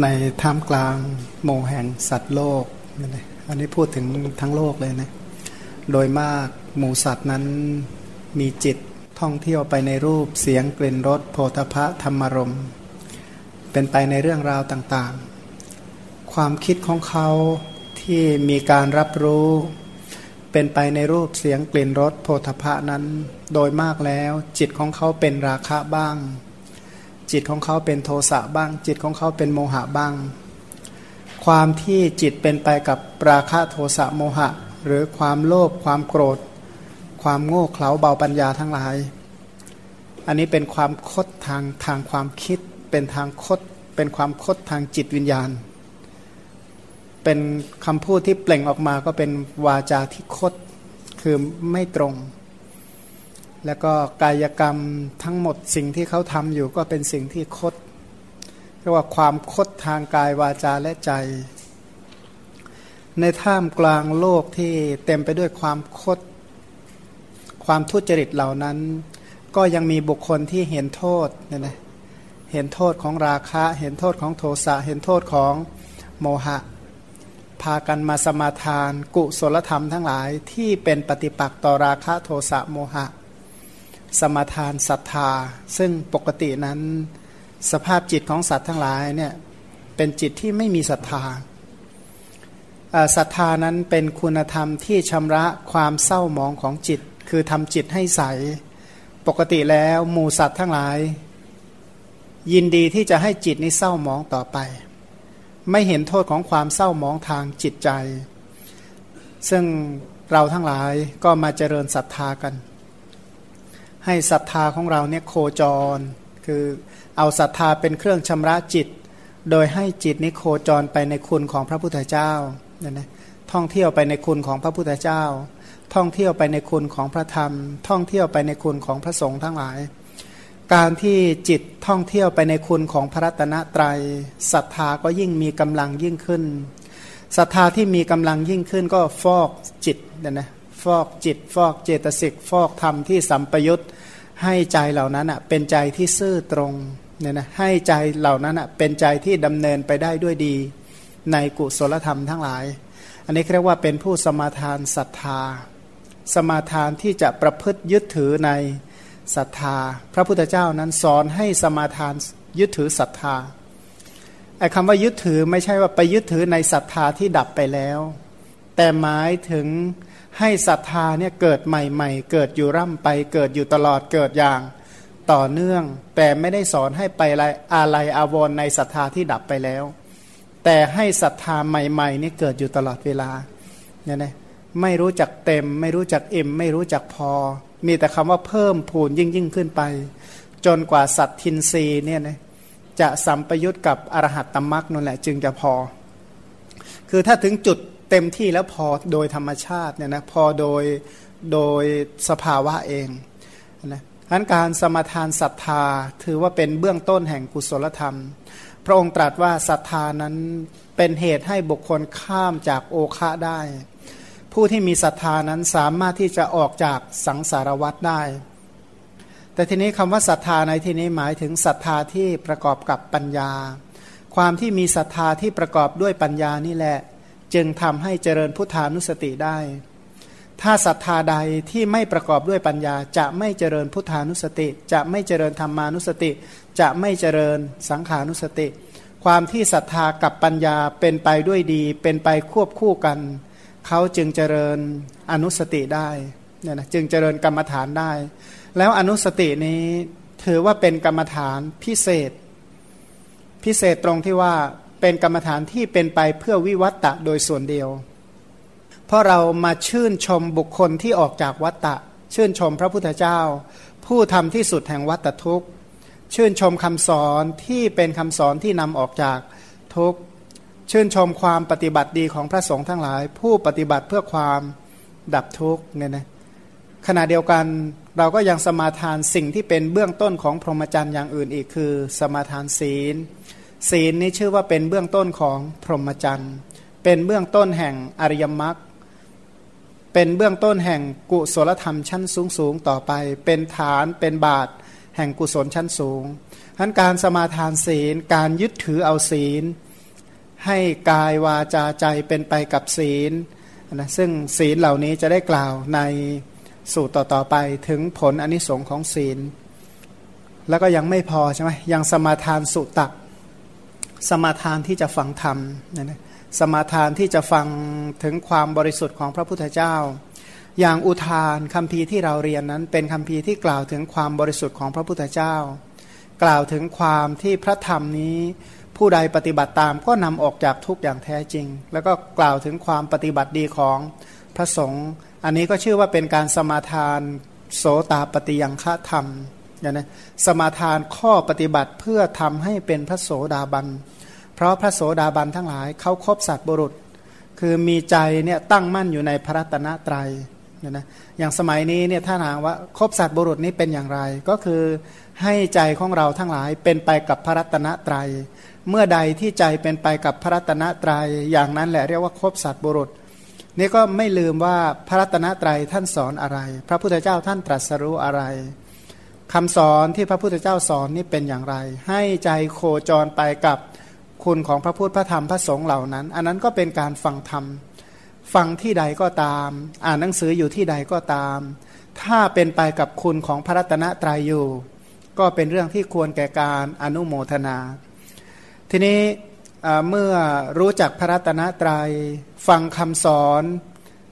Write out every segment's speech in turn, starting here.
ในท่ามกลางโมแห่งสัตว์โลกนี่อันนี้พูดถึงทั้งโลกเลยนะ โดยมากหมูสัตว์นั้นมีจิตท่องเที่ยวไปในรูปเสียงกลิ่นรสโพธพะธรรมรม เป็นไปในเรื่องราวต่างๆ ความคิดของเขาที่มีการรับรู้ เป็นไปในรูปเสียงกลิ่นรสโพธพะนั้น โดยมากแล้วจิตของเขาเป็นราคะบ้าง จิตของเขาเป็นโทสะบ้าง จิตของเขาเป็นโมหะบ้าง ความที่จิตเป็นไปกับปราคะโทสะโมหะ หรือความโลภความโกรธ ความโง่เขลาเบาปัญญาทั้งหลาย อันนี้เป็นความคดทางทางความคิด เป็นทางคดเป็นความคดทางจิตวิญญาณ เป็นคำพูดที่เปล่งออกมาก็เป็นวาจาที่คดคือไม่ตรง แล้วก็กายกรรมทั้งหมดสิ่งที่เขาทำอยู่ก็เป็นสิ่งที่คดเรียกว่าความคดทางกายวาจาและใจ ในท่ามกลางโลกที่เต็มไปด้วยความคด ความทุจริตเหล่านั้น ก็ยังมีบุคคลที่เห็นโทษเนี่ยนะเห็นโทษของราคะ เห็นโทษของโทสะเห็นโทษของโมหะ พากันมาสมาทาน กุศลธรรมทั้งหลายที่เป็นปฏิปักษ์ต่อราคะโทสะโมหะ สมาทานศรัทธา ซึ่งปกตินั้นสภาพจิตของสัตว์ทั้งหลายเนี่ยเป็นจิตที่ไม่มีศรัทธาศรัทธานั้นเป็นคุณธรรมที่ชำระความเศร้าหมองของจิต คือทำจิตให้ใส ปกติแล้วหมูสัตว์ทั้งหลาย ยินดีที่จะให้จิตนี้เศร้าหมองต่อไป ไม่เห็นโทษของความเศร้าหมองทางจิตใจ ซึ่งเราทั้งหลายก็มาเจริญศรัทธากัน ให้ศรัทธาของเราเนี่ยโคจร คือเอาศรัทธาเป็นเครื่องชำระจิต โดยให้จิตนี้โคจรไปในคุณของพระพุทธเจ้าเนี่ยนะท่องเที่ยวไปในคุณของพระพุทธเจ้า ท่องเที่ยวไปในคุณของพระธรรม ท่องเที่ยวไปในคุณของพระสงฆ์ทั้งหลาย การที่จิตท่องเที่ยวไปในคุณของพระรัตนตรยัยศรัทธาก็ยิ่งมีกำลังยิ่งขึ้นศรัทธาที่มีกำลังยิ่งขึ้นก็ฟอกจิตเนี่ยนะ ฟอกจิต ฟอกเจตสิกฟอกธรรมที่สัมปยุตให้ใจเหล่านั้นอะเป็นใจที่ซื่อตรงเนี่ยนะให้ใจเหล่านั้นอะเป็นใจที่ดำเนินไปได้ด้วยดี ในกุศลธรรมทั้งหลาย อันนี้เรียกว่าเป็นผู้สมาทานศรัทธา สมาทานที่จะประพฤติยึดถือในศรัทธา พระพุทธเจ้านั้นสอนให้สมาทานยึดถือศรัทธาไอ้คำว่ายึดถือไม่ใช่ว่าไปยึดถือในศรัทธาที่ดับไปแล้ว แต่หมายถึง ให้ศรัทธาเนี่ยเกิดใหม่ ๆ เกิดอยู่ร่ำไป เกิดอยู่ตลอดเกิดอย่างต่อเนื่อง แต่ไม่ได้สอนให้ไปอะไรอะไรอาวรในศรัทธาที่ดับไปแล้ว แต่ให้ศรัทธาใหม่ๆนี่เกิดอยู่ตลอดเวลาเนี่ยนะไม่รู้จักเต็ม ไม่รู้จักเอ็ม ไม่รู้จักพอ มีแต่คำว่าเพิ่มพูนยิ่งยิ่งขึ้นไป จนกว่าสัตทินรีเนี่ยนะจะสัมปยุตกับอรหัตตมรักนั่นแหละ จึงจะพอ คือถ้าถึงจุด เต็มที่แล้วพอโดยธรรมชาติเนี่ยนะพอโดยโดยสภาวะเองนะทั้นการสมาทานศรัทธาถือว่าเป็นเบื้องต้นแห่งกุศลธรรม พระองค์ตรัสว่าศรัทธานั้นเป็นเหตุให้บุคคลข้ามจากโอคะได้ ผู้ที่มีศรัทธานั้นสามารถที่จะออกจากสังสารวัฏได้ แต่ทีนี้คำว่าศรัทธาในที่นี้หมายถึงศรัทธาที่ประกอบกับปัญญา ความที่มีศรัทธาที่ประกอบด้วยปัญญานี่แหละ จึงทำให้เจริญพุทธานุสติได้ ถ้าศรัทธาใดที่ไม่ประกอบด้วยปัญญา จะไม่เจริญพุทธานุสติ จะไม่เจริญธรรมานุสติ จะไม่เจริญสังขานุสติ ความที่ศรัทธากับปัญญาเป็นไปด้วยดี เป็นไปควบคู่กัน เขาจึงเจริญอนุสติได้เนี่ยนะจึงเจริญกรรมฐานได้ แล้วอนุสตินี้ถือว่าเป็นกรรมฐานพิเศษ พิเศษตรงที่ว่า เป็นกรรมฐานที่เป็นไปเพื่อวิวัตตะโดยส่วนเดียว เพราะเรามาชื่นชมบุคคลที่ออกจากวัตตะ ชื่นชมพระพุทธเจ้า ผู้ทำที่สุดแห่งวัตทุกข์ ชื่นชมคำสอนที่เป็นคำสอนที่นำออกจากทุกข์ ชื่นชมความปฏิบัติดีของพระสงฆ์ทั้งหลาย ผู้ปฏิบัติเพื่อความดับทุกข์เนี่ยนะขณะเดียวกันเราก็ยังสมาทานสิ่งที่เป็นเบื้องต้นของพรหมจรรย์อย่างอื่นอีกคือ สมาทานศีล ศีลนี้ชื่อว่าเป็นเบื้องต้นของพรหมจรรย์ เป็นเบื้องต้นแห่งอริยมรรค เป็นเบื้องต้นแห่งกุศลธรรมชั้นสูงสูงต่อไป เป็นฐานเป็นบาทแห่งกุศลชั้นสูงทั้นการสมาทานศีล การยึดถือเอาศีล ให้กายวาจาใจเป็นไปกับศีลนะซึ่งศีลเหล่านี้จะได้กล่าวในสูตรต่อๆไปถึงผลอนิสงค์ของศีล แล้วก็ยังไม่พอใช่ไหมยังสมาทานสุตัก สมาทานที่จะฟังธรรมนะนะสมาทานที่จะฟังถึงความบริสุทธิ์ของพระพุทธเจ้า อย่างอุทานคำพีที่เราเรียนนั้นเป็นคำพีที่กล่าวถึงความบริสุทธิ์ของพระพุทธเจ้า กล่าวถึงความที่พระธรรมนี้ ผู้ใดปฏิบัติตามก็นำออกจากทุกอย่างแท้จริง แล้วก็กล่าวถึงความปฏิบัติดีของพระสงฆ์อันนี้ก็ชื่อว่าเป็นการสมาทานโสตาปฏิยังฆธรรม นะสมาทานข้อปฏิบัติเพื่อทำให้เป็นพระโสดาบัน เพราะพระโสดาบันทั้งหลายเขาครบสัตว์บุรุษ คือมีใจเนี่ยตั้งมั่นอยู่ในพระรัตนตรยัยเนี่ยนะอย่างสมัยนี้เนี่ยถ้าถามว่าครบสัตว์บุรุษนี้เป็นอย่างไร ก็คือให้ใจของเราทั้งหลายเป็นไปกับพระรัตนตรยัย เมื่อใดที่ใจเป็นไปกับพระรัตนตรยัย อย่างนั้นแหละเรียกว่าครบสัตว์บุรุษนี่ก็ไม่ลืมว่าพระรัตนตรัยท่านสอนอะไร พระพุทธเจ้าท่านตรัสรู้อะไร คำสอนที่พระพุทธเจ้าสอนนี่เป็นอย่างไร ให้ใจโคจรไปกับคุณของพระพุทธพระธรรมพระสงฆ์เหล่านั้น อันนั้นก็เป็นการฟังธรรม ฟังที่ใดก็ตาม อ่านหนังสืออยู่ที่ใดก็ตาม ถ้าเป็นไปกับคุณของพระรัตนตรัยอยู่ ก็เป็นเรื่องที่ควรแก่การอนุโมทนา ทีนี้เมื่อรู้จักพระรัตนตรยัยฟังคำสอน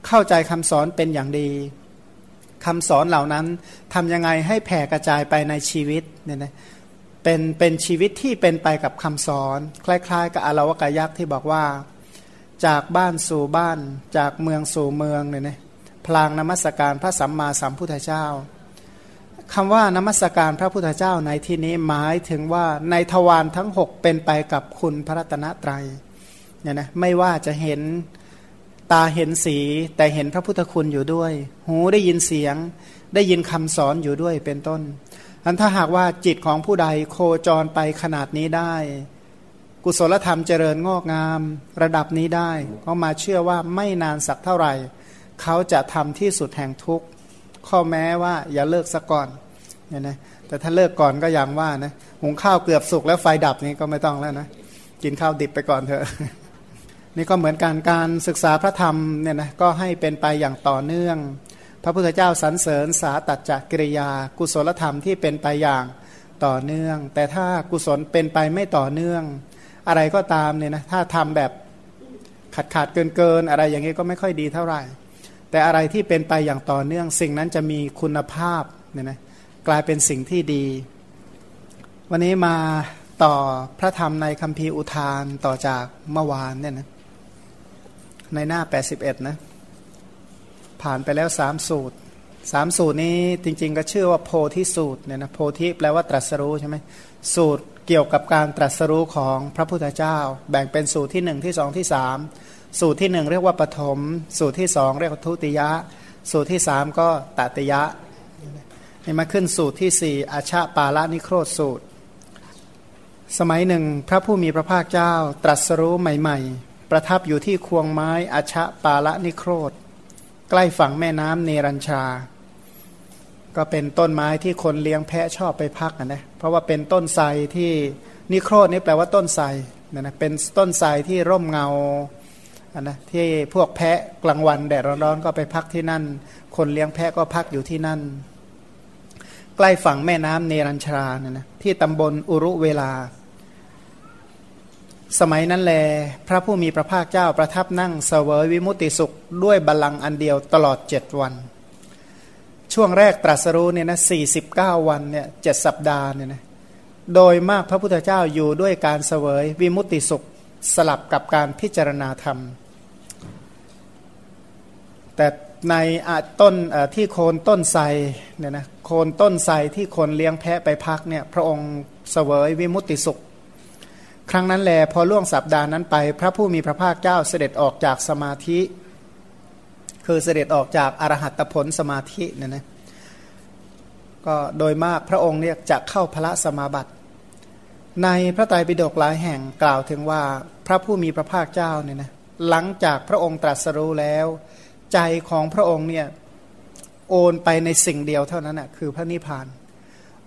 เข้าใจคำสอนเป็นอย่างดี คำสอนเหล่านั้นทำยังไงให้แผ่กระจายไปในชีวิตเนี่ยนะเป็นเป็นชีวิตที่เป็นไปกับคำสอน คล้าย ๆ กับอารวกายักษ์ที่บอกว่า จากบ้านสู่บ้าน จากเมืองสู่เมืองเนี่ยนะพลางนมัสการพระสัมมาสัมพุทธเจ้าคำว่านมัสการพระพุทธเจ้าในที่นี้หมายถึงว่าในทวารทั้งหกเป็นไปกับคุณพระรัตนตรัยเนี่ยนะไม่ว่าจะเห็น ตาเห็นสีแต่เห็นพระพุทธคุณอยู่ด้วย หูได้ยินเสียง ได้ยินคำสอนอยู่ด้วยเป็นต้นอันถ้าหากว่าจิตของผู้ใดโคจรไปขนาดนี้ได้ กุศลธรรมเจริญงอกงามระดับนี้ได้ก็มาเชื่อว่าไม่นานสักเท่าไหร่ เขาจะทำที่สุดแห่งทุกข์ข้อแม้ว่าอย่าเลิกซะก่อนเนี่ยนะแต่ถ้าเลิกก่อนก็อย่างว่านะหุงข้าวเกือบสุกแล้วไฟดับนี่ก็ไม่ต้องแล้วนะกินข้าวดิบไปก่อนเถอะ นี่ก็เหมือนการการศึกษาพระธรรมเนี่ยนะก็ให้เป็นไปอย่างต่อเนื่อง พระพุทธเจ้าสรรเสริญสาตัดจกกิริยา กุศลธรรมที่เป็นไปอย่างต่อเนื่อง แต่ถ้ากุศลเป็นไปไม่ต่อเนื่อง อะไรก็ตามเนี่ยนะถ้าทำแบบขาดขาดเกินเกินอะไรอย่างนี้ก็ไม่ค่อยดีเท่าไหร่ แต่อะไรที่เป็นไปอย่างต่อเนื่อง สิ่งนั้นจะมีคุณภาพเนี่ยนะกลายเป็นสิ่งที่ดี วันนี้มาต่อพระธรรมในคัมภีร์อุทานต่อจากเมื่อวานเนี่ยนะ ในหน้า 81 นะ ผ่านไปแล้วสามสูตรสามสูตรนี้จริง ๆ ก็ชื่อว่าโพธิสูตรเนี่ยนะโพธิแปลว่าตรัสรู้ใช่ไหมสูตรเกี่ยวกับการตรัสรู้ของพระพุทธเจ้า แบ่งเป็นสูตรที่หนึ่งที่สองที่สามสูตรที่หนึ่งเรียกว่าปฐมสูตรที่สองเรียกว่าทุติยะ สูตรที่สามก็ตติยะนี่มาขึ้นสูตรที่สี่อาชาปาละนิโครธสูตร สมัยหนึ่งพระผู้มีพระภาคเจ้าตรัสรู้ใหม่ ๆ ประทับอยู่ที่ควงไม้อชาปาละนิโครธ ใกล้ฝั่งแม่น้ำเนรัญชา ก็เป็นต้นไม้ที่คนเลี้ยงแพะชอบไปพักนะเพราะว่าเป็นต้นไทรที่นิโครดนี่แปลว่าต้นไทรนะนะเป็นต้นไทรที่ร่มเงาอันนะที่พวกแพะกลางวันแดดร้อนๆก็ไปพักที่นั่น คนเลี้ยงแพะก็พักอยู่ที่นั่น ใกล้ฝั่งแม่น้ำเนรัญชาเนะนะที่ตำบลอุรุเวลา สมัยนั้นแล พระผู้มีพระภาคเจ้าประทับนั่งเสวยวิมุติสุขด้วยบัลลังก์อันเดียวตลอดเจ็ดวัน ช่วงแรกตรัสรู้เนี่ยนะสี่สิบเก้าวันเนี่ยเจ็ดสัปดาห์เนี่ยนะโดยมากพระพุทธเจ้าอยู่ด้วยการเสวยวิมุติสุขสลับกับการพิจารณาธรรม แต่ในต้นที่โคนต้นไทรเนี่ยนะโคนต้นไทรที่คนเลี้ยงแพะไปพักเนี่ยพระองค์เสวยวิมุติสุข ครั้งนั้นแลพอล่วงสัปดาห์นั้นไป พระผู้มีพระภาคเจ้าเสด็จออกจากสมาธิ คือเสด็จออกจากอรหัตผลสมาธิเนี่ยนะก็โดยมากพระองค์เนี่ยจะเข้าพระสมาบัติ ในพระไตรปิฎกหลายแห่งกล่าวถึงว่าพระผู้มีพระภาคเจ้าเนี่ยนะหลังจากพระองค์ตรัสรู้แล้ว ใจของพระองค์เนี่ยโอนไปในสิ่งเดียวเท่านั้นนะคือพระนิพพาน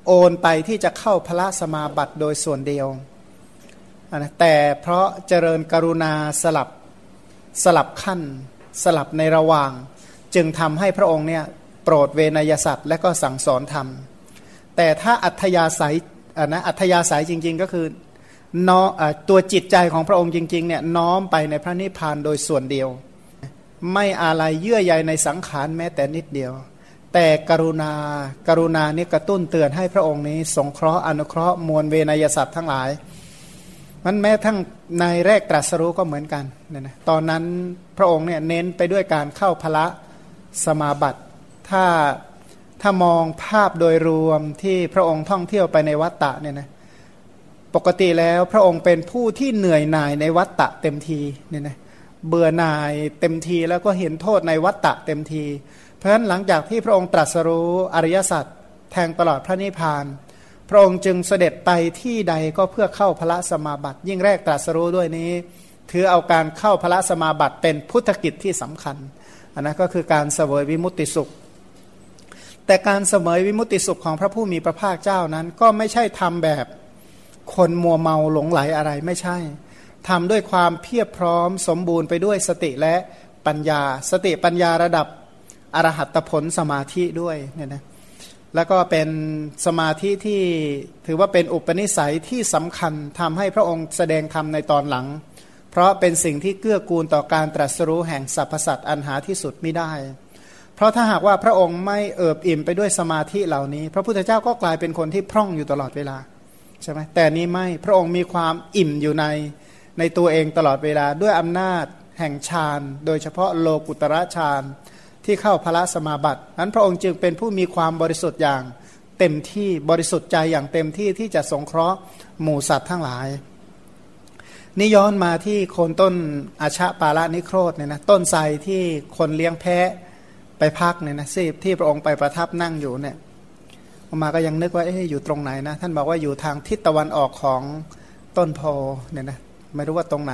โอนไปที่จะเข้าพระสมาบัติโดยส่วนเดียว นะแต่เพราะเจริญกรุณาสลับสลับขั้น สลับในระหว่าง จึงทำให้พระองค์เนี่ยโปรดเวนยสัตว์และก็สั่งสอนธรรม แต่ถ้าอัธยาศัยนะอัธยาศัยจริง ๆ ก็คือน้อตัวจิตใจของพระองค์จริงๆเนี่ยน้อมไปในพระนิพพานโดยส่วนเดียว ไม่อะไรเยื่อใยในสังขารแม้แต่นิดเดียว แต่กรุณาการุณานี่กระตุ้นเตือนให้พระองค์นี้ สงเคราะห์อนุเคราะห์มวลเวนยสัตว์ทั้งหลาย มันแม้ทั้งในแรกตรัสรู้ก็เหมือนกันเนี่ยนะตอนนั้นพระองค์เนี่ยเน้นไปด้วยการเข้าพระสมาบัติ ถ้าถ้ามองภาพโดยรวมที่พระองค์ท่องเที่ยวไปในวัฏฏะเนี่ยนะปกติแล้วพระองค์เป็นผู้ที่เหนื่อยหน่ายในวัฏฏะเต็มทีเนี่ยนะเบื่อหน่ายเต็มทีแล้วก็เห็นโทษในวัฏฏะเต็มที เพราะฉะนั้นหลังจากที่พระองค์ตรัสรู้อริยสัจแทงตลอดพระนิพพาน พระองค์จึงเสด็จไปที่ใดก็เพื่อเข้าพระสมาบัติ ยิ่งแรกตรัสรู้ด้วยนี้ ถือเอาการเข้าพระสมาบัติเป็นพุทธกิจที่สำคัญอันนั้นก็คือการเสวยวิมุตติสุข แต่การเสมยวิมุตติสุขของพระผู้มีพระภาคเจ้านั้นก็ไม่ใช่ทำแบบคนมัวเมาหลงไหลอะไรไม่ใช่ทำด้วยความเพียบพร้อมสมบูรณ์ไปด้วยสติและปัญญา สติปัญญาระดับอรหัตผลสมาธิด้วยเนี่ยนะ แล้วก็เป็นสมาธิที่ถือว่าเป็นอุปนิสัยที่สำคัญทำให้พระองค์แสดงธรรมในตอนหลัง เพราะเป็นสิ่งที่เกื้อกูลต่อการตรัสรู้แห่งสรรพสัตว์อันหาที่สุดไม่ได้ เพราะถ้าหากว่าพระองค์ไม่เอิบอิ่มไปด้วยสมาธิเหล่านี้ พระพุทธเจ้าก็กลายเป็นคนที่พร่องอยู่ตลอดเวลาใช่ไหมแต่นี้ไม่พระองค์มีความอิ่มอยู่ในในตัวเองตลอดเวลาด้วยอำนาจแห่งฌานโดยเฉพาะโลกุตระฌาน ที่เข้าพระสมาบัตินั้นพระองค์จึงเป็นผู้มีความบริสุทธิ์อย่างเต็มที่บริสุทธิ์ใจอย่างเต็มที่ที่จะสงเคราะห์หมู่สัตว์ทั้งหลายนี่ย้อนมาที่โคนต้นอาชาปาละนิโครธเนี่ยนะต้นไทรที่คนเลี้ยงแพะไปพักเนี่ยนะซีที่พระองค์ไปประทับนั่งอยู่เนี่ยออกมาก็ยังนึกว่าเอ๊ะอยู่ตรงไหนนะ ท่านบอกว่าอยู่ทางทิศตะวันออกของต้นโพเนี่ยนะไม่รู้ว่าตรงไหน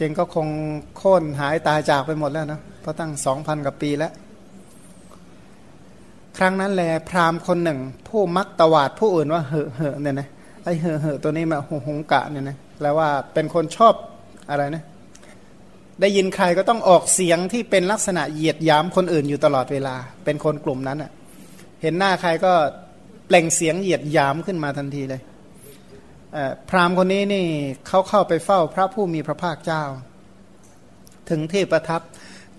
จริงก็คงโค่นหายตายจากไปหมดแล้วนะเพราะตั้งสองพันกว่าปีแล้ว ครั้งนั้นแลพราหมณ์คนหนึ่ง ผู้มักตวาดผู้อื่นว่าเหอะเหอะเนี่ยนะไอเหอะเหอะตัวนี้มาหงกะเนี่ยนะแปลว่าเป็นคนชอบอะไรนะได้ยินใครก็ต้องออกเสียงที่เป็นลักษณะเหยียดย้ำคนอื่นอยู่ตลอดเวลา เป็นคนกลุ่มนั้นอะ่ะ เห็นหน้าใครก็เปล่งเสียงเหยียดย้ำขึ้นมาทันทีเลย พราหมณ์คนนี้นี่เขาเข้าไปเฝ้าพระผู้มีพระภาคเจ้า ถึงที่ประทับ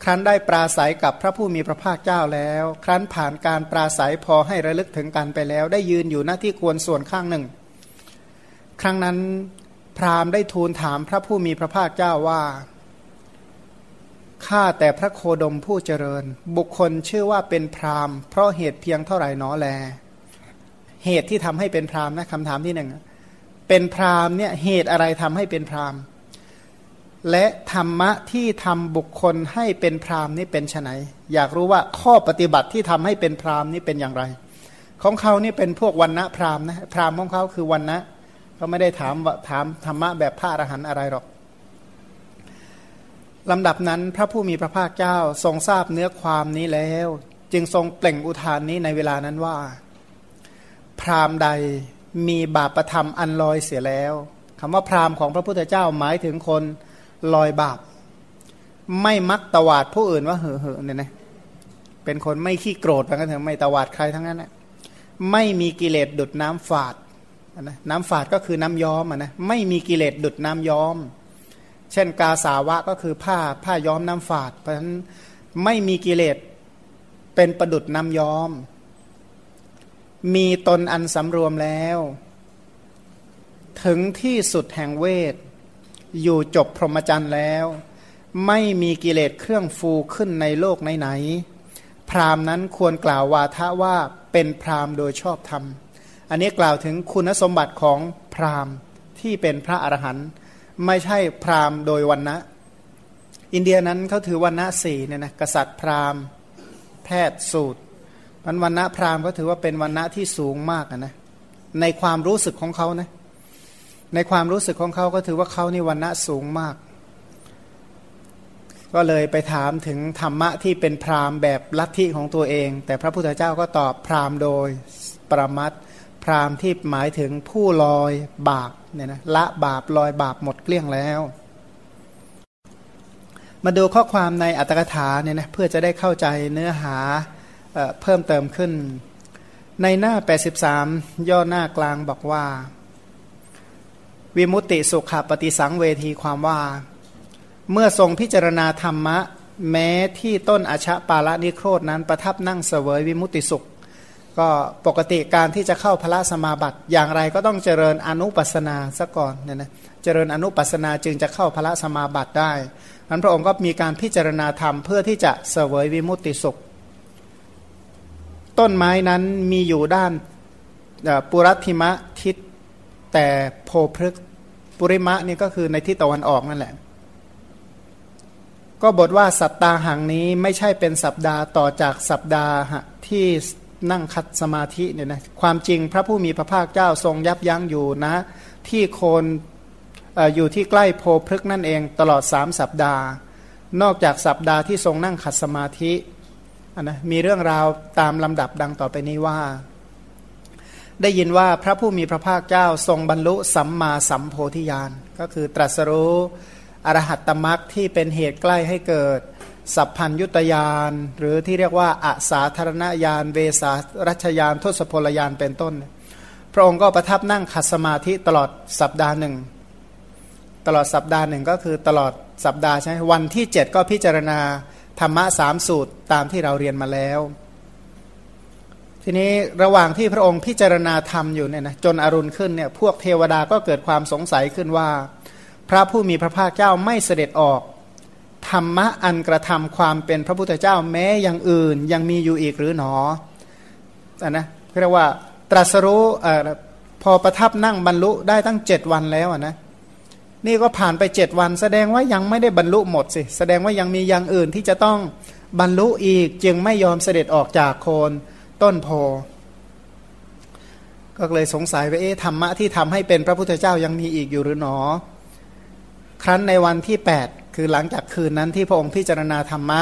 ครั้นได้ปราศัยกับพระผู้มีพระภาคเจ้าแล้ว ครั้นผ่านการปราศัยพอให้ระลึกถึงกันไปแล้ว ได้ยืนอยู่หน้าที่ควรส่วนข้างหนึ่ง ครั้งนั้นพราหมณ์ได้ทูลถามพระผู้มีพระภาคเจ้าว่าข้าแต่พระโคดมผู้เจริญ บุคคลชื่อว่าเป็นพราหมณ์เพราะเหตุเพียงเท่าไหร่น้อแล เหตุที่ทำให้เป็นพราหมณ์นะคำถามที่หนึ่ง เป็นพราหมณ์เนี่ยเหตุอะไรทำให้เป็นพราหมณ์ และธรรมะที่ทำบุคคลให้เป็นพราหมณ์นี่เป็นไนอยากรู้ว่าข้อปฏิบัติที่ทำให้เป็นพราหมณ์นี่เป็นอย่างไร ของเขานี่เป็นพวกวันณะพราหมณ์นะพราหมณ์ของเขาคือวันณะเขาไม่ได้ถามถามธรรมะแบบพระอรหันต์อะไรหรอกลำดับนั้นพระผู้มีพระภาคเจ้าทรงทราบเนื้อความนี้แล้ว จึงทรงเปล่งอุทานนี้ในเวลานั้นว่า พราหมณ์ใด มีบาปประธรรมอันลอยเสียแล้วคำว่าพราหมณ์ของพระพุทธเจ้าหมายถึงคนลอยบาป ไม่มักตวาดผู้อื่นว่าเหอะเหอเนี่ยนะเป็นคนไม่ขี้โกรธเหมือนกันเถอะไม่ตวาดใครทั้งนั้นนะไม่มีกิเลสดุดน้ำฝาดนะน้ำฝาดก็คือน้ำย้อมนะไม่มีกิเลสดุดน้ำย้อม เช่นกาสาวะก็คือผ้าผ้าย้อมน้ำฝาด เพราะฉะนั้นไม่มีกิเลสเป็นประดุดน้ำย้อม มีตนอันสำรวมแล้ว ถึงที่สุดแห่งเวท อยู่จบพรหมจรรย์แล้ว ไม่มีกิเลสเครื่องฟูขึ้นในโลกไหนๆพรามนั้นควรกล่าววาทะว่าเป็นพรามโดยชอบธรรม อันนี้กล่าวถึงคุณสมบัติของพรามที่เป็นพระอรหันต์ไม่ใช่พรามโดยวันนะอินเดียนั้นเขาถือวันนะสี่เนี่ยนะกษัตริย์พราหมณ์ แพทย์สูตร มันวันนะพราหมณ์ก็ถือว่าเป็นวันนะที่สูงมากนะในความรู้สึกของเขานะในความรู้สึกของเขาก็ถือว่าเขานี่วันนะสูงมาก ก็เลยไปถามถึงธรรมะที่เป็นพราหมณ์แบบลัทธิของตัวเอง แต่พระพุทธเจ้าก็ตอบพราหมณ์โดยประมัตพราหมณ์ที่หมายถึงผู้ลอยบาปเนี่ยนะละบาปลอยบาปหมดเกลี้ยงแล้ว มาดูข้อความในอัตถกถาเนี่ยนะเพื่อจะได้เข้าใจเนื้อหา เพิ่มเติมขึ้น ในหน้า 83 ย่อหน้ากลางบอกว่า วิมุตติสุขปฏิสังเวทีความว่า เมื่อทรงพิจารณาธรรมะ แม้ที่ต้นอชะปาละนิโครดนั้นประทับนั่งเสวยวิมุตติสุข ก็ปกติการที่จะเข้าพระสมาบัติ อย่างไรก็ต้องเจริญอนุปัสนาซะก่อนเนี่ยนะเจริญอนุปัสนาจึงจะเข้าพระสมาบัติได้นั้นพระองค์ก็มีการพิจารณาธรรมเพื่อที่จะเสวยวิมุตติสุข ต้นไม้นั้นมีอยู่ด้านปุรัติมะทิศแต่โพพฤกปุริมะนี่ก็คือในทิศตะวันออกนั่นแหละ ก็บทว่าสัปดาห์หังนี้ไม่ใช่เป็นสัปดาห์ต่อจากสัปดาห์ที่นั่งคัดสมาธิเนี่ยนะความจริงพระผู้มีพระภาคเจ้าทรงยับยั้งอยู่นะ ที่โคนออยู่ที่ใกล้โพพฤกนั่นเองตลอดสามสัปดาห์ นอกจากสัปดาห์ที่ทรงนั่งขัดสมาธิ นะมีเรื่องราวตามลำดับดังต่อไปนี้ว่า ได้ยินว่าพระผู้มีพระภาคเจ้าทรงบรรลุสัมมาสัมโพธิญาณ ก็คือตรัสรู้อรหัตตมรักที่เป็นเหตุใกล้ให้เกิด สัพพัญยุตยาน หรือที่เรียกว่าอาสาธารณญาณเวสารัชยานทศพลยานเป็นต้น พระองค์ก็ประทับนั่งขัดสมาธิตลอดสัปดาห์หนึ่ง ตลอดสัปดาห์หนึ่งก็คือตลอดสัปดาห์ใช่ไหมวันที่ 7 ก็พิจารณา ธรรมะสามสูตรตามที่เราเรียนมาแล้ว ทีนี้ระหว่างที่พระองค์พิจารณาธรรมอยู่เนี่ยนะจนอรุณขึ้นเนี่ยพวกเทวดาก็เกิดความสงสัยขึ้นว่า พระผู้มีพระภาคเจ้าไม่เสด็จออกธรรมะอันกระทำความเป็นพระพุทธเจ้าแม้อย่างอื่นยังมีอยู่อีกหรือหนออันนะเรียกว่าตรัสรู้พอประทับนั่งบรรลุได้ตั้งเจ็ดวันแล้วนะ นี่ก็ผ่านไปเจ็ดวัน แสดงว่ายังไม่ได้บรรลุหมดสิแสดงว่ายังมีอย่างอื่นที่จะต้องบรรลุอีกจึงไม่ยอมเสด็จออกจากโคนต้นโพก็เลยสงสัยว่าเอ๊ะธรรมะที่ทำให้เป็นพระพุทธเจ้ายังมีอีกอยู่หรือหนอ ครั้นในวันที่ 8 คือหลังจากคืนนั้นที่พระองค์พิจารณาธรรมะ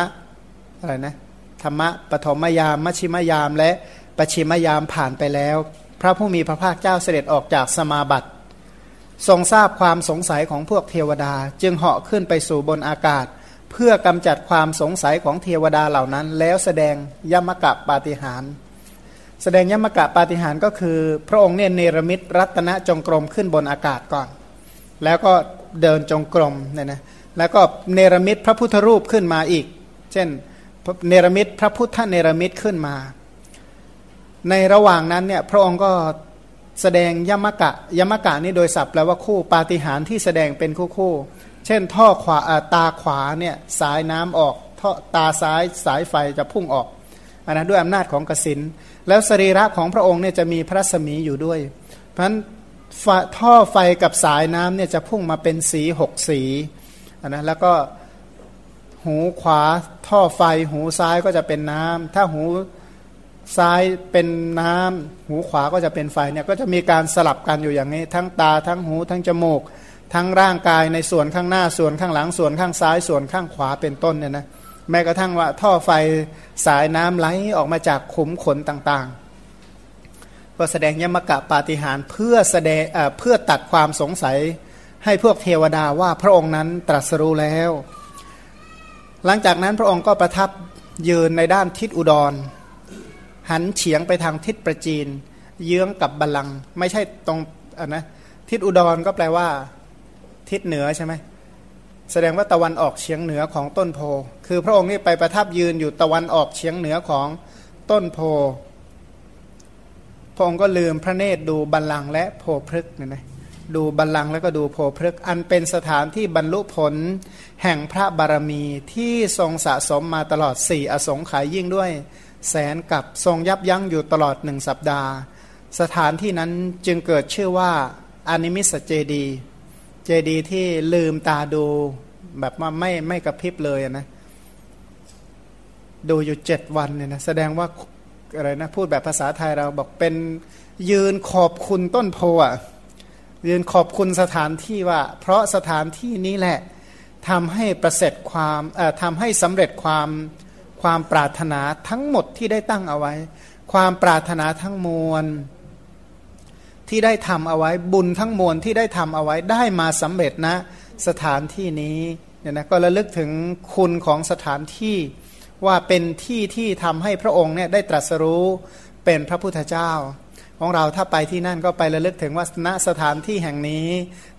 อะไรนะธรรมะปฐมยามมัชิมยาม และปชิมยามผ่านไปแล้ว พระผู้มีพระภาคเจ้าเสด็จออกจากสมาบัติ ทรงทราบความสงสัยของพวกเทวดา จึงเหาะขึ้นไปสู่บนอากาศ เพื่อกำจัดความสงสัยของเทวดาเหล่านั้น แล้วแสดงยมกะปาฏิหารแสดงยมกะปาฏิหารก็คือ พระองค์เนี่ยเนรมิตรัตนจงกรมขึ้นบนอากาศก่อน แล้วก็เดินจงกรมเนี่ยนะแล้วก็เนรมิตพระพุทธรูปขึ้นมาอีก เช่นเนรมิตพระพุทธเนรมิตขึ้นมา ในระหว่างนั้นเนี่ยพระองค์ก็ แสดงยมกะยมกะนี่โดยศัพท์แปลว่าคู่ปาฏิหาริย์ที่แสดงเป็นคู่คู่ เช่นท่อขวาตาขวาเนี่ยสายน้ำออกท่อตาซ้ายสายไฟจะพุ่งออกอันนั้นด้วยอำนาจของกสินแล้วสรีระของพระองค์เนี่ยจะมีพระสมีอยู่ด้วย เพราะฉะนั้นท่อไฟกับสายน้ำเนี่ยจะพุ่งมาเป็นสีหกสีนะแล้วก็หูขวาท่อไฟหูซ้ายก็จะเป็นน้ำถ้าหู ซ้ายเป็นน้ำหูขวาก็จะเป็นไฟเนี่ยก็จะมีการสลับกันอยู่อย่างนี้ ทั้งตาทั้งหูทั้งจมูก ทั้งร่างกายในส่วนข้างหน้าส่วนข้างหลังส่วนข้างซ้ายส่วนข้างขวาเป็นต้นเนี่ยนะแม้กระทั่งว่าท่อไฟสายน้ำไหลออกมาจากขุมขนต่างๆ ก็แสดงยมกะปาฏิหารเพื่อแสดงเพื่อตัดความสงสัยให้พวกเทวดาว่าพระองค์นั้นตรัสรู้แล้ว หลังจากนั้นพระองค์ก็ประทับยืนในด้านทิศอุดร หันเฉียงไปทางทิศประจีน เยื้องกับบัลลัง ไม่ใช่ตรงอะนะทิศอุดรก็แปลว่า ทิศเหนือใช่ไหมแสดงว่าตะวันออกเฉียงเหนือของต้นโพ คือพระองค์นี่ไปประทับยืนอยู่ตะวันออกเฉียงเหนือของต้นโพ พระองค์ก็ลืมพระเนตรดูบัลลังและโพพฤกเนี่ยนะดูบัลลังแล้วก็ดูโพพฤกอันเป็นสถานที่บรรลุผล แห่งพระบารมีที่ทรงสะสมมาตลอดสี่อสงไขยยิ่งด้วย แสนกับทรงยับยั้งอยู่ตลอดหนึ่งสัปดาห์ สถานที่นั้นจึงเกิดชื่อว่าอานิมิสเจดีเจดีที่ลืมตาดูแบบว่าไม่ไม่กระพริบเลยนะดูอยู่เจ็ดวันเนี่ยนะแสดงว่าอะไรนะพูดแบบภาษาไทยเราบอกเป็นยืนขอบคุณต้นโพอะยืนขอบคุณสถานที่ว่า เพราะสถานที่นี้แหละทำให้ประเสริฐความทำให้สำเร็จความ ความปรารถนาทั้งหมดที่ได้ตั้งเอาไว้ ความปรารถนาทั้งมวล ที่ได้ทำเอาไว้บุญทั้งมวลที่ได้ทำเอาไว้ได้มาสำเร็จนะสถานที่นี้เนี่ยนะก็ระลึกถึงคุณของสถานที่ว่าเป็นที่ที่ทำให้พระองค์เนี่ยได้ตรัสรู้เป็นพระพุทธเจ้า ของเราถ้าไปที่นั่นก็ไประลึกถึงว่าณสถานที่แห่งนี้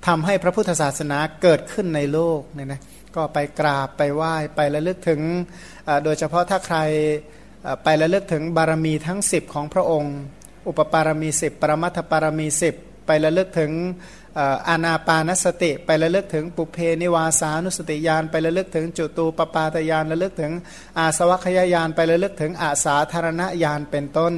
ทำให้พระพุทธศาสนาเกิดขึ้นในโลกเนี่ยนะ ก็ไปกราบไปไหว้ไประลึกถึงโดยเฉพาะถ้าใครไประลึกถึงบารมีทั้ง 10 ของพระองค์ อุปปารมี 10 ปรมัตถปารมี 10 ไประลึกถึงอานาปานสติ ไประลึกถึงปุเพนิวาสานุสติญาณไประลึกถึงจุตูปปาตญาณระลึกถึงอาสวัคยายานไประลึกถึงอาสาธารณญาณเป็นต้น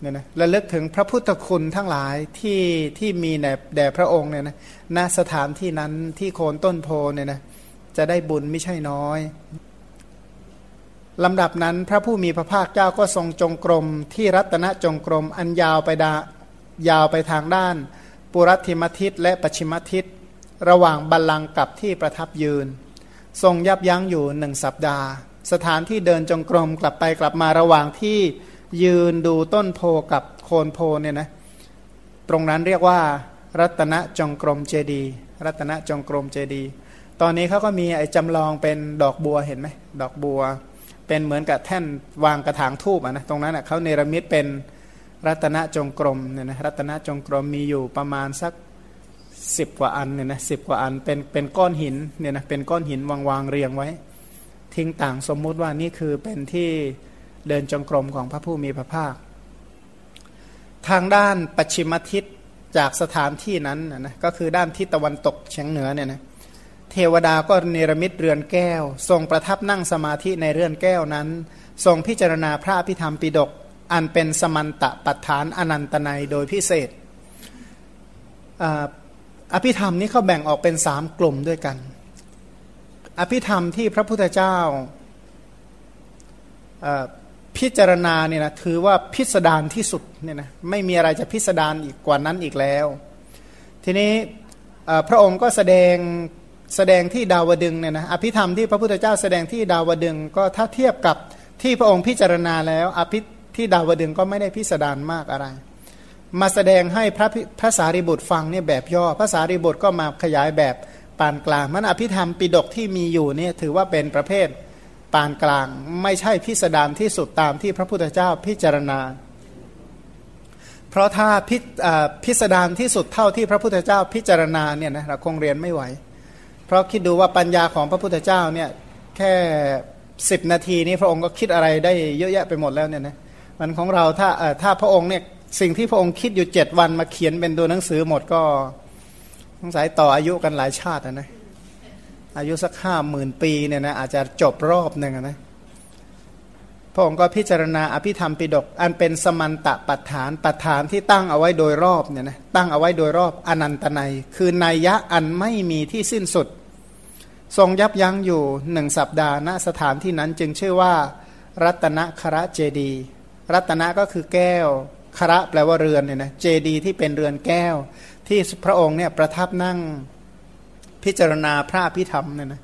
เนี่ยนะระลึกถึงพระพุทธคุณทั้งหลายที่ที่มีแด่พระองค์เนี่ยนะณสถานที่นั้นที่โคนต้นโพเนี่ยนะจะได้บุญไม่ใช่น้อยลำดับนั้นพระผู้มีพระภาคเจ้าก็ทรงจงกรม ที่รัตนจงกรม อันยาวไปดายาวไปทางด้าน ปุรัติมทิศและปชิมทิศระหว่างบัลลังก์กับที่ประทับยืน ทรงยับยั้งอยู่หนึ่งสัปดาห์ สถานที่เดินจงกรมกลับไปกลับมาระหว่างที่ ยืนดูต้นโพกับโคนโพเนี่ยนะตรงนั้นเรียกว่ารัตนจงกรมเจดี รัตนจงกรมเจดี ตอนนี้เขาก็มีไอ้จำลองเป็นดอกบัวเห็นไหมดอกบัว เป็นเหมือนกับแท่นวางกระถางทูบนะตรงนั้นเขาเนรมิตเป็นรัตนจงกรมเนี่ยนะรัตนจงกรมมีอยู่ประมาณสักสิบกว่าอันเนี่ยนะสิบกว่าอันเป็นเป็นก้อนหินเนี่ยนะเป็นก้อนหินวางวางเรียงไว้ ทิ้งต่างสมมุติว่านี่คือเป็นที่ เดินจงกรมของพระผู้มีพระภาค ทางด้านปัจฉิมทิศจากสถานที่นั้นนะก็คือด้านทิศตะวันตกเฉียงเหนือเนี่ยนะเทวดาก็เนรมิตเรือนแก้ว ทรงประทับนั่งสมาธิในเรือนแก้วนั้น ทรงพิจารณาพระพิธรรมปิดก อันเป็นสมันตะปัฏฐานอนันตนัยโดยพิเศษอภิธรรมนี้เขาแบ่งออกเป็นสามกลุ่มด้วยกัน อภิธรรมที่พระพุทธเจ้า พิจารณาเนี่ยนะถือว่าพิสดารที่สุดเนี่ยนะไม่มีอะไรจะพิสดารอีกกว่านั้นอีกแล้ว ทีนี้พระองค์ก็แสดงแสดงที่ดาวดึงเนี่ยนะอภิธรรมที่พระพุทธเจ้าแสดงที่ดาวดึงก็ถ้าเทียบกับที่พระองค์พิจารณาแล้ว อภิที่ดาวดึงก็ไม่ได้พิสดารมากอะไร มาแสดงให้พระพระสารีบุตรฟังเนี่ยแบบย่อพระสารีบุตรก็มาขยายแบบปานกลางมันอภิธรรมปิดกที่มีอยู่เนี่ยถือว่าเป็นประเภท ปานกลาง ไม่ใช่พิสดารที่สุดตามที่พระพุทธเจ้าพิจารณา เพราะถ้าพิพิสดารที่สุดเท่าที่พระพุทธเจ้าพิจารณาเนี่ยนะเราคงเรียนไม่ไหว เพราะคิดดูว่าปัญญาของพระพุทธเจ้าเนี่ยแค่สิบนาทีนี้พระองค์ก็คิดอะไรได้เยอะแยะไปหมดแล้วเนี่ยนะมันของเราถ้าถ้าพระองค์เนี่ยสิ่งที่พระองค์คิดอยู่เจ็ดวันมาเขียนเป็นตัวหนังสือหมดก็สงสัยต่ออายุกันหลายชาตินะ อายุสักห้าหมื่นปีเนี่ยนะอาจจะจบรอบหนึ่งนะพระองค์ก็พิจารณาอภิธรรมปิดก อันเป็นสมันตะปัฏฐานปัฏฐานที่ตั้งเอาไว้โดยรอบเนี่ยนะตั้งเอาไว้โดยรอบอนันตนัยคือนัยยะอันไม่มีที่สิ้นสุด ทรงยับยั้งอยู่หนึ่งสัปดาห์ณสถานที่นั้นจึงชื่อว่า รัตนคระเจดี รัตนะก็คือแก้วคระแปลว่าเรือนเนี่ยนะเจดีที่เป็นเรือนแก้ว ที่พระองค์เนี่ยประทับนั่ง พิจารณาพระพิธรรมเนี่ยนะ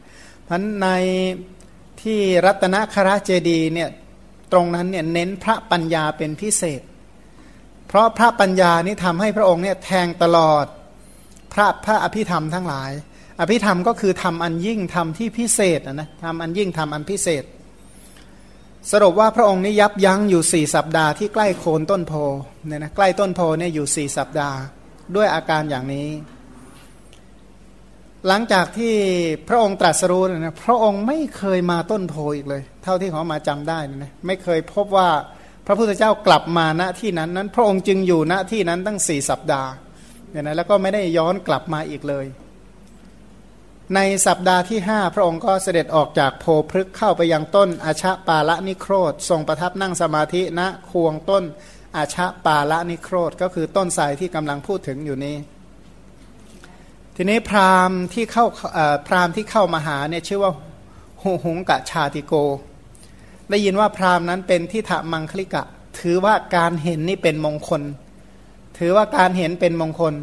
พันในที่รัตนคระเจดีเนี่ยตรงนั้นเนี่ยเน้นพระปัญญาเป็นพิเศษ เพราะพระปัญญานี่ทำให้พระองค์เนี่ยแทงตลอดพระพระอภิธรรมทั้งหลาย อภิธรรมก็คือทำอันยิ่งทำที่พิเศษนะทำอันยิ่งทำอันพิเศษ สรุปว่าพระองค์นี้ยับยั้งอยู่สี่สัปดาห์ที่ใกล้โคนต้นโพเนี่ยนะใกล้ต้นโพเนี่ยอยู่สี่สัปดาห์ด้วยอาการอย่างนี้ หลังจากที่พระองค์ตรัสรู้นะพระองค์ไม่เคยมาต้นโพอีกเลย เท่าที่เขามาจำได้นะไม่เคยพบว่าพระพุทธเจ้ากลับมาณที่นั้นนั้น พระองค์จึงอยู่ณที่นั้นตั้งสี่สัปดาห์เนี่ยนะแล้วก็ไม่ได้ย้อนกลับมาอีกเลย ในสัปดาห์ที่5พระองค์ก็เสด็จออกจากโพพฤกเข้าไปยังต้นอาชะปาละนิโครธทรงประทับนั่งสมาธิณควงต้นอาชะปาละนิโครธก็คือต้นไทรที่กำลังพูดถึงอยู่นี้ ทีนี้พราหมณ์ที่เข้าพราหมณ์ที่เข้ามาหาเนี่ยชื่อว่าหูหุงกะชาติโก ได้ยินว่าพราหมณ์นั้นเป็นทิฏมังคลิกะ ถือว่าการเห็นนี่เป็นมงคล ถือว่าการเห็นเป็นมงคล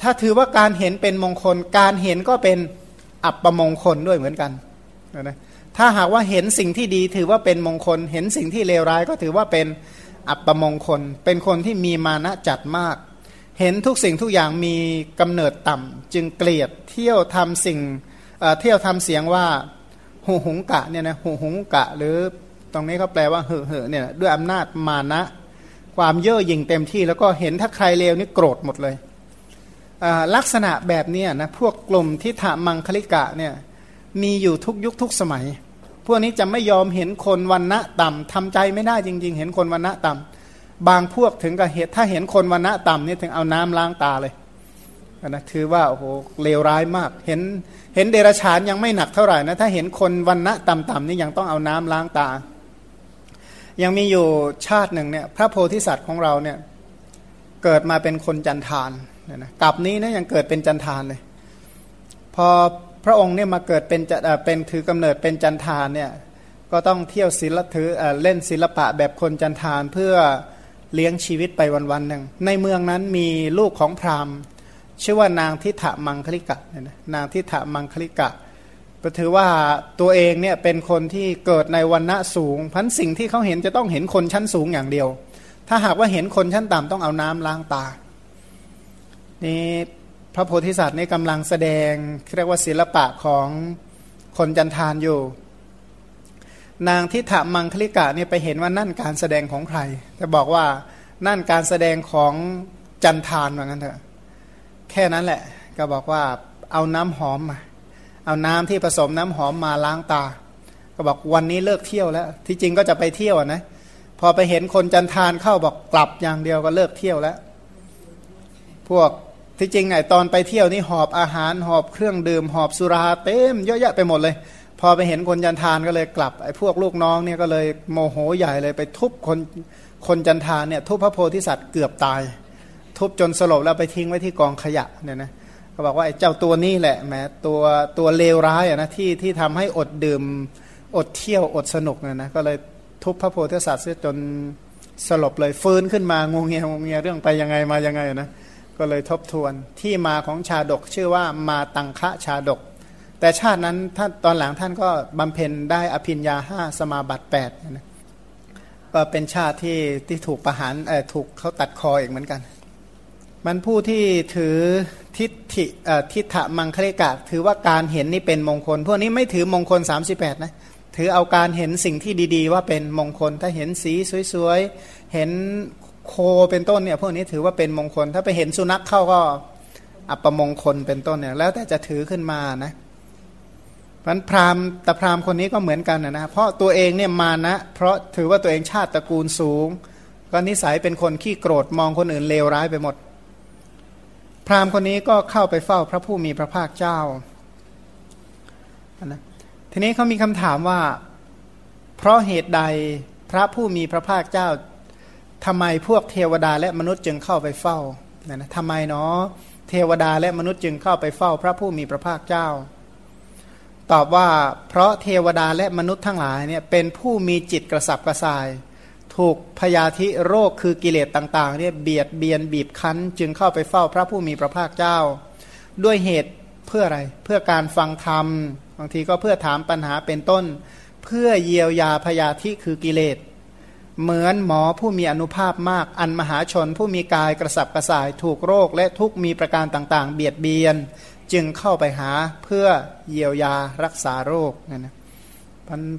ถ้าถือว่าการเห็นเป็นมงคล การเห็นก็เป็นอัปปมงคลด้วยเหมือนกันนะถ้าหากว่าเห็นสิ่งที่ดีถือว่าเป็นมงคล เห็นสิ่งที่เลวร้ายก็ถือว่าเป็นอัปปมงคล เป็นคนที่มีมานะจัดมาก เห็นทุกสิ่งทุกอย่างมีกำเนิดต่ำจึงเกลียดเที่ยวทำสิ่งเที่ยวทำเสียงว่าหูหงกะเนี่ยนะหูหงกะ หรือตรงนี้เขาแปลว่าเหอเหอเนี่ยด้วยอำนาจมานะ ความเย่อหยิ่งเต็มที่แล้วก็เห็นถ้าใครเลวนี่โกรธหมดเลย ลักษณะแบบนี้นะพวกกลุ่มทิฏฐมังคลิกะเนี่ยมีอยู่ทุกยุคทุกสมัย พวกนี้จะไม่ยอมเห็นคนวันณะต่ำทำใจไม่ได้จริง ๆ เห็นคนวันณะต่ำ บางพวกถึงกับเหตุถ้าเห็นคนวันณะต่ำนี่ถึงเอาน้ำล้างตาเลยนะถือว่าโอ้โหเลวร้ายมาก เห็นเห็นเดรัจฉานยังไม่หนักเท่าไหร่นะถ้าเห็นคนวันณะต่ำๆนี่ยังต้องเอาน้ำล้างตา ยังมีอยู่ชาติหนึ่งเนี่ยพระโพธิสัตว์ของเราเนี่ยเกิดมาเป็นคนจันทานนี่ยนะกับนี้นะยังเกิดเป็นจันทานเลย พอพระองค์เนี่ยมาเกิดเป็นจะเป็นถือกำเนิดเป็นจันทานเนี่ยก็ต้องเที่ยวศิลถือเล่นศิลปะแบบคนจันทานเพื่อ เลี้ยงชีวิตไปวันๆหนึ่ง ในเมืองนั้นมีลูกของพราหมณ์ ชื่อว่านางทิฏมังคลิกะเนี่ยนะนางทิฏมังคลิกะก็ถือว่าตัวเองเนี่ยเป็นคนที่เกิดในวันณะสูงพันสิ่งที่เขาเห็นจะต้องเห็นคนชั้นสูงอย่างเดียว ถ้าหากว่าเห็นคนชั้นต่ำต้องเอาน้ำล้างตา นี่พระโพธิสัตว์นี่กำลังแสดงเรียกว่าศิลปะของคนจันทานอยู่ นางทิฏฐมังคลิกะเนี่ยไปเห็นว่านั่นการแสดงของใครจะบอกว่านั่นการแสดงของจันทานเหมือนกันเถอะ แค่นั้นแหละ ก็บอกว่าเอาน้ำหอมมา เอาน้ำที่ผสมน้ำหอมมาล้างตา ก็บอกวันนี้เลิกเที่ยวแล้ว ที่จริงก็จะไปเที่ยวนะ พอไปเห็นคนจันทานเข้าบอกกลับอย่างเดียวก็เลิกเที่ยวแล้ว พวกที่จริงไงตอนไปเที่ยวนี่หอบอาหารหอบเครื่องดื่มหอบสุราเต็มเยอะแยะไปหมดเลย พอไปเห็นคนจันทานก็เลยกลับไอ้พวกลูกน้องเนี่ยก็เลยโมโหใหญ่เลยไปทุบคนคนจันทานเนี่ยทุบพระโพธิสัตว์เกือบตาย ทุบจนสลบแล้วไปทิ้งไว้ที่กองขยะเนี่ยนะก็บอกว่าไอ้เจ้าตัวนี้แหละแหมตัวตัวเลวร้ายอะนะที่ที่ทำให้อดดื่มอดเที่ยวอดสนุกเนี่ยนะก็เลยทุบพระโพธิสัตว์เสียจนสลบเลยฟื้นขึ้นมางงเงียงงเงียเรื่องไปยังไงมายังไงนะก็เลยทบทวนที่มาของชาดกชื่อว่ามาตังคะชาดก แต่ชาตินั้นท่านตอนหลังท่านก็บำเพ็ญได้อภิญญาห้าสมาบัติแปดนะก็เป็นชาติที่ที่ถูกประหารเออถูกเขาตัดคออีกเหมือนกัน มันผู้ที่ถือทิฏฐิทิฏฐมังคเลกะ ถือว่าการเห็นนี่เป็นมงคล พวกนี้ไม่ถือมงคล 38 นะ ถือเอาการเห็นสิ่งที่ดีๆ ว่าเป็นมงคล ถ้าเห็นสีสวยๆ เห็นโคเป็นต้นเนี่ยพวกนี้ถือว่าเป็นมงคล ถ้าไปเห็นสุนัขเข้าก็อัปมงคลเป็นต้นเนี่ยแล้วแต่จะถือขึ้นมานะ มันพราหมณ์แต่พราหมณ์คนนี้ก็เหมือนกันนะเพราะตัวเองเนี่ยมานะ เพราะถือว่าตัวเองชาติตระกูลสูง ก็นิสัยเป็นคนขี้โกรธมองคนอื่นเลวร้ายไปหมด พราหมณ์คนนี้ก็เข้าไปเฝ้าพระผู้มีพระภาคเจ้านะทีนี้เขามีคำถามว่า เพราะเหตุใดพระผู้มีพระภาคเจ้าทำไมพวกเทวดาและมนุษย์จึงเข้าไปเฝ้านะนะทำไมเนาะเทวดาและมนุษย์จึงเข้าไปเฝ้า พระผู้มีพระภาคเจ้า ตอบว่าเพราะเทวดาและมนุษย์ทั้งหลายเนี่ยเป็นผู้มีจิตกระสับกระส่าย ถูกพยาธิโรคคือกิเลสต่างๆเนี่ยเบียดเบียนบีบคั้น จึงเข้าไปเฝ้าพระผู้มีพระภาคเจ้า ด้วยเหตุเพื่ออะไรเพื่อการฟังธรรมบางทีก็เพื่อถามปัญหาเป็นต้น เพื่อเยียวยาพยาธิคือกิเลสเหมือนหมอผู้มีอนุภาพมาก อันมหาชนผู้มีกายกระสับกระส่าย ถูกโรคและทุกมีประการต่างๆ เบียดเบียน จึงเข้าไปหาเพื่อเยียวยารักษาโรคนั่นนะ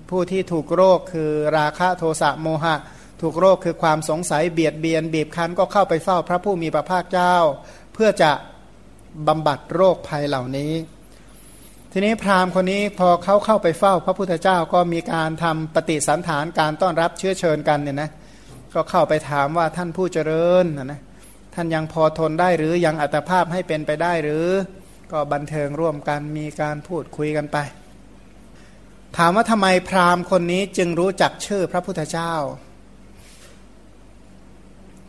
ผู้ที่ถูกโรคคือราคะโทสะโมหะ ถูกโรคคือความสงสัยเบียดเบียนบีบคั้นก็เข้าไปเฝ้าพระผู้มีพระภาคเจ้า เพื่อจะบำบัดโรคภัยเหล่านี้ ทีนี้พราหมณ์คนนี้พอเขาเข้าไปเฝ้าพระพุทธเจ้าก็มีการทำปฏิสันฐานการต้อนรับเชื้อเชิญกันเนี่ยนะก็เข้าไปถามว่าท่านผู้เจริญนะท่านยังพอทนได้หรือยังอัตภาพให้เป็นไปได้หรือ ก็บันเทิงร่วมกันมีการพูดคุยกันไป ถามว่าทำไมพราหมณ์คนนี้จึงรู้จักชื่อพระพุทธเจ้า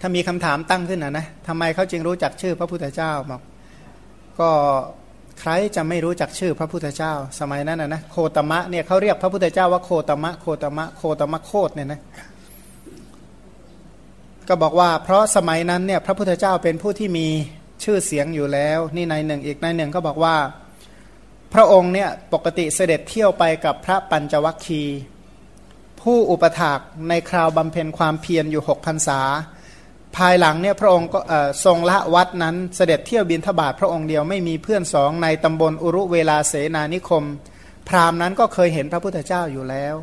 ถ้ามีคำถามตั้งขึ้นนะนะทำไมเขาจึงรู้จักชื่อพระพุทธเจ้าบอกก็ใครจะไม่รู้จักชื่อพระพุทธเจ้า สมัยนั้นนะนะโคตมะเนี่ยเขาเรียกพระพุทธเจ้าว่าโคตมะโคตมะโคตมะโคตเนี่ยนะก็บอกว่าเพราะสมัยนั้นเนี่ยพระพุทธเจ้าเป็นผู้ที่มี ชื่อเสียงอยู่แล้ว นี่ในหนึ่งอีกในหนึ่งก็บอกว่า พระองค์เนี่ยปกติเสด็จเที่ยวไปกับพระปัญจวัคคีย์ผู้อุปถากในคราวบำเพ็ญความเพียรอยู่หกพรรษา ภายหลังเนี่ยพระองค์ก็ทรงละวัดนั้นเสด็จเที่ยวบินทบาทพระองค์เดียวไม่มีเพื่อนสองในตำบลอุรุเวลาเสนานิคม พราหมณ์นั้นก็เคยเห็นพระพุทธเจ้าอยู่แล้ว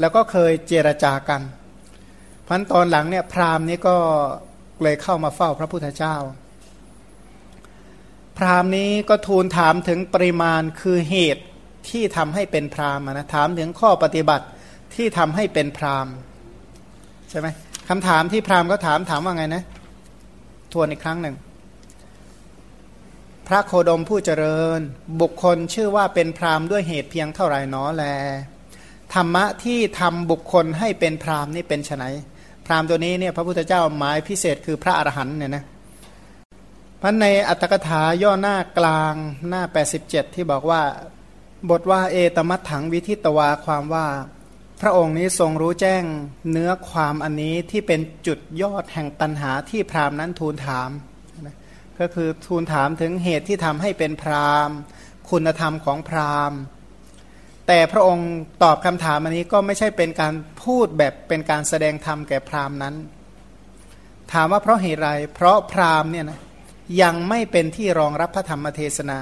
แล้วก็เคยเจรจากันพันตอนหลังเนี่ยพราหมณ์นี้ก็เลยเข้ามาเฝ้าพระพุทธเจ้า พราหมณ์นี้ก็ทูลถามถึงปริมาณคือเหตุที่ทำให้เป็นพราหมณ์นะถามถึงข้อปฏิบัติที่ทำให้เป็นพราหมณ์ใช่ไหมคำถามที่พราหมณ์ก็ถามถามว่าไงนะทวนอีกครั้งหนึ่ง พระโคดมผู้เจริญ บุคคลชื่อว่าเป็นพราหมณ์ด้วยเหตุเพียงเท่าไหร่นอแลธรรมะที่ทำบุคคลให้เป็นพราหมณ์นี่เป็นไนพราหมณ์ตัวนี้เนี่ยพระพุทธเจ้าหมายพิเศษคือพระอรหันต์เนี่ยนะ พันในอัตถกถาย่อหน้ากลางหน้า 87 ที่บอกว่า บทว่าเอตมัตถังวิทิตวาความว่า พระองค์นี้ทรงรู้แจ้งเนื้อความอันนี้ที่เป็นจุดยอดแห่งตันหาที่พราหมณ์นั้นทูลถาม ก็คือทูลถามถึงเหตุที่ทำให้เป็นพราหมณ์ คุณธรรมของพราหมณ์ แต่พระองค์ตอบคำถามอันนี้ก็ไม่ใช่เป็นการพูดแบบเป็นการแสดงธรรมแก่พราหมณ์นั้น ถามว่าเพราะเหตุไรเพราะพราหมณ์เนี่ยนะ ยังไม่เป็นที่รองรับพระธรรมเทศนา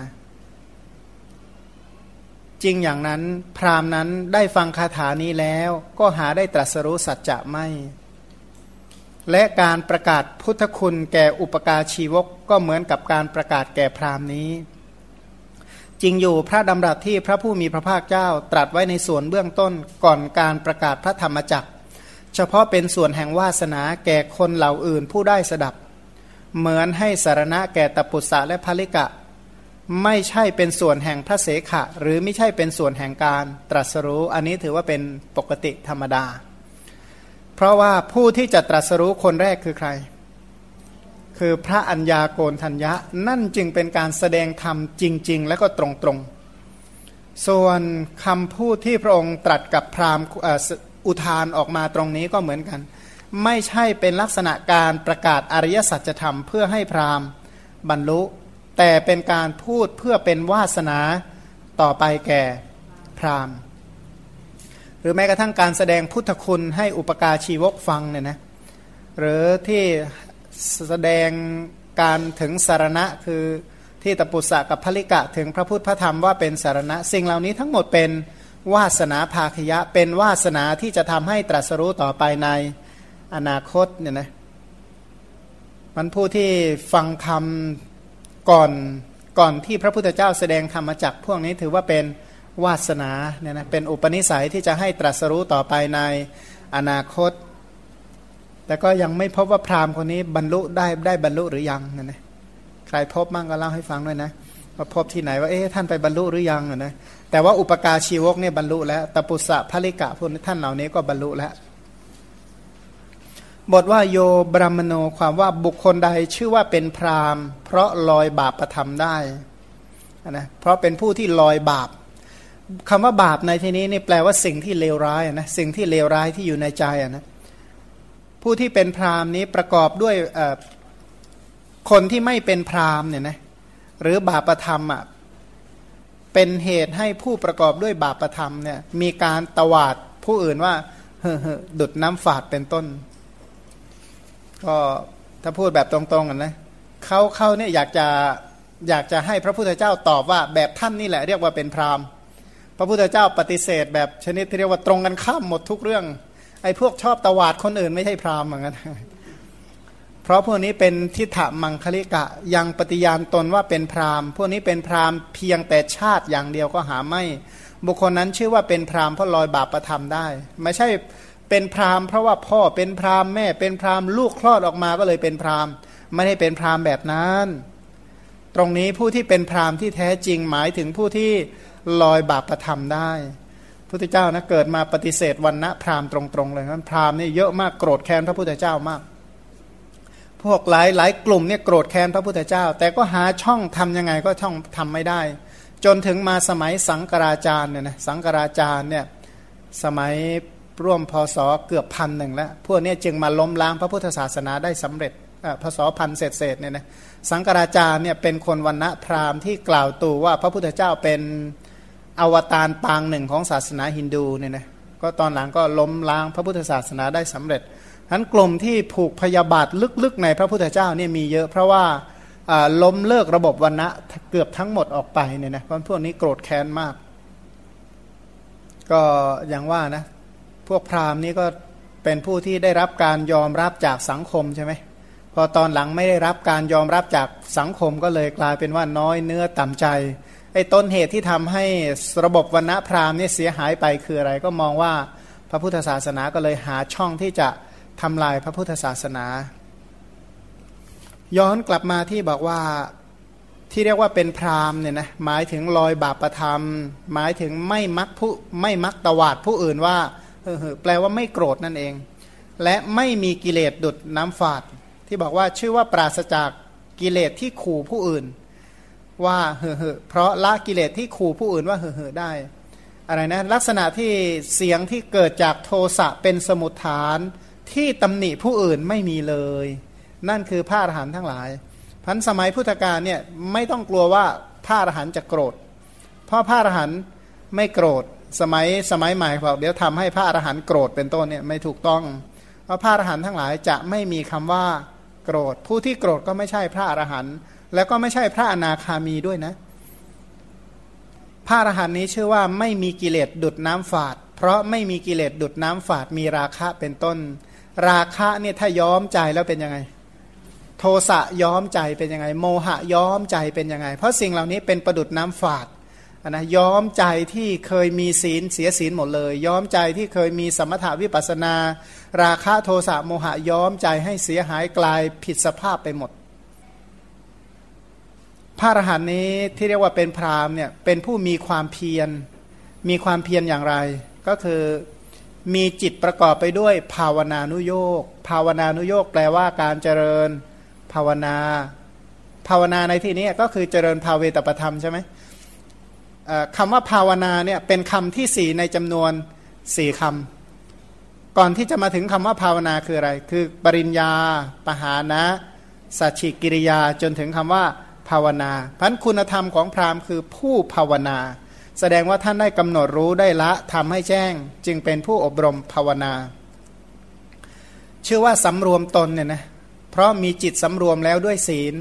จริงอย่างนั้นพราหมณ์นั้นได้ฟังคาถานี้แล้วก็หาได้ตรัสรู้สัจจะไม่ และการประกาศพุทธคุณแก่อุปการชีวกก็เหมือนกับการประกาศแก่พราหมณ์นี้ จริงอยู่พระดำรัสที่พระผู้มีพระภาคเจ้าตรัสไว้ในส่วนเบื้องต้นก่อนการประกาศพระธรรมจักร เฉพาะเป็นส่วนแห่งวาสนาแก่คนเหล่าอื่นผู้ได้สดับ เหมือนให้สารณะแก่ตปุษะและภลิกะ ไม่ใช่เป็นส่วนแห่งพระเสขะ หรือไม่ใช่เป็นส่วนแห่งการตรัสรู้ อันนี้ถือว่าเป็นปกติธรรมดา เพราะว่าผู้ที่จะตรัสรู้คนแรกคือใคร คือพระัญญาโกนทัญญะ นั่นจึงเป็นการแสดงธรรมจริง ๆ และก็ตรงๆ ส่วนคำพูดที่พระองค์ตรัสกับพราหมณ์อุทานออกมาตรงนี้ก็เหมือนกัน ไม่ใช่เป็นลักษณะการประกาศอริยสัจธรรมเพื่อให้พราหมณ์บรรลุ แต่เป็นการพูดเพื่อเป็นวาสนาต่อไปแก่พราหมณ์ หรือแม้กระทั่งการแสดงพุทธคุณให้อุปการชีวกฟังเนี่ยนะหรือที่แสดงการถึงสารณะคือที่ตปุษะกับพลิกะถึงพระพุทธพระธรรมว่าเป็นสารณะ สิ่งเหล่านี้ทั้งหมดเป็นวาสนาภาคยะเป็นวาสนาที่จะทำให้ตรัสรู้ต่อไปใน อนาคตเนี่ยนะมันผู้ที่ฟังธรรมก่อนก่อนที่พระพุทธเจ้าแสดงธรรมจักพวกนี้ถือว่าเป็นวาสนาเนี่ยนะเป็นอุปนิสัยที่จะให้ตรัสรู้ต่อไปในอนาคต แต่ก็ยังไม่พบว่าพราหมณ์คนนี้บรรลุได้ได้บรรลุหรือยังนะนะใครพบมั่งก็เล่าให้ฟังด้วยนะว่าพบที่ไหนว่าเอ๊ะท่านไปบรรลุหรือยังนะแต่ว่าอุปการชีวกเนี่ยบรรลุแล้วตปุสะภริกะพวกท่านเหล่านี้ก็บรรลุแล้ว บทว่าโยบรมโนความว่าบุคคลใดชื่อว่าเป็นพรามเพราะลอยบาปประทำได้นะเพราะเป็นผู้ที่ลอยบาปคำว่าบาปในที่นี้นี่แปลว่าสิ่งที่เลวร้ายนะสิ่งที่เลวร้ายที่อยู่ในใจนะผู้ที่เป็นพรามนี้ประกอบด้วยคนที่ไม่เป็นพรามเนี่ยนะหรือบาปประทำอะเป็นเหตุให้ผู้ประกอบด้วยบาปประทำเนี่ยมีการตวาดผู้อื่นว่าเฮ้อดุดน้ำฝาดเป็นต้น ก็ถ้าพูดแบบตรงๆกันนะเขาเขาเนี่ยอยากจะอยากจะให้พระพุทธเจ้าตอบว่าแบบท่านนี่แหละเรียกว่าเป็นพราหมณ์ พระพุทธเจ้าปฏิเสธแบบชนิดที่เรียกว่าตรงกันข้ามหมดทุกเรื่อง ไอ้พวกชอบตวาดคนอื่นไม่ใช่พราหมณ์เหมือนกันเพราะพวกนี้เป็นทิฏฐมังคลิกะยังปฏิญาณตนว่าเป็นพราหมณ์ พวกนี้เป็นพราหมณ์เพียงแต่ชาติอย่างเดียวก็หาไม่ บุคคลนั้นชื่อว่าเป็นพราหมณ์เพราะลอยบาปประทำได้ ไม่ใช่ เป็นพราหมณ์เพราะว่าพ่อเป็นพราหมณ์แม่เป็นพราหมณ์ลูกคลอดออกมาก็เลยเป็นพราหมณ์ ไม่ได้เป็นพราหมณ์แบบนั้น ตรงนี้ผู้ที่เป็นพราหมณ์ที่แท้จริงหมายถึงผู้ที่ลอยบาปประทำได้พุทธเจ้านะเกิดมาปฏิเสธวันณะพราหมณ์ตรงๆเลยนั้นพราหมณ์นี่เยอะมากโกรธแค้นพระพุทธเจ้ามาก พวกหลายหลายกลุ่มเนี่ยโกรธแค้นพระพุทธเจ้า แต่ก็หาช่องทํำยังไงก็ช่องทำไม่ได้ จนถึงมาสมัยสังกราจารย์เนี่ยนะสังกราจารย์เนี่ยสมัย ร่วมพศเกือบพันหนึ่งแล้ว พวกนี้จึงมาล้มล้างพระพุทธศาสนาได้สำเร็จพศพันเศษเศษเนี่ยนะสังกราจารย์เนี่ยเป็นคนวันณะพราหมณ์ที่กล่าวตู่ว่าพระพุทธเจ้าเป็นอวตารปางหนึ่งของศาสนาฮินดูเนี่ยนะก็ตอนหลังก็ล้มล้างพระพุทธศาสนาได้สำเร็จทั้นกลุ่มที่ผูกพยาบาทลึกๆในพระพุทธเจ้าเนี่ยมีเยอะเพราะว่าล้มเลิกระบบวันณะเกือบทั้งหมดออกไปเนี่ยนะเพราะพวกนี้โกรธแค้นมาก ก็อย่างว่านะ พวกพราหมณ์นี้ก็เป็นผู้ที่ได้รับการยอมรับจากสังคมใช่ไหมพอตอนหลังไม่ได้รับการยอมรับจากสังคมก็เลยกลายเป็นว่าน้อยเนื้อต่ำใจไอ้ต้นเหตุที่ทำให้ระบบวันณะพราหมณ์นี่เสียหายไปคืออะไร ก็มองว่าพระพุทธศาสนาก็เลยหาช่องที่จะทำลายพระพุทธศาสนา ย้อนกลับมาที่บอกว่าที่เรียกว่าเป็นพราหมณ์เนี่ยนะหมายถึงลอยบาปประธรรม หมายถึงไม่มักผู้ไม่มักตวาดผู้อื่นว่า แปลว่าไม่โกรธนั่นเอง และไม่มีกิเลสดุดน้ำฝาด ที่บอกว่าชื่อว่าปราศจากกิเลสที่ขู่ผู้อื่น ว่าเห่อเพราะละกิเลสที่ขู่ผู้อื่นว่าเห่อได้ อะไรนะลักษณะที่เสียงที่เกิดจากโทสะเป็นสมุทฐานที่ตำหนิผู้อื่นไม่มีเลย นั่นคือพระอรหันต์ทั้งหลายพันสมัยพุทธกาลเนี่ยไม่ต้องกลัวว่าพระอรหันต์จะโกรธ เพราะพระอรหันต์ไม่โกรธ สมัยสมัยใหม่บอกเดี๋ยวทำให้พระอรหันต์โกรธเป็นต้นเนี่ยไม่ถูกต้อง เพราะพระอรหันต์ทั้งหลายจะไม่มีคำว่าโกรธ ผู้ที่โกรธก็ไม่ใช่พระอรหันต์แล้วก็ไม่ใช่พระอนาคามีด้วยนะ พระอรหันต์นี้ชื่อว่าไม่มีกิเลสดุดน้ำฝาด เพราะไม่มีกิเลสดุดน้ำฝาดมีราคะเป็นต้น ราคะเนี่ยถ้าย้อมใจแล้วเป็นยังไง โทสะย้อมใจเป็นยังไง โมหะย้อมใจเป็นยังไง เพราะสิ่งเหล่านี้เป็นประดุดน้ำฝาด นะย้อมใจที่เคยมีศีลเสียศีลหมดเลย ย้อมใจที่เคยมีสมถาวิปัสนา ราคะโทสะโมหะย้อมใจให้เสียหายกลายผิดสภาพไปหมด พระอรหันต์นี้ที่เรียกว่าเป็นพราหมณ์เนี่ยเป็นผู้มีความเพียร มีความเพียรอย่างไร ก็คือมีจิตประกอบไปด้วยภาวนานุโยกภาวนานุโยกแปลว่าการเจริญภาวนา ภาวนาในที่นี้ก็คือเจริญภาเวตประธรรมใช่ไหม คำว่าภาวนาเนี่ยเป็นคำที่สี่ในจำนวนสี่คำก่อนที่จะมาถึงคำว่าภาวนาคืออะไร คือปริญญา ปหานะสัจฉิกิริยาจนถึงคำว่าภาวนาพันคุณธรรมของพราหมณ์คือผู้ภาวนา แสดงว่าท่านได้กำหนดรู้ได้ละทำให้แจ้ง จึงเป็นผู้อบรมภาวนา ชื่อว่าสำรวมตนเนี่ยนะเพราะมีจิตสำรวมแล้วด้วยศีล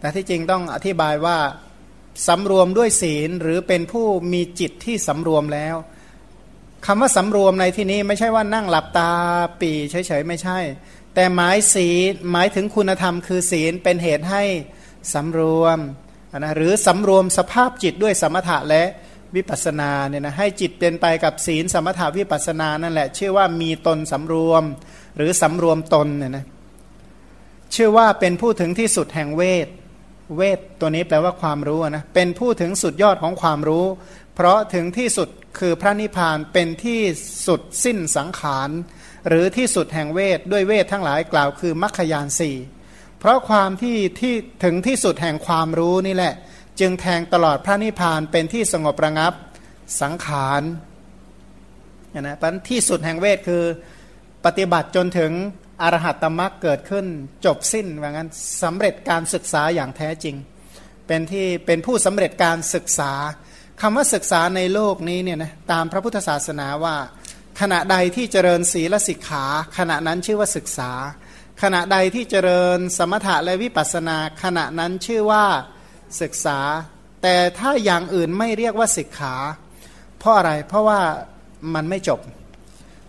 แต่ที่จริงต้องอธิบายว่า สำรวมด้วยศีลหรือเป็นผู้มีจิตที่สำรวมแล้วคำว่าสำรวมในที่นี้ไม่ใช่ว่านั่งหลับตาปีเฉยๆไม่ใช่ แต่หมายศีลหมายถึงคุณธรรมคือศีลเป็นเหตุให้สำรวมนะหรือสำรวมสภาพจิตด้วยสมถะและวิปัสนาเนี่ยนะให้จิตเป็นไปกับศีลสมถาวิปัสนานั่นแหละชื่อว่ามีตนสำรวม หรือสำรวมตนเนี่ยนะชื่อว่าเป็นผู้ถึงที่สุดแห่งเวท เวทตัวนี้แปลว่าความรู้นะเป็นผู้ถึงสุดยอดของความรู้ เพราะถึงที่สุดคือพระนิพพานเป็นที่สุดสิ้นสังขารหรือที่สุดแห่งเวทด้วยเวททั้งหลายกล่าวคือมรรคยานสี่เพราะความที่ที่ถึงที่สุดแห่งความรู้นี่แหละ จึงแทงตลอดพระนิพพานเป็นที่สงบระงับสังขารนะปันที่สุดแห่งเวทคือปฏิบัติจนถึง อรหัตตมรรคเกิดขึ้นจบสิ้นว่างั้นสำเร็จการศึกษาอย่างแท้จริง เป็นที่เป็นผู้สำเร็จการศึกษาคำว่าศึกษาในโลกนี้เนี่ยนะตามพระพุทธศาสนาว่า ขณะใดที่เจริญศีลสิกขา ขณะนั้นชื่อว่าศึกษา ขณะใดที่เจริญสมถะและวิปัสสนา ขณะนั้นชื่อว่าศึกษา แต่ถ้าอย่างอื่นไม่เรียกว่าศิกขา เพราะอะไรเพราะว่ามันไม่จบ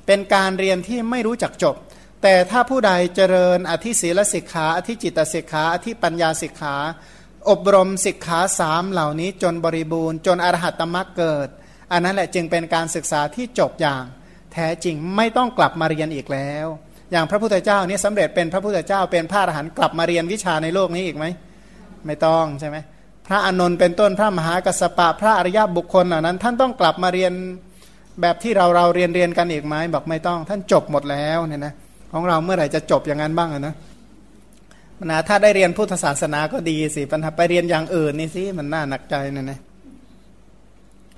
เป็นการเรียนที่ไม่รู้จักจบ แต่ถ้าผู้ใดเจริญอธิศีลสิกขา อธิจิตสิกขา อธิปัญญาสิกขา อบรมสิกขาสามเหล่านี้จนบริบูรณ์จนอรหัตมรรคเกิด อันนั้นแหละจึงเป็นการศึกษาที่จบอย่างแท้จริงไม่ต้องกลับมาเรียนอีกแล้ว อย่างพระพุทธเจ้านี่สำเร็จเป็นพระพุทธเจ้าเป็นพระอรหันต์กลับมาเรียนวิชาในโลกนี้อีกไหมไม่ต้องใช่ไหมพระอนนท์เป็นต้นพระมหากัสปะพระอริยบุคคลเหล่านั้น ท่านต้องกลับมาเรียนแบบที่เราเราเรียนเรียนกันอีกไหมบอกไม่ต้อง ท่านจบหมดแล้วเนี่ยนะ ของเราเมื่อไหร่จะจบอย่างนั้นบ้างนะนะถ้าได้เรียนพุทธศาสนาก็ดีสิปัญหาไปเรียนอย่างอื่นนี่สิมันน่าหนักใจนะนะ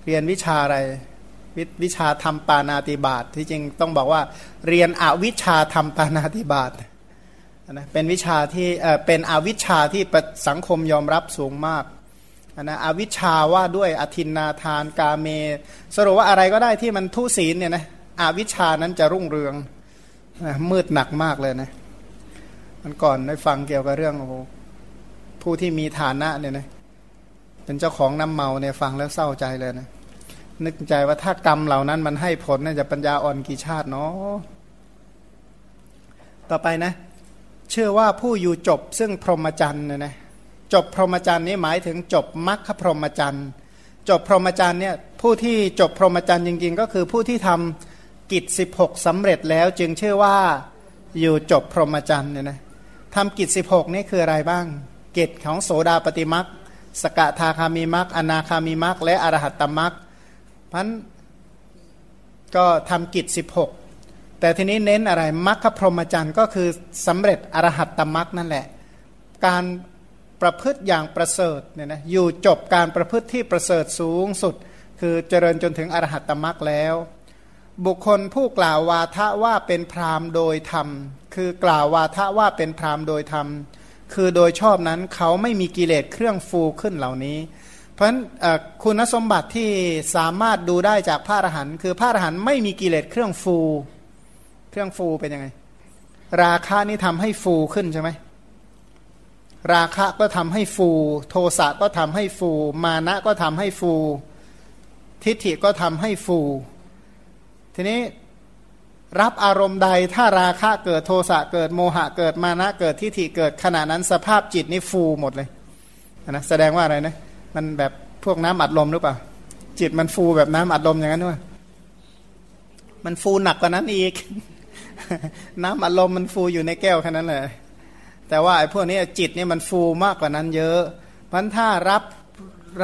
เรียนวิชาอะไรววิชาทำปานาติบาตที่จริงต้องบอกว่า เรียนอวิชาทำปานาติบาตนะเป็นวิชาที่เออเป็นอวิชาที่สังคมยอมรับสูงมากนะอวิชาว่าด้วยอธินนาทานกาเม สรุปว่าอะไรก็ได้ที่มันทุศีลเนี่ยนะอวิชานั้นจะรุ่งเรือง มืดหนักมากเลยนะมันก่อนได้ฟังเกี่ยวกับเรื่องโอ้ผู้ที่มีฐานะเนี่ยนะเป็นเจ้าของน้ำเมาเนี่ยฟังแล้วเศร้าใจเลยนะนึกใจว่าถ้ากรรมเหล่านั้นมันให้ผลน่าจะปัญญาอ่อนกี่ชาติเนาะต่อไปนะ เชื่อว่าผู้อยู่จบซึ่งพรหมจรรย์เนี่ยนะจบพรหมจรรย์นี้หมายถึงจบมรรคพรหมจรรย์จบพรหมจรรย์เนี่ยผู้ที่จบพรหมจรรย์จริง ๆ ก็คือผู้ที่ทำ กิจ 16สำเร็จแล้วจึงเชื่อว่าอยู่จบพรหมจรรย์เนี่ยนะทำกิจ 16 นี่คืออะไรบ้าง กิจของโสดาปฏิมักสกทาคามีมักอนาคามีมักและอรหัตตมักพันก็ทำกิจ 16 แต่ทีนี้เน้นอะไรมัคคพรหมจรรย์ก็คือสำเร็จอรหัตตมักนั่นแหละ การประพฤติอย่างประเสริฐเนี่ยนะอยู่จบการประพฤติที่ประเสริฐสูงสุด คือเจริญจนถึงอรหัตตมักแล้ว บุคคลผู้กล่าววาทะว่าเป็นพรามโดยธรรม คือกล่าววาทะว่าเป็นพรามโดยธรรม คือโดยชอบนั้นเขาไม่มีกิเลสเครื่องฟูขึ้นเหล่านี้ เพราะฉะนั้นคุณสมบัติที่สามารถดูได้จากพระอรหันต์คือพระอรหันต์ไม่มีกิเลสเครื่องฟู เครื่องฟูเป็นยังไง ราคานี่ทำให้ฟูขึ้นใช่ไหมราคะก็ทำให้ฟู โทสะก็ทำให้ฟู มานะก็ทำให้ฟู ทิฏฐิก็ทำให้ฟู ทีนี้รับอารมณ์ใดถ้าราคะเกิดโทสะเกิดโมหะเกิดมานะเกิดทิฏฐิเกิดขณะนั้นสภาพจิตนี่ฟูหมดเลยนะแสดงว่าอะไรนะมันแบบพวกน้ำอัดลมหรือเปล่า จิตมันฟูแบบน้ำอัดลมอย่างนั้นด้วยมันฟูหนักกว่านั้นอีก น้ำอัดลมมันฟูอยู่ในแก้วแค่นั้นเลยแต่ว่าไอ้พวกนี้จิตเนี่ยมันฟูมากกว่านั้นเยอะพันถ้ารับ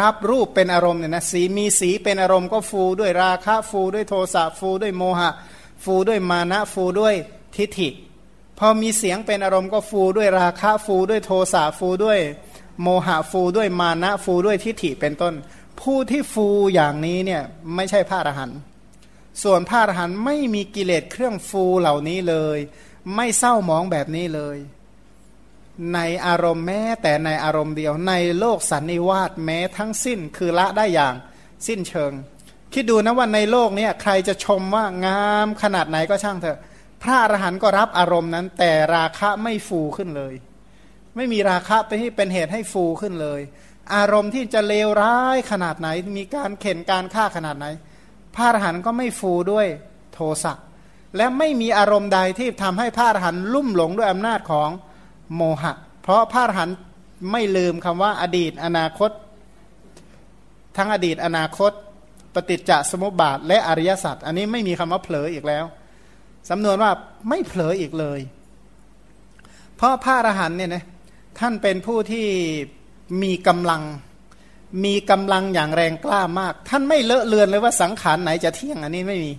รับรูปเป็นอารมณ์เนี่ยนะสีมีสีเป็นอารมณ์ก็ฟูด้วยราคะฟูด้วยโทสะฟูด้วยโมหะ ฟูด้วยมานะฟูด้วยทิฏฐิพอมีเสียงเป็นอารมณ์ก็ฟูด้วยราคะฟูด้วยโทสะฟูด้วย โมหะฟูด้วยมานะฟูด้วยทิฏฐิเป็นต้น ผู้ที่ฟูอย่างนี้เนี่ยไม่ใช่พระอรหันต์ส่วนพระอรหันต์ไม่มีกิเลสเครื่องฟูเหล่านี้เลย ไม่เศร้ามองแบบนี้เลย ในอารมณ์แม้แต่ในอารมณ์เดียว ในโลกสันนิวาสแม้ทั้งสิ้นคือละได้อย่างสิ้นเชิง คิดดูนะว่าในโลกนี้ใครจะชมว่างามขนาดไหนก็ช่างเถอะ พระอรหันต์ก็รับอารมณ์นั้น แต่ราคะไม่ฟูขึ้นเลย ไม่มีราคะไปที่เป็นเหตุให้ฟูขึ้นเลย อารมณ์ที่จะเลวร้ายขนาดไหน มีการเข็นการฆ่าขนาดไหน พระอรหันต์ก็ไม่ฟูด้วยโทสะและไม่มีอารมณ์ใดที่ทำให้พระอรหันต์ลุ่มหลงด้วยอำนาจของ โมหะ เพราะพระอรหันต์ไม่ลืมคำว่าอดีตอนาคต ทั้งอดีตอนาคต ปฏิจจสมุปบาท และอริยสัจอันนี้ไม่มีคำว่าเผลออีกแล้วสำนวนว่าไม่เผลออีกเลย เพราะพระอรหันต์เนี่ยนะท่านเป็นผู้ที่มีกำลังมีกำลังอย่างแรงกล้ามาก ท่านไม่เลอะเลือนเลยว่าสังขารไหนจะเที่ยงอันนี้ไม่มี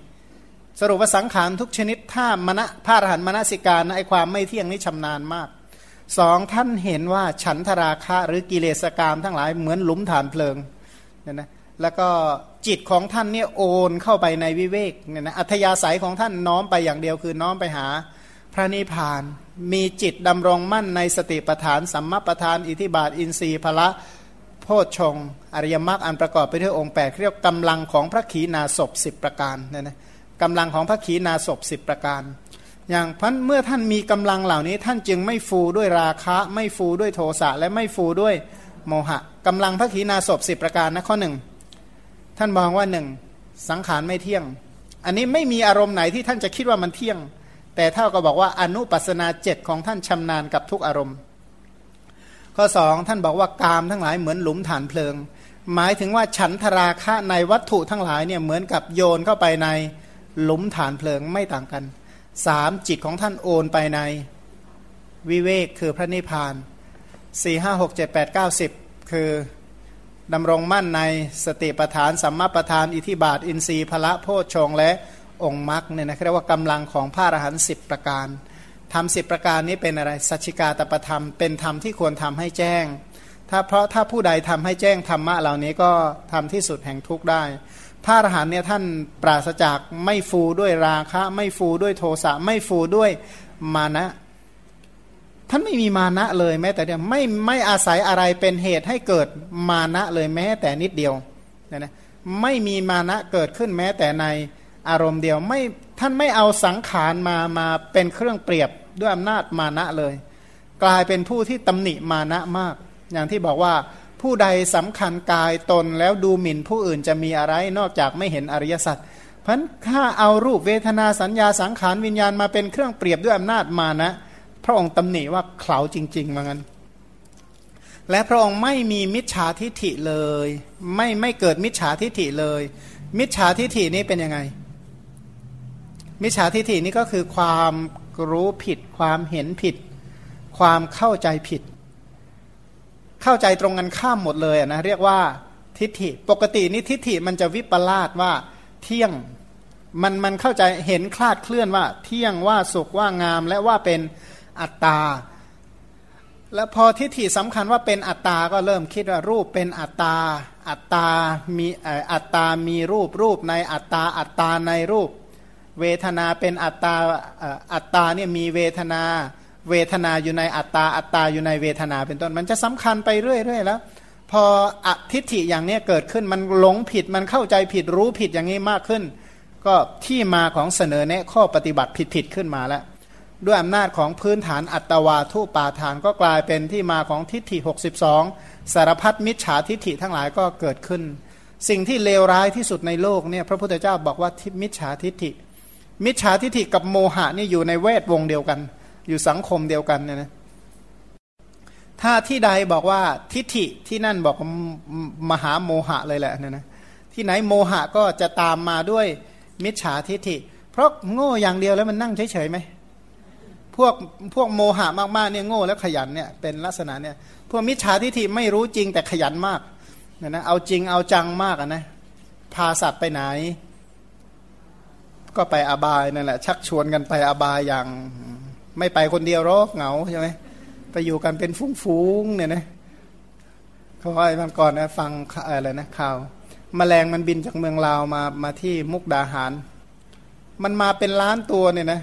สรุปว่าสังขารทุกชนิด ถ้ามณะพระอรหันต์มณสิการนะไอความไม่เที่ยงนี่ชำนาญมาก สองท่านเห็นว่าฉันทราคะหรือกิเลสกรรมทั้งหลายเหมือนหลุมฐานเพลิงเนี่ยนะแล้วก็จิตของท่านเนี่ยโอนเข้าไปในวิเวกเนี่ยนะอัธยาศัยของท่านน้อมไปอย่างเดียวคือน้อมไปหาพระนิพพาน มีจิตดำรงมั่นในสติปัฏฐาน สัมมาปัฏฐาน อิทิบาท อินทรีย์พละโพชฌงอริยมรรคอันประกอบไปด้วยองค์แปดเรียกกำลังของพระขีณาสพสิบประการเนี่ยนะกำลังของพระขีณาสพสิบประการ อย่างพันเมื่อท่านมีกำลังเหล่านี้ ท่านจึงไม่ฟูด้วยราคะ ไม่ฟูด้วยโทสะและไม่ฟูด้วยโมหะกำลังพระขีณาสพสิบประการนะข้อหนึ่งท่านมองว่าหนึ่งสังขารไม่เที่ยง อันนี้ไม่มีอารมณ์ไหนที่ท่านจะคิดว่ามันเที่ยง แต่เท่าก็บอกว่าอนุปัสนาเจ็ดของท่านชำนาญกับทุกอารมณ์ ข้อสองท่านบอกว่ากามทั้งหลายเหมือนหลุมฐานเพลิง หมายถึงว่าฉันทราคะในวัตถุทั้งหลายเนี่ยเหมือนกับโยนเข้าไปในหลุมฐานเพลิงไม่ต่างกัน สามจิตของท่านโอนไปในวิเวกคือพระนิพพานสี่ห้าหกเจ็ดแปดเก้าสิบคือดำรงมั่นในสติปทานสัมมาปทาน อิทิบาท อินทรีย์พละโพชฌงและองค์มรรคเนี่ยนะเรียกว่ากำลังของพระอรหันต์สิบประการทำสิบประการนี้เป็นอะไรสัจจิกาตประธรรม เป็นธรรมที่ควรทำให้แจ้ง ถ้าเพราะถ้าผู้ใดทำให้แจ้งธรรมะเหล่านี้ก็ทำที่สุดแห่งทุกข์ได้ พระอรหันต์เนี่ยท่านปราศจากไม่ฟูด้วยราคะ ไม่ฟูด้วยโทสะไม่ฟูด้วยมานะ ท่านไม่มีมานะเลยแม้แต่เดียวไม่ไม่อาศัยอะไรเป็นเหตุให้เกิดมานะเลยแม้แต่นิดเดียวนะนะไม่มีมานะเกิดขึ้นแม้แต่ในอารมณ์เดียวไม่ท่านไม่เอาสังขารมามาเป็นเครื่องเปรียบด้วยอำนาจมานะเลย กลายเป็นผู้ที่ตำหนิมานะมาก อย่างที่บอกว่า ผู้ใดสำคัญกายตนแล้วดูหมิ่นผู้อื่นจะมีอะไรนอกจากไม่เห็นอริยสัจเพราะถ้าเอารูปเวทนาสัญญาสังขารวิญญาณมาเป็นเครื่องเปรียบด้วยอำนาจมานะ พระองค์ตำหนิว่าเข่าจริงๆมือนกันและพระองค์ไม่มีมิจฉาทิฐิเลย ไม่ไม่เกิดมิจฉาทิฐิเลย มิจฉาทิฐินี้เป็นยังไง มิจฉาทิฐินี้ก็คือความรู้ผิด ความเห็นผิด ความเข้าใจผิด เข้าใจตรงกันข้ามหมดเลยนะเรียกว่าทิฏฐิปกตินี่ทิฏฐิมันจะวิปลาสว่าเที่ยงมันมันเข้าใจเห็นคลาดเคลื่อนว่า เที่ยงว่าสุขว่างาม และว่าเป็นอัตตา แล้วพอทิฏฐิสำคัญว่าเป็นอัตตาก็เริ่มคิดว่ารูปเป็นอัตตา อัตตามีอัตตามีรูปรูปในอัตตาอัตตาในรูป เวทนาเป็นอัตตาอัตตาเนี่ยมีเวทนา เวทนาอยู่ในอัตตาอัตตาอยู่ในเวทนาเป็นต้น มันจะสำคัญไปเรื่อยๆแล้ว พออทิฏฐิอย่างนี้เกิดขึ้นมันหลงผิดมันเข้าใจผิดรู้ผิดอย่างนี้มากขึ้น ก็ที่มาของเสนอแนะข้อปฏิบัติผิดๆขึ้นมาแล้ว ด้วยอำนาจของพื้นฐานอัตวาทุปาทานก็กลายเป็นที่มาของทิฏฐิ 62 สารพัดมิจฉาทิฏฐิทั้งหลายก็เกิดขึ้น สิ่งที่เลวร้ายที่สุดในโลกเนี่ยพระพุทธเจ้าบอกว่ามิจฉาทิฏฐิ มิจฉาทิฏฐิกับโมหะนี่อยู่ในเวทวงเดียวกัน อยู่สังคมเดียวกันเนี่ยนะถ้าที่ใดบอกว่าทิฏฐิที่นั่นบอกมหาโมหะเลยแหละเนี่ยนะที่ไหนโมหะก็จะตามมาด้วยมิจฉาทิฏฐิ เพราะโง่อย่างเดียวแล้วมันนั่งเฉยๆไหมพวกพวกโมหะมากๆเนี่ยโง่แล้วขยันเนี่ยเป็นลักษณะเนี่ยพวกมิจฉาทิฏฐิไม่รู้จริงแต่ขยันมากเนี่ยนะเอาจริงเอาจังมากนะพาสัตว์ไปไหน ก็ไปอบายนั่นแหละชักชวนกันไปอบายอย่าง ไม่ไปคนเดียวรอกเหงาใช่ไหมไปอยู่กันเป็นฟุ้งๆเนี่ยนะเขาไอ้มันก่อนนะฟังอะไรนะข่าวมแมลงมันบินจากเมืองลาวมามาที่มุกดาหาร มันมาเป็นล้านตัวเนี่ยนะ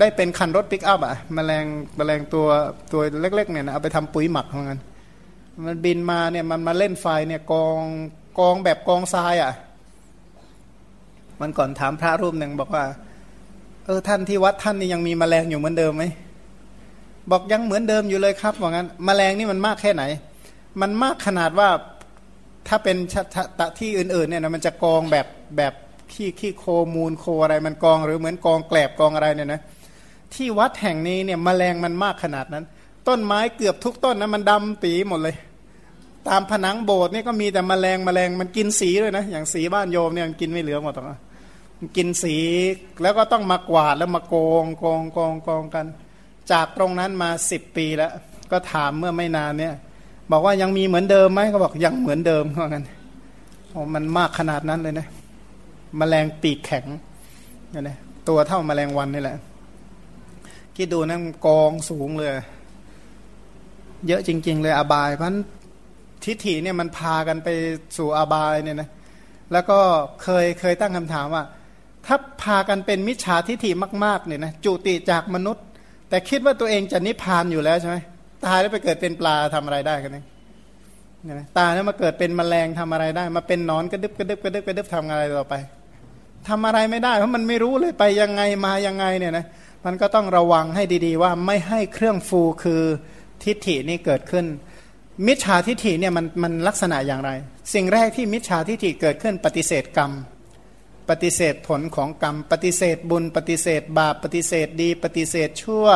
ได้เป็นคันรถปิกอัพอะมแมลงมแมลงตัวตัวเล็ก ๆ เนี่ยนะเอาไปทำปุ๋ยหมักเหมือนกันมันบินมาเนี่ยมันมาเล่นไฟเนี่ยกองกองแบบกองทรายอะ่ะ มันก่อนถามพระรูปหนึ่งบอกว่า เออท่านที่วัดท่านนี่ยังมีแมลงอยู่เหมือนเดิมไหมบอกยังเหมือนเดิมอยู่เลยครับว่างั้นแมลงนี่มันมากแค่ไหน มันมากขนาดว่าถ้าเป็นที่อื่นๆเนี่ยนะมันจะกองแบบแบบขี้ขี้โคมูลโคอะไรมันกอง หรือเหมือนกองแกลบกองอะไรเนี่ยนะที่วัดแห่งนี้เนี่ยมแมลงมันมากขนาดนั้น ต้นไม้เกือบทุกต้นนะมันดำปีหมดเลย ตามผนังโบสถ์นี่ก็มีแต่มแมลงมแมลงมันกินสีด้วยนะ อย่างสีบ้านโยมเนี่ยมันกินไม่เหลือหมดหรอกมัน กินสีแล้วก็ต้องมากวาดแล้วมาโกงโกงโกงโกงกัน จากตรงนั้นมาสิบปีแล้ว ก็ถามเมื่อไม่นานเนี่ย บอกว่ายังมีเหมือนเดิมไหมก็บอกยังเหมือนเดิมเพราะงั้นโอ้มันมากขนาดนั้นเลยนะมแมลงปีกแข็งนี่นะตัวเท่ามแมลงวันนี่แหละคิดดูนั่งกองสูงเลย เยอะจริง ๆ เลยอบายเพราะทิฏฐิเนี่ยมันพากันไปสู่อบายเนี่ยนะแล้วก็เคยเคยตั้งคำถามว่า ถ้าพากันเป็นมิจฉาทิฏฐิมากๆเนี่ยนะจุติจากมนุษย์ แต่คิดว่าตัวเองจะนิพพานอยู่แล้วใช่ไหมตายแล้วไปเกิดเป็นปลาทำอะไรได้กันเนี่ยตายแล้วมาเกิดเป็นแมลงทำอะไรได้ มาเป็นนอนกระดึบกระดึบกระดึบกระดึบทำอะไรต่อไปทำอะไรไม่ได้ เพราะมันไม่รู้เลยไปยังไงมายังไงเนี่ยนะมันก็ต้องระวังให้ดีๆ ว่าไม่ให้เครื่องฟูคือทิฏฐินี่เกิดขึ้น มิจฉาทิฏฐิเนี่ยมันมันลักษณะอย่างไร สิ่งแรกที่มิจฉาทิฏฐิเกิดขึ้นปฏิเสธกรรม ปฏิเสธผลของกรรม ปฏิเสธบุญ ปฏิเสธบาป ปฏิเสธดี ปฏิเสธชั่ว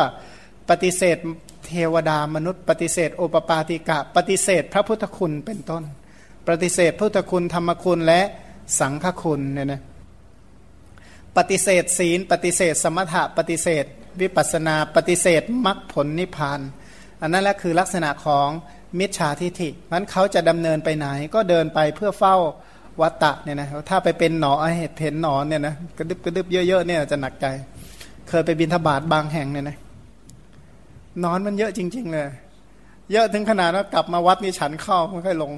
ปฏิเสธเทวดามนุษย์ ปฏิเสธโอปปาติกะ ปฏิเสธพระพุทธคุณเป็นต้น ปฏิเสธพุทธคุณธรรมคุณและสังฆคุณเนี่ยนะปฏิเสธศีล ปฏิเสธสมถะปฏิเสธ วิปัสนา ปฏิเสธมรรคผลนิพพาน อันนั้นแหละคือลักษณะของมิจฉาทิฐิมันเขาจะดำเนินไปไหนก็เดินไปเพื่อเฝ้า วัตตะเนี่ยนะถ้าไปเป็นหนอเห็ดเห็นหนอนเนี่ยนะกระดึบกระดึบเยอะๆเนี่ยจะหนักใจ เคยไปบินทบาทบางแห่งเนี่ยนะนอนมันเยอะจริง ๆ เลย เยอะถึงขนาดว่ากลับมาวัดนี่ฉันข้าวไม่ค่อยลง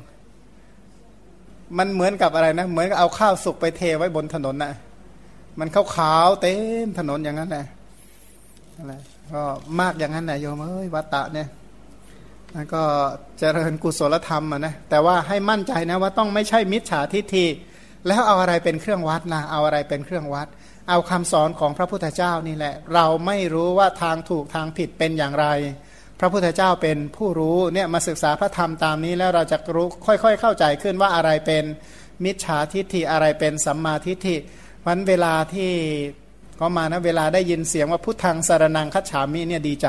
มันเหมือนกับอะไรนะ เหมือนกับเอาข้าวสุกไปเทไว้บนถนนนะ่ะมันขาวๆเต็มถนนอย่างนั้นแหละอะไรก็มากอย่างนั้นแหละโยมเอ้ยวัตตะเนี่ย แล้วก็เจริญกุศลธรรมนะแต่ว่าให้มั่นใจนะว่าต้องไม่ใช่มิจฉาทิฏฐิแล้วเอาอะไรเป็นเครื่องวัดนะเอาอะไรเป็นเครื่องวัด เอาคำสอนของพระพุทธเจ้านี่แหละ เราไม่รู้ว่าทางถูกทางผิดเป็นอย่างไร พระพุทธเจ้าเป็นผู้รู้เนี่ยมาศึกษาพระธรรมตามนี้แล้วเราจะรู้ค่อย ๆ เข้าใจขึ้นว่าอะไรเป็นมิจฉาทิฏฐิอะไรเป็นสัมมาทิฏฐิวันเวลาที่ก็มานะเวลาได้ยินเสียงว่าพุทธังสารนังคัจฉามิเนี่ยดีใจ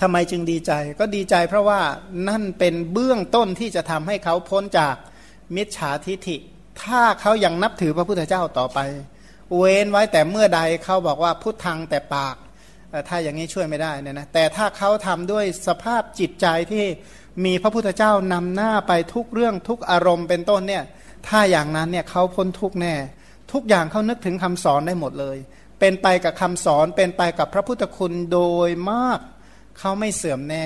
ทำไมจึงดีใจ ก็ดีใจเพราะว่านั่นเป็นเบื้องต้นที่จะทำให้เขาพ้นจากมิจฉาทิฐิ ถ้าเขายังนับถือพระพุทธเจ้าต่อไป เว้นไว้แต่เมื่อใดเขาบอกว่าพุทธังแต่ปาก ถ้าอย่างนี้ช่วยไม่ได้เนี่ยนะแต่ถ้าเขาทำด้วยสภาพจิตใจที่มีพระพุทธเจ้านำหน้าไปทุกเรื่องทุกอารมณ์เป็นต้นเนี่ยถ้าอย่างนั้นเนี่ยเขาพ้นทุกแน่ ทุกอย่างเขานึกถึงคำสอนได้หมดเลย เป็นไปกับคำสอนเป็นไปกับพระพุทธคุณโดยมาก เขาไม่เสื่อมแน่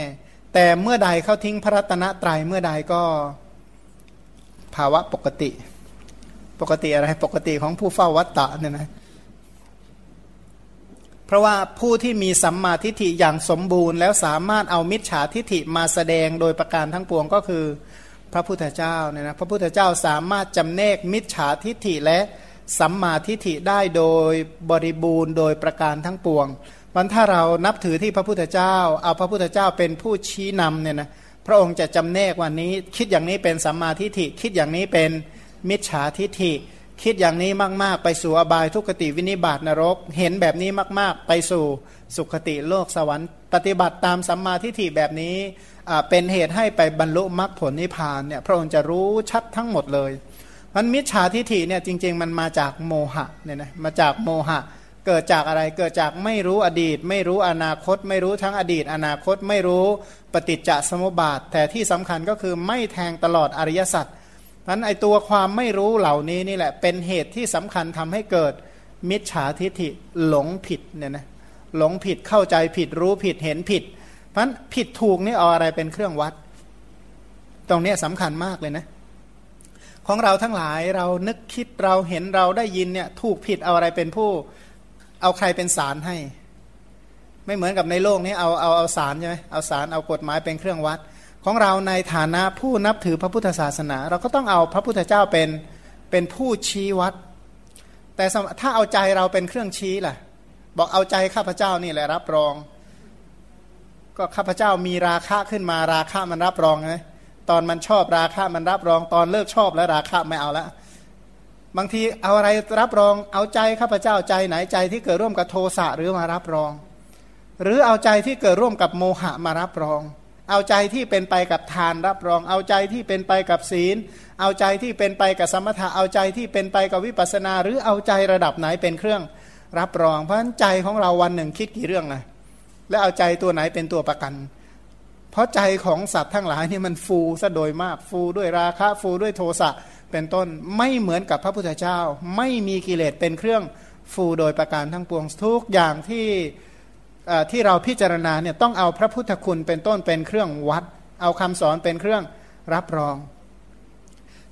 แต่เมื่อใดเขาทิ้งพระรัตนตรัยเมื่อใดก็ภาวะปกติ ปกติอะไรปกติของผู้เฝ้าวัตตะเนี่ยนะเพราะว่าผู้ที่มีสัมมาทิฏฐิอย่างสมบูรณ์ แล้วสามารถเอามิจฉาทิฏฐิมาแสดงโดยประการทั้งปวงก็คือพระพุทธเจ้าเนี่ยนะพระพุทธเจ้าสามารถจำแนกมิจฉาทิฏฐิและสัมมาทิฏฐิได้โดยบริบูรณ์โดยประการทั้งปวง มันถ้าเรานับถือที่พระพุทธเจ้า เอาพระพุทธเจ้าเป็นผู้ชี้นำเนี่ยนะพระองค์จะจำแนกวันนี้คิดอย่างนี้เป็นสัมมาทิฏฐิ คิดอย่างนี้เป็นมิจฉาทิฏฐิ คิดอย่างนี้มาก ๆ ไปสู่อบายทุกขติวินิบาตนรก เห็นแบบนี้มาก ๆ ไปสู่สุขติโลกสวรรค์ ปฏิบัติตามสัมมาทิฏฐิแบบนี้เป็นเหตุให้ไปบรรลุมรรคผลนิพพานเนี่ยพระองค์จะรู้ชัดทั้งหมดเลยมันมิจฉาทิฏฐิเนี่ยจริง ๆ มันมาจากโมหะเนี่ยนะมาจากโมหะ เกิดจากอะไรเกิดจากไม่รู้อดีต ไม่รู้อนาคต ไม่รู้ทั้งอดีต อนาคตไม่รู้ปฏิจจสมุปบาท แต่ที่สำคัญก็คือไม่แทงตลอดอริยสัจนั้นไอตัวความไม่รู้เหล่านี้นี่แหละเป็นเหตุที่สำคัญทำให้เกิดมิจฉาทิฏฐิหลงผิดเนี่ยนะหลงผิดเข้าใจผิดรู้ผิดเห็นผิด เพราะผิดถูกนี่เอาอะไรเป็นเครื่องวัด ตรงนี้สำคัญมากเลยนะของเราทั้งหลายเรานึกคิดเราเห็นเราได้ยินเนี่ยถูกผิดเอาอะไรเป็นผู้ เอาใครเป็นศาลให้ ไม่เหมือนกับในโลกนี้เอาเอาเอาศาลใช่ไหมเอาศาลเอากฎหมายเป็นเครื่องวัด ของเราในฐานะผู้นับถือพระพุทธศาสนา เราก็ต้องเอาพระพุทธเจ้าเป็นเป็นผู้ชี้วัด แต่ถ้าเอาใจเราเป็นเครื่องชี้ล่ะ บอกเอาใจข้าพเจ้านี่แหละรับรอง ก็ข้าพเจ้ามีราคะขึ้นมาราคะมันรับรองไงตอนมันชอบราคะมันรับรอง ตอนเลิกชอบแล้วราคะไม่เอาล้ว บางทีเอาอะไรรับรองเอาใจข้าพเจ้าใจไหนใจที่เกิดร่วมกับโทสะหรือมารับรอง หรือเอาใจที่เกิดร่วมกับโมหะมารับรอง เอาใจที่เป็นไปกับทานรับรอง เอาใจที่เป็นไปกับศีล เอาใจที่เป็นไปกับสมถะเอาใจที่เป็นไปกับวิปัสนา หรือเอาใจระดับไหนเป็นเครื่อง รับรอง เพราะฉะนั้นใจของเราวันหนึ่งคิดกี่เรื่องนะและเอาใจตัวไหนเป็นตัวประกัน เพราะใจของสัตว์ทั้งหลายนี่มันฟูซะโดยมากฟูด้วยราคะฟูด้วยโทสะ เป็นต้นไม่เหมือนกับพระพุทธเจ้า ไม่มีกิเลสเป็นเครื่องฟูโดยประการทั้งปวงทุกอย่างที่ที่เราพิจารณาเนี่ยต้องเอาพระพุทธคุณเป็นต้นเป็นเครื่องวัด เอาคำสอนเป็นเครื่องรับรอง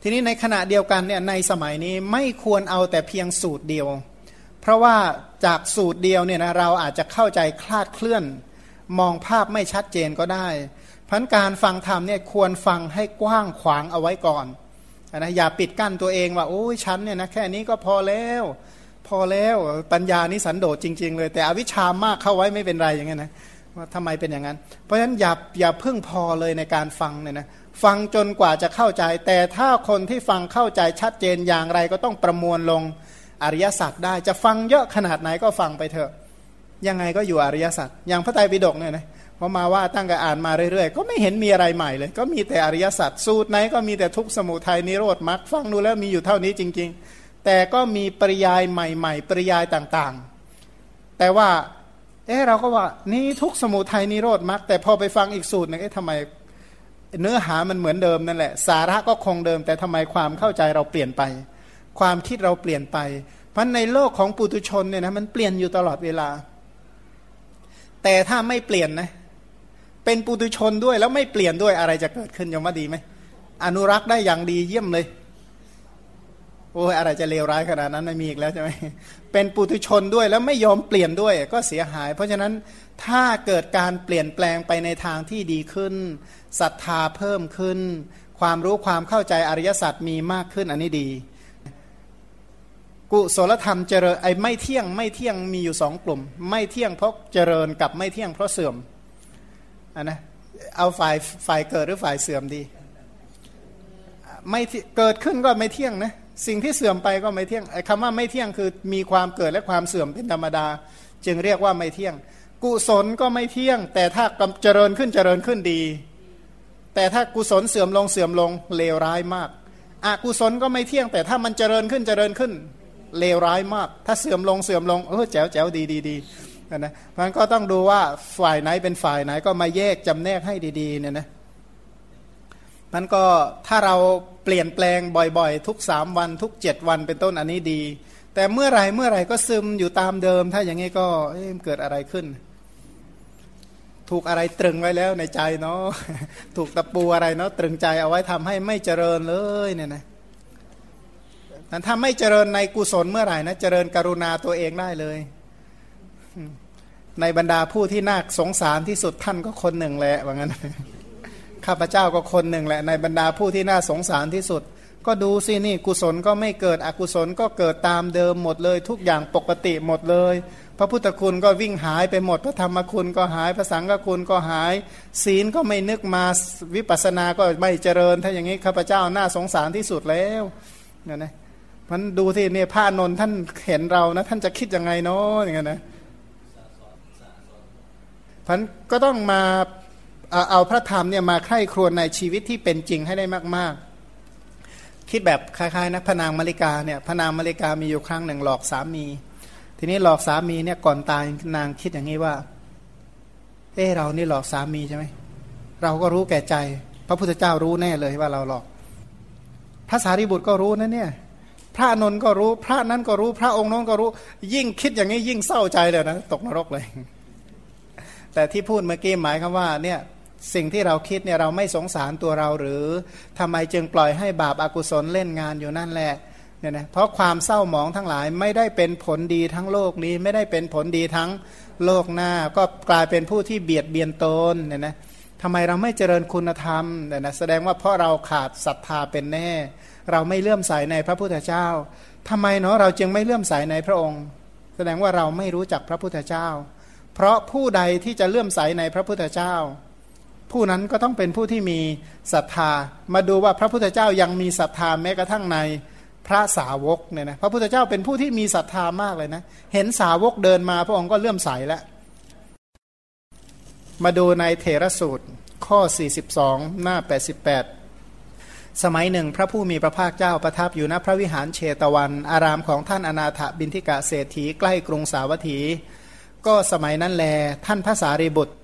ทีนี้ในขณะเดียวกันเนี่ยในสมัยนี้ไม่ควรเอาแต่เพียงสูตรเดียว เพราะว่าจากสูตรเดียวเนี่ยนะเราอาจจะเข้าใจคลาดเคลื่อน มองภาพไม่ชัดเจนก็ได้พันการฟังธรรมเนี่ยควรฟังให้กว้างขวางเอาไว้ก่อน นะอย่าปิดกั้นตัวเองว่าโอ้ยฉันเนี่ยนะแค่นี้ก็พอแล้ว พอแล้วปัญญานี่สันโดษจริง ๆ เลย แต่อวิชามากเข้าไว้ไม่เป็นไรอย่างเงี้ยนะว่าทำไมเป็นอย่างนั้น เพราะฉะนั้นอย่าอย่าพึ่งพอเลยในการฟังเนี่ยนะฟังจนกว่าจะเข้าใจ แต่ถ้าคนที่ฟังเข้าใจชัดเจนอย่างไรก็ต้องประมวลลงอริยสัจได้จะฟังเยอะขนาดไหนก็ฟังไปเถอะ ยังไงก็อยู่อริยสัจอย่างพระไตรปิฎกเนี่ยนะ พอมาว่าตั้งแต่อ่านมาเรื่อยๆ ก็ไม่เห็นมีอะไรใหม่เลย ก็มีแต่อริยสัจสูตรไหนก็มีแต่ทุกสมุทัยนิโรธมรรคฟังดูแล้วมีอยู่เท่านี้จริง ๆ แต่ก็มีปริยายใหม่ๆ ปริยายต่างๆ แต่ว่าเออเราก็ว่านี่ทุกสมุทัยนิโรธมรรคแต่พอไปฟังอีกสูตรนึงเอ๊ะทำไมเนื้อหามันเหมือนเดิมนั่นแหละ สาระก็คงเดิม แต่ทำไมความเข้าใจเราเปลี่ยนไป ความคิดเราเปลี่ยนไป เพราะในโลกของปุตุชนเนี่ยนะมันเปลี่ยนอยู่ตลอดเวลา แต่ถ้าไม่เปลี่ยนนะ เป็นปุตุชนด้วยแล้วไม่เปลี่ยนด้วยอะไรจะเกิดขึ้นยมว่าดีไหมอนุรักษ์ได้อย่างดีเยี่ยมเลย โอ้ยอะไรจะเลวร้ายขนาดนั้นไม่มีอีกแล้วใช่ไหมเป็นปุถุชนด้วยแล้วไม่ยอมเปลี่ยนด้วยก็เสียหาย เพราะฉะนั้นถ้าเกิดการเปลี่ยนแปลงไปในทางที่ดีขึ้นศรัทธาเพิ่มขึ้น ความรู้ความเข้าใจอริยสัจมีมากขึ้นอันนี้ดี กุศลธรรมเจริญไอ้ไม่เที่ยงไม่เที่ยงมีอยู่สองกลุ่ม ไม่เที่ยงเพราะเจริญกับไม่เที่ยงเพราะเสื่อม นนะเอาฝ่ายฝ่ายเกิดหรือฝ่ายเสื่อมดี ไม่เกิดขึ้นก็ไม่เที่ยงนะสิ่งที่เสื่อมไปก็ไม่เที่ยงคำว่าไม่เที่ยงคือมีความเกิดและความเสื่อมเป็นธรรมดา จึงเรียกว่าไม่เที่ยง กุศลก็ไม่เที่ยง แต่ถ้าเจริญขึ้นเจริญขึ้นดี แต่ถ้ากุศลเสื่อมลงเสื่อมลงเลวร้ายมากอกุศลก็ไม่เที่ยง แต่ถ้ามันเจริญขึ้นเจริญขึ้นเลวร้ายมาก ถ้าเสื่อมลงเสื่อมลงเออแจ๋วแจ๋วดีดีดี นะเพราะนั้นก็ต้องดูว่าฝ่ายไหนเป็นฝ่ายไหนก็มาแยกจำแนกให้ดีๆเนี่ยนะมันก็ถ้าเราเปลี่ยนแปลงบ่อยๆ ทุกสามวันทุกเจ็ดวันเป็นต้นอันนี้ดี แต่เมื่อไรเมื่อไรก็ซึมอยู่ตามเดิม ถ้าอย่างนี้ก็เกิดอะไรขึ้น ถูกอะไรตรึงไว้แล้วในใจเนาะถูกตะปูอะไรเนาะตรึงใจเอาไว้ทำให้ไม่เจริญเลยเนี่ยนะถ้าไม่เจริญในกุศลเมื่อไหร่นะเจริญกรุณาตัวเองได้เลย ในบรรดาผู้ที่น่าสงสารที่สุดท่านก็คนหนึ่งแหละว่างั้นข้าพเจ้าก็คนหนึ่งแหละ ในบรรดาผู้ที่น่าสงสารที่สุด ก็ดูสินี่กุศลก็ไม่เกิดอกุศลก็เกิดตามเดิมหมดเลย ทุกอย่างปกติหมดเลย พระพุทธคุณก็วิ่งหายไปหมด พระธรรมคุณก็หายพระสังฆคุณก็หาย ศีลก็ไม่นึกมาวิปัสสนาก็ไม่เจริญ ถ้าอย่างนี้ข้าพเจ้าน่าสงสารที่สุดแล้วเนี่ยนะมันดูที่เนี่ยพระนนท่านเห็นเรานะ ท่านจะคิดยังไงเนาะอย่างเงี้ยนะ พันก็ต้องมาเอาพระธรรมเนี่ยมาใคร่ครวญในชีวิตที่เป็นจริงให้ได้มาก ๆ คิดแบบคล้ายๆนะพนางมาริกาเนี่ยพนางมาริกามีอยู่ครั้งหนึ่งหลอกสามี ทีนี้หลอกสามีเนี่ยก่อนตายนางคิดอย่างนี้ว่า เออเรานี่หลอกสามีใช่ไหมเราก็รู้แก่ใจ พระพุทธเจ้ารู้แน่เลยว่าเราหลอก พระสารีบุตรก็รู้นะเนี่ยพระนนท์ก็รู้ พระนั้นก็รู้ พระองค์น้องก็รู้ ยิ่งคิดอย่างนี้ยิ่งเศร้าใจเลยนะตกนรกเลย แต่ที่พูดเมื่อกี้หมายคำว่าเนี่ยสิ่งที่เราคิดเนี่ยเราไม่สงสารตัวเราหรือทำไมจึงปล่อยให้บาปอากุศลเล่นงานอยู่นั่นแหละเนี่ยนะเพราะความเศร้าหมองทั้งหลายไม่ได้เป็นผลดีทั้งโลกนี้ไม่ได้เป็นผลดีทั้งโลกหน้า ก็กลายเป็นผู้ที่เบียดเบียนตนเนี่ยนะทำไมเราไม่เจริญคุณธรรมเนี่ยนะแสดงว่าเพราะเราขาดศรัทธาเป็นแน่ เราไม่เลื่อมใสในพระพุทธเจ้าทำไมเนาะเราจึงไม่เลื่อมใสในพระองค์ แสดงว่าเราไม่รู้จักพระพุทธเจ้า เพราะผู้ใดที่จะเลื่อมใสในพระพุทธเจ้า ผู้นั้นก็ต้องเป็นผู้ที่มีศรัทธา มาดูว่าพระพุทธเจ้ายังมีศรัทธาแม้กระทั่งในพระสาวกเนี่ยนะพระพุทธเจ้าเป็นผู้ที่มีศรัทธามากเลยนะ เห็นสาวกเดินมาพระองค์ก็เลื่อมใสแล้วมาดูในเทระสูตรข้อ 42 หน้า 88 สมัยหนึ่ง พระผู้มีพระภาคเจ้าประทับอยู่ณพระวิหารเชตวัน อารามของท่านอนาถบินทิกะเศรษฐีใกล้กรุงสาวัตถี ก็สมัยนั้นแล ท่านพระสารีบุตร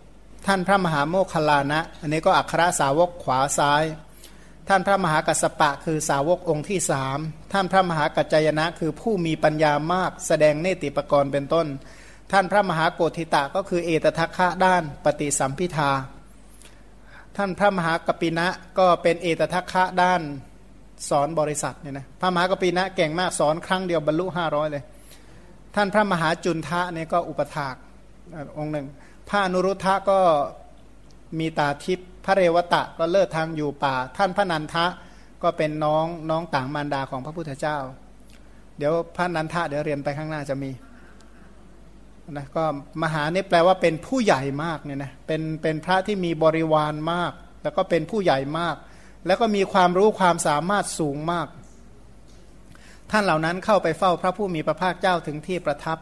ท่านพระมหาโมคคลานะ อันนี้ก็อัครสาวกขวาซ้าย ท่านพระมหากัสปะคือสาวกองค์ที่สามท่านพระมหากัจจยนะคือผู้มีปัญญามาก แสดงเนติปกรณ์เป็นต้น ท่านพระมหาโกธิตะก็คือเอตทัคคะด้านปฏิสัมพิทาท่านพระมหากปินะก็เป็นเอตทัคคะด้านสอนบริษัทเนี่ยนะพระมหากปินะเก่งมากสอนครั้งเดียวบรรลุห้าร้อยเลย ท่านพระมหาจุนทะเนี่ยก็อุปถากองค์หนึ่ง พระนุรุทธะก็มีตาทิพย์พระเรวตะก็เลิศทางอยู่ป่า ท่านพระนันทะก็เป็นน้องน้องต่างมารดาของพระพุทธเจ้า เดี๋ยวพระนันทะเดี๋ยวเรียนไปข้างหน้าจะมีนะก็มหานี่แปลว่าเป็นผู้ใหญ่มากเนี่ยนะเป็นเป็นพระที่มีบริวารมาก แล้วก็เป็นผู้ใหญ่มาก แล้วก็มีความรู้ความสามารถสูงมาก ท่านเหล่านั้นเข้าไปเฝ้าพระผู้มีพระภาคเจ้าถึงที่ประทับ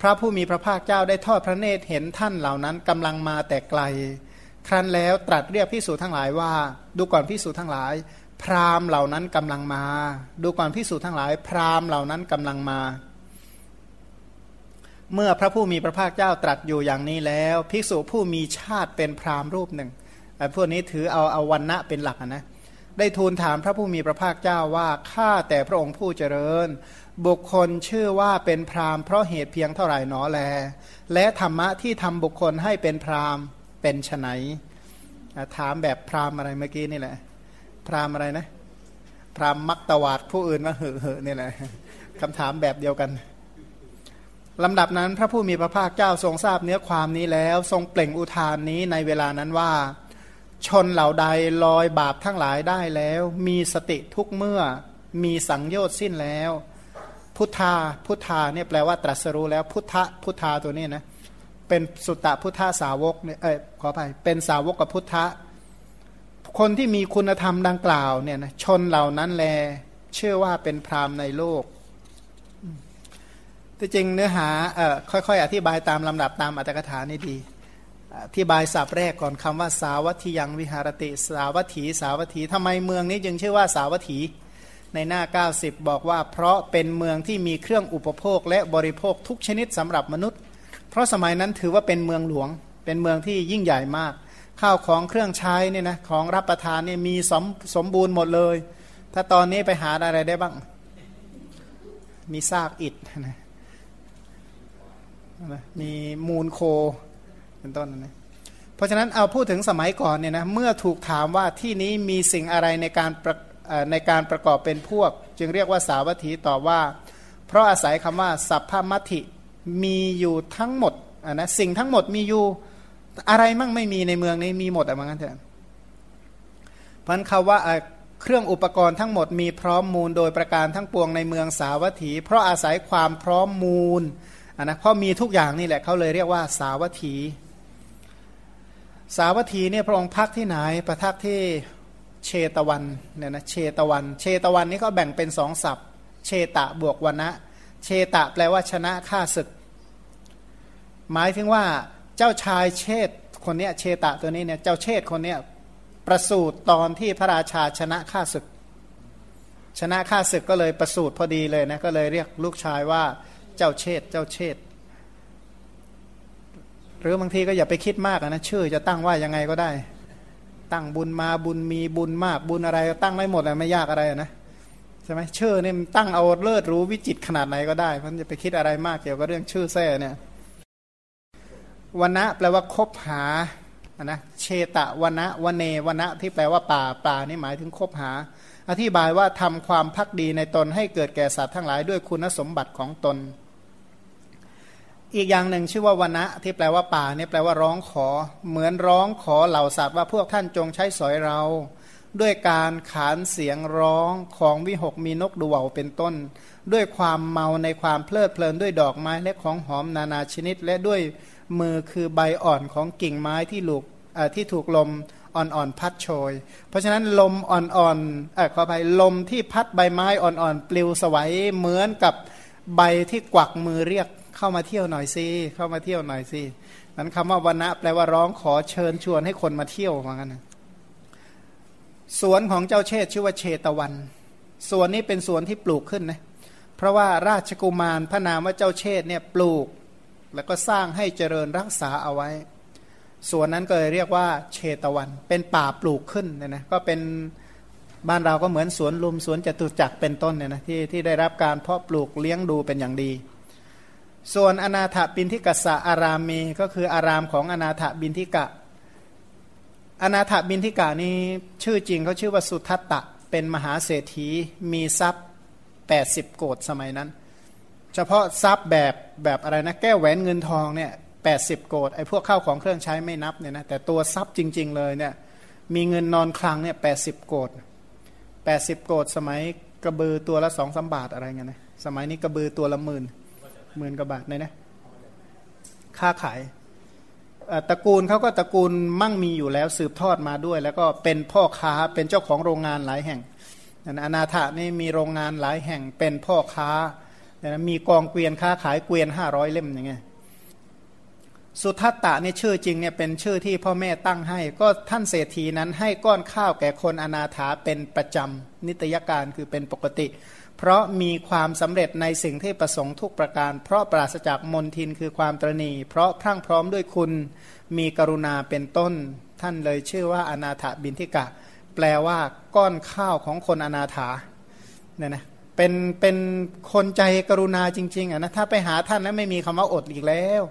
พระผู้มีพระภาคเจ้าได้ทอดพระเนตรเห็นท่านเหล่านั้นกำลังมาแต่ไกล ครั้นแล้วตรัสเรียกพิสูจทั้งหลายว่า ดูก่อนพิสูจทั้งหลาย พราหมณ์เหล่านั้นกำลังมา ดูก่อนพิสูจทั้งหลาย พราหมณ์เหล่านั้นกำลังมา เมื่อพระผู้มีพระภาคเจ้าตรัสอยู่อย่างนี้แล้ว ภิกษุผู้มีชาติเป็นพราหมณ์รูปหนึ่งพวกนี้ถือเอาเอาวันณะเป็นหลักนะ ได้ทูลถามพระผู้มีพระภาคเจ้าว่าข้าแต่พระองค์ผู้เจริญ บุคคลชื่อว่าเป็นพรามเพราะเหตุเพียงเท่าไหร่หนอแล และธรรมะที่ทำบุคคลให้เป็นพรามเป็นไฉนถามแบบพรามอะไรเมื่อกี้นี่แหละ พรามอะไรนะ พรามมักตวาดผู้อื่นมาเหอะเหอะนี่แหละคำถามแบบเดียวกันลำดับนั้นพระผู้มีพระภาคเจ้าทรงทราบเนื้อความนี้แล้ว ทรงเปล่งอุทานนี้ในเวลานั้นว่า ชนเหล่าใดลอยบาปทั้งหลายได้แล้ว มีสติทุกเมื่อมีสังโยชน์สิ้นแล้ว พุทธาพุทธาเนี่ยแปลว่าตรัสรู้แล้วพุทธพุทธาตัวนี้นะเป็นสุตตะพุทธสาวกเนี่ยเออขอไปเป็นสาวกกับพุทธะคนที่มีคุณธรรมดังกล่าวเนี่ยนะชนเหล่านั้นแล เชื่อว่าเป็นพรามในโลกที่จริงเนื้อหาเอ่อค่อยๆ อธิบายตามลำดับตามอัตถกถานี่ดี อธิบายสับแรกก่อนคำว่าสาวัตถียังวิหารติ สาวัตถี สาวัตถีทำไมเมืองนี้จึงชื่อว่าสาวัตถี ในหน้า 90 บอกว่าเพราะเป็นเมืองที่มีเครื่องอุปโภคและบริโภคทุกชนิดสำหรับมนุษย์ เพราะสมัยนั้นถือว่าเป็นเมืองหลวง เป็นเมืองที่ยิ่งใหญ่มาก ข้าวของเครื่องใช้เนี่ยนะของรับประทานเนี่ยมีสมสมบูรณ์หมดเลย ถ้าตอนนี้ไปหาอะไรได้บ้าง มีซากอิฐนะมีมูลโค เป็นต้นนะเพราะฉะนั้นเอาพูดถึงสมัยก่อนเนี่ยนะเมื่อถูกถามว่าที่นี้มีสิ่งอะไรในการในการประกอบเป็นพวก จึงเรียกว่าสาวัตถีตอบว่า เพราะอาศัยคำว่า สัพพมัติมีอยู่ทั้งหมดนะสิ่งทั้งหมดมีอยู่อะไรมั่งไม่มีในเมืองนี้มีหมดอะไรงั้นเถอะพันคาว่าเครื่องอุปกรณ์ทั้งหมดมีพร้อมมูลโดยประการทั้งปวงในเมืองสาวัตถี เพราะอาศัยความพร้อมมูลนนะเพราะมีทุกอย่างนี่แหละเขาเลยเรียกว่าสาวัตถี สาวัตถีเนี่ยพระองค์พักที่ไหนประทักที่เชตวันเนี่ยนะเชตวัน เชตวันนี่ก็แบ่งเป็นสองศัพท์ เชตะบวกวันะเชตะแปลว่าชนะฆ่าศึก หมายถึงว่าเจ้าชายเชตคนเนี้เชตะตัวนี้เนี่ยเจ้าเชตคนเนี้ประสูตรตอนที่พระราชาชนะฆ่าศึก ชนะฆ่าศึกก็เลยประสูตรพอดีเลยนะก็เลยเรียกลูกชายว่าเจ้าเชตเจ้าเชต หรือบางทีก็อย่าไปคิดมากนะชื่อจะตั้งว่ายังไงก็ได้ ตั้งบุญมาบุญมีบุญมากบุญอะไรตั้งไม่หมดอะไม่ยากอะไรนะใช่ไหมชื่อนี่ตั้งเอาเลิศรู้วิจิตขนาดไหนก็ได้มันจะไปคิดอะไรมากเกี่ยวกับเรื่องชื่อแท้เนี่ยวันะแปลว่าคบหานะเชตะวันะวันเนวันะที่แปลว่าป่าป่านี่หมายถึงคบหา อธิบายว่าทำความพักดีในตนให้เกิดแก่สัตว์ทั้งหลายด้วยคุณสมบัติของตน อีกอย่างหนึ่งชื่อว่าวนะที่แปลว่าป่าเนี่ยแปลว่าร้องขอ เหมือนร้องขอเหล่าสัตว์ว่าพวกท่านจงใช้สอยเรา ด้วยการขานเสียงร้องของวิหกมีนกดูว่าเป็นต้น ด้วยความเมาในความเพลิดเพลินด้วยดอกไม้และของหอมนานาชนิด และด้วยมือคือใบอ่อนของกิ่งไม้ที่ลูกที่ถูกลมอ่อนๆพัดโชย เพราะฉะนั้นลมอ่อนๆเออขออภัยลมที่พัดใบไม้อ่อนๆปลิวสวัยเหมือนกับใบที่กวักมือเรียก เข้ามาเที่ยวหน่อยสิเข้ามาเที่ยวหน่อยสินั้นคำว่าวันนะแปลว่าร้องขอเชิญชวนให้คนมาเที่ยวเหมือนกันสวนของเจ้าเชษชื่อว่าเชตวัน สวนนี้เป็นสวนที่ปลูกขึ้นนะเพราะว่าราชกุมารพระนามว่าเจ้าเชษเนี่ยปลูก แล้วก็สร้างให้เจริญรักษาเอาไว้สวนนั้นก็เลยเรียกว่าเชตวัน เป็นป่าปลูกขึ้นเนี่ยนะก็เป็นบ้านเราก็เหมือนสวนลุมสวนจตุจักรเป็นต้นเนี่ยนะที่ที่ได้รับการเพาะปลูกเลี้ยงดูเป็นอย่างดี ส่วนอนาถบินทิกษะอารามมีก็คืออารามของอนาถบินทิกะ อนาถบินทิกะนี้ชื่อจริงเขาชื่อว่าสุทัตตะ เป็นมหาเศรษฐีมีทรัพย์ 80 โกดสมัยนั้น เฉพาะทรัพย์แบบแบบอะไรนะแก้วแหวนเงินทองเนี่ย80โกดไอ้พวกข้าวของเครื่องใช้ไม่นับเนี่ยนะแต่ตัวทรัพย์จริง ๆ เลยเนี่ยมีเงินนอนคลังเนี่ยแปโกด80 โกดสมัยกระบือตัวละสองสาบาทอะไรเงี้ยนะสมัยนี้กระบือตัวละหมื่น หมื่นกว่าบาทเนี่ยนะค่าขายตระกูลเขาก็ตระกูลมั่งมีอยู่แล้วสืบทอดมาด้วย แล้วก็เป็นพ่อค้าเป็นเจ้าของโรงงานหลายแห่งอนาถานี่มีโรงงานหลายแห่งเป็นพ่อค้ามีกองเกวียนค้าขายเกวียนห้าร้อยเล่มอย่างเงี้ยสุทัตตะเนี่ยชื่อจริงเนี่ยเป็นชื่อที่พ่อแม่ตั้งให้ ก็ท่านเศรษฐีนั้นให้ก้อนข้าวแก่คนอนาถาเป็นประจำนิตยการคือเป็นปกติ เพราะมีความสำเร็จในสิ่งที่ประสงค์ทุกประการ เพราะปราศจากมนทินคือความตรณีเพราะพรั่งพร้อมด้วยคุณมีกรุณาเป็นต้น ท่านเลยชื่อว่าอนาถบินทิกะ แปลว่าก้อนข้าวของคนอนาถาเนี่ยนะเป็นเป็นคนใจกรุณาจริงๆอะนะถ้าไปหาท่านนะไม่มีคำว่าอดอีกแล้ว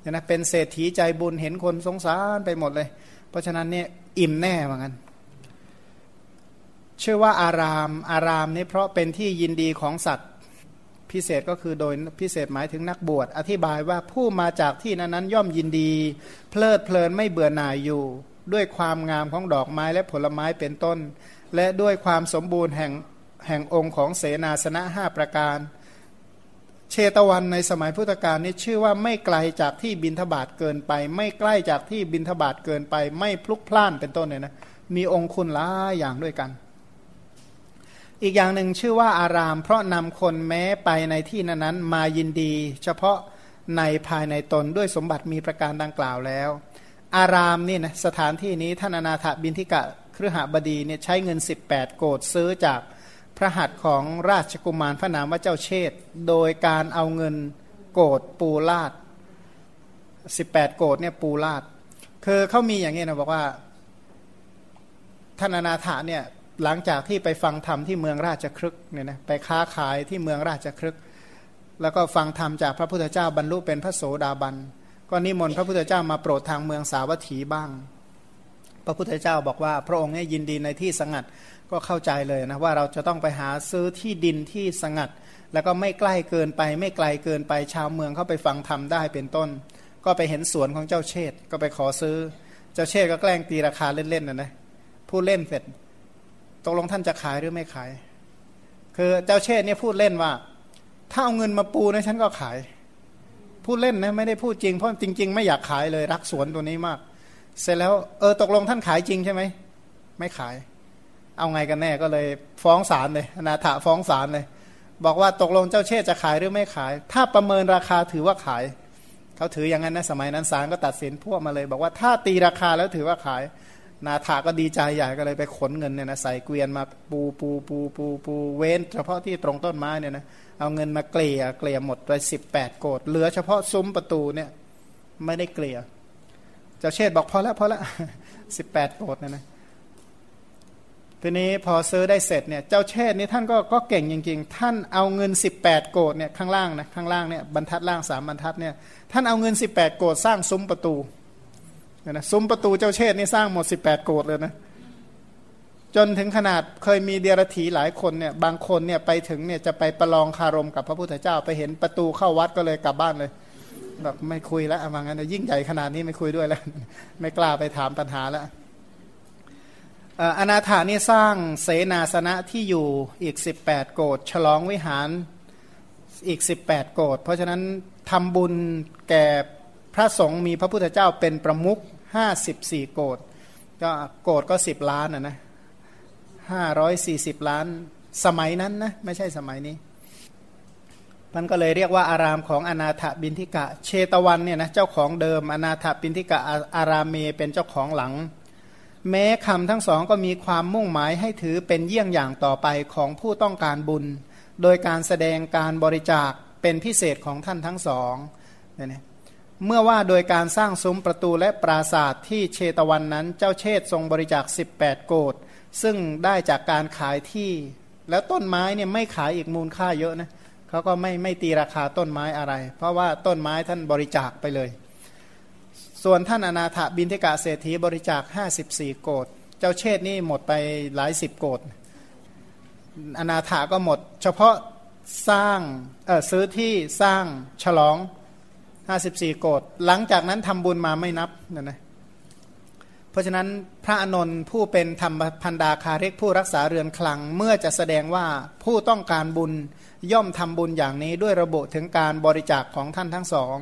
เนี่ยนะเป็นเศรษฐีใจบุญเห็นคนสงสารไปหมดเลย เพราะฉะนั้นเนี่ยอิ่มแน่เหมือนกัน ชื่อว่าอาราม อารามนี่เพราะเป็นที่ยินดีของสัตว์ พิเศษก็คือโดยพิเศษหมายถึงนักบวช อธิบายว่าผู้มาจากที่นั้นนั้นย่อมยินดี เพลิดเพลินไม่เบื่อหน่ายอยู่ ด้วยความงามของดอกไม้และผลไม้เป็นต้น และด้วยความสมบูรณ์แห่งแห่งองค์ของเสนาสนะห้าประการ เชตวันในสมัยพุทธกาลนี้ชื่อว่าไม่ไกลจากที่บินทบาทเกินไป ไม่ใกล้จากที่บินทบาทเกินไป ไม่พลุกพล่านเป็นต้นเนี่ยนะมีองค์คุณหลายอย่างด้วยกัน อีกอย่างหนึ่งชื่อว่าอาราม เพราะนำคนแม้ไปในที่นั้นมายินดี เฉพาะในภายในตนด้วยสมบัติมีประการดังกล่าวแล้ว อารามนี่นะสถานที่นี้ท่านอนาถบินทิกะครหบดีเนี่ยใช้เงิน 18 โกดซื้อจากพระหัตถ์ของราชกุมารพระนามว่าเจ้าเชษโดยการเอาเงินโกดปูลาด18 โกดเนี่ยปูลาดคือเขามีอย่างนี้นะบอกว่าท่านอนาถเนี่ย หลังจากที่ไปฟังธรรมที่เมืองราชครึกเนี่ยนะไปค้าขายที่เมืองราชครึก แล้วก็ฟังธรรมจากพระพุทธเจ้าบรรลุเป็นพระโสดาบัน ก็นิมนต์พระพุทธเจ้ามาโปรดทางเมืองสาวัตถีบ้าง พระพุทธเจ้าบอกว่า พระองค์เนี่ยยินดีในที่สงัดก็เข้าใจเลยนะว่าเราจะต้องไปหาซื้อที่ดินที่สงัด แล้วก็ไม่ใกล้เกินไป ไม่ไกลเกินไปชาวเมืองเข้าไปฟังธรรมได้เป็นต้น ก็ไปเห็นสวนของเจ้าเชษก็ไปขอซื้อ เจ้าเชษก็แกล้งตีราคาเล่นๆนะนะพูดเล่นเสร็จ ตกลงท่านจะขายหรือไม่ขาย คือเจ้าเชษเนี่ยพูดเล่นว่า ถ้าเอาเงินมาปูนะฉันก็ขาย พูดเล่นนะไม่ได้พูดจริงเพราะจริง ๆ ไม่อยากขายเลยรักสวนตัวนี้มาก เสร็จแล้วเออตกลงท่านขายจริงใช่ไหมไม่ขาย เอาไงกันแน่ก็เลยฟ้องศาลเลยนาถาฟ้องศาลเลย บอกว่าตกลงเจ้าเชษจะขายหรือไม่ขาย ถ้าประเมินราคาถือว่าขายเขาถืออย่างนั้นนะสมัยนั้นศาลก็ตัดสินพวกมาเลย บอกว่าถ้าตีราคาแล้วถือว่าขาย นาถาก็ดีใจใหญ่ก็เลยไปขนเงินเนี่ยนะใส่เกวียนมาปูปูปูปูปูเว้น เฉพาะที่ตรงต้นไม้เนี่ยนะเอาเงินมาเกลี่ยเกลี่ยหมดไปสิบแปดโกดเหลือเฉพาะซุ้มประตูเนี่ยไม่ได้เกลี่ย เจ้าเชษบอกพอแล้วพอแล้วสิบแปดโกดเนี่ยนะทีนี้พอซื้อได้เสร็จเนี่ยเจ้าเชษนี่ท่านก็ก็เก่งจริงๆ ท่านเอาเงิน 18 โกดเนี่ยข้างล่างนะข้างล่างเนี่ยบรรทัดล่างสามบรรทัดเนี่ยท่านเอาเงิน 18 โกดสร้างซุ้มประตู นะซุ้มประตูเจ้าเชษนี่สร้างหมดสิบแปดโกดเลยนะจนถึงขนาดเคยมีเดียรถีหลายคนเนี่ยบางคนเนี่ยไปถึงเนี่ยจะไปประลองคารมกับพระพุทธเจ้า ไปเห็นประตูเข้าวัดก็เลยกลับบ้านเลยแบบไม่คุยแล้วว่างั้นยิ่งใหญ่ขนาดนี้ไม่คุยด้วยแล้ว ไม่กล้าไปถามปัญหาแล้วอนาถานี่สร้างเสนาสนะที่อยู่อีก 18 โกดฉลองวิหารอีก 18 โกดเพราะฉะนั้นทำบุญแก่พระสงฆ์มีพระพุทธเจ้าเป็นประมุข ห้าสิบสี่โกดก็โกดก็สิบล้านอะนะห้าร้อยสี่สิบล้าน สมัยนั้นนะไม่ใช่สมัยนี้ มันก็เลยเรียกว่าอารามของอนาถบินทิกะ เชตวันเนี่ยนะเจ้าของเดิมอนาถบินทิกะอารามเมเป็นเจ้าของหลัง แม้คำทั้งสองก็มีความมุ่งหมายให้ถือเป็นเยี่ยงอย่างต่อไปของผู้ต้องการบุญ โดยการแสดงการบริจาคเป็นพิเศษของท่านทั้งสองเนี่ย เมื่อว่าโดยการสร้างซุ้มประตูและปราศาสตร์ที่เชตวันนั้นเจ้าเชษทรงบริจาค 18 โกดซึ่งได้จากการขายที่ แล้วต้นไม้เนี่ยไม่ขายอีกมูลค่าเยอะนะเขาก็ไม่ไม่ตีราคาต้นไม้อะไร เพราะว่าต้นไม้ท่านบริจาคไปเลย ส่วนท่านอนาถบินทิกาเศรษฐีบริจาค 54 โกดเจ้าเชษนี่หมดไปหลายสิบโกดอนาถาก็หมด เฉพาะสร้างเออซื้อที่สร้างฉลอง ห้าสิบสี่โกดหลังจากนั้นทำบุญมาไม่นับนะนะเพราะฉะนั้นพระอนนท์ผู้เป็นธรรมพันดาคาเรกผู้รักษาเรือนคลัง เมื่อจะแสดงว่าผู้ต้องการบุญย่อมทำบุญอย่างนี้ด้วยระบุถึงการบริจาคของท่านทั้งสอง